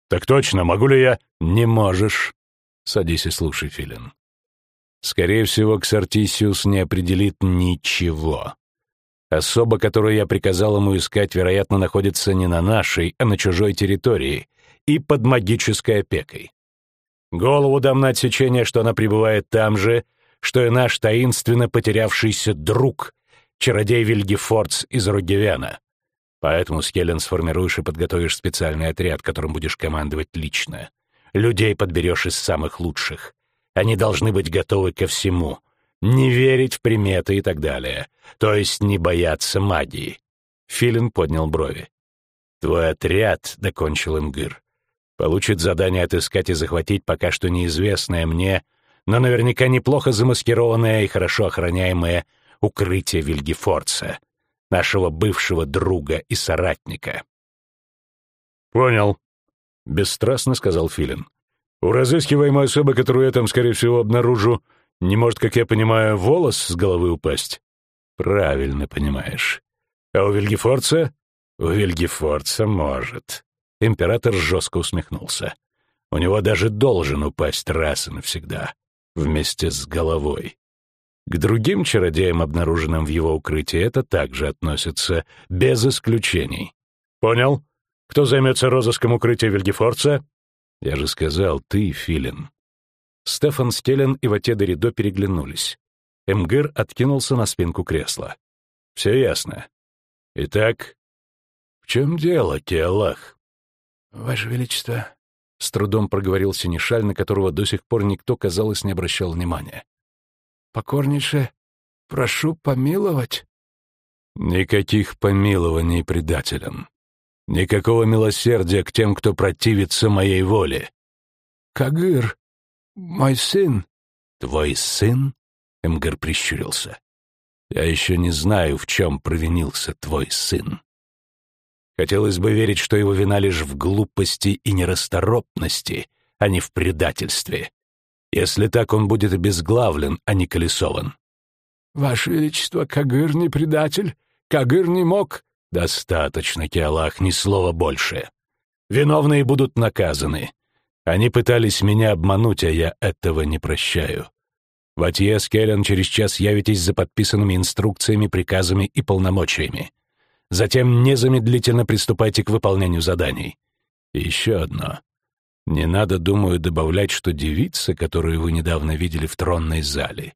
«Так точно, могу ли я?» «Не можешь». Садись и слушай, Филин. Скорее всего, Ксартисиус не определит ничего. Особа, которую я приказал ему искать, вероятно, находится не на нашей, а на чужой территории и под магической опекой. Голову дам на отсечение, что она пребывает там же, что и наш таинственно потерявшийся друг, чародей Вильгефордс из Ругевяна. Поэтому, Скеллен, сформируешь и подготовишь специальный отряд, которым будешь командовать лично. Людей подберешь из самых лучших. Они должны быть готовы ко всему. Не верить в приметы и так далее. То есть не бояться магии. Филин поднял брови. «Твой отряд», — докончил Имгыр, — «получит задание отыскать и захватить пока что неизвестное мне, но наверняка неплохо замаскированное и хорошо охраняемое укрытие Вильгефорца. Нашего бывшего друга и соратника. «Понял», — бесстрастно сказал Филин. «У разыскиваемой особы, которую я там, скорее всего, обнаружу, не может, как я понимаю, волос с головы упасть?» «Правильно понимаешь. А у Вильгефорца?» «У Вильгефорца может». Император жестко усмехнулся. «У него даже должен упасть раз и навсегда, вместе с головой. К другим чародеям, обнаруженным в его укрытии, это также относится, без исключений. Понял? Кто займется розыском укрытия Вильгефорца? Я же сказал, ты, Филин. Стефан Стеллен и Вате Доридо переглянулись. Эмгер откинулся на спинку кресла. Все ясно. Итак, в чем дело, Теалах? Ваше Величество, с трудом проговорил Синишаль, на которого до сих пор никто, казалось, не обращал внимания. Покорнейше прошу помиловать. Никаких помилований предателям. Никакого милосердия к тем, кто противится моей воле. Кагыр, мой сын. Твой сын? Эмгар прищурился. Я еще не знаю, в чем провинился твой сын. Хотелось бы верить, что его вина лишь в глупости и нерасторопности, а не в предательстве. Если так, он будет обезглавлен, а не колесован. «Ваше Величество, Кагыр не предатель. Кагыр не мог...» «Достаточно, Киалах, ни слова больше. Виновные будут наказаны. Они пытались меня обмануть, а я этого не прощаю. Ватье с Келлен через час явитесь за подписанными инструкциями, приказами и полномочиями. Затем незамедлительно приступайте к выполнению заданий. И еще одно. Не надо, думаю, добавлять, что девица, которую вы недавно видели в тронной зале,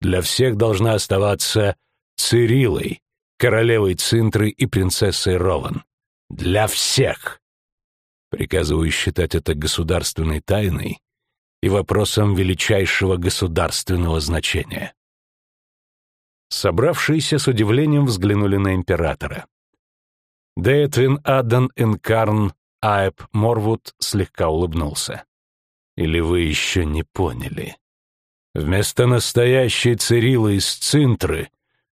для всех должна оставаться Цирилой, королевой Цинтры и принцессой Рован. Для всех! Приказываю считать это государственной тайной и вопросом величайшего государственного значения. Собравшиеся с удивлением взглянули на императора. Деэтвин Адан Инкарн Айб Морвуд слегка улыбнулся. «Или вы еще не поняли? Вместо настоящей Цирилы из Цинтры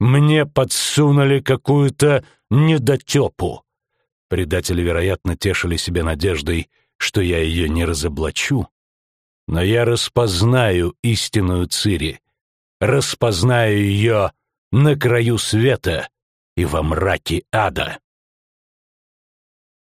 мне подсунули какую-то недотепу. Предатели, вероятно, тешили себя надеждой, что я ее не разоблачу. Но я распознаю истинную Цири, распознаю ее на краю света и во мраке ада.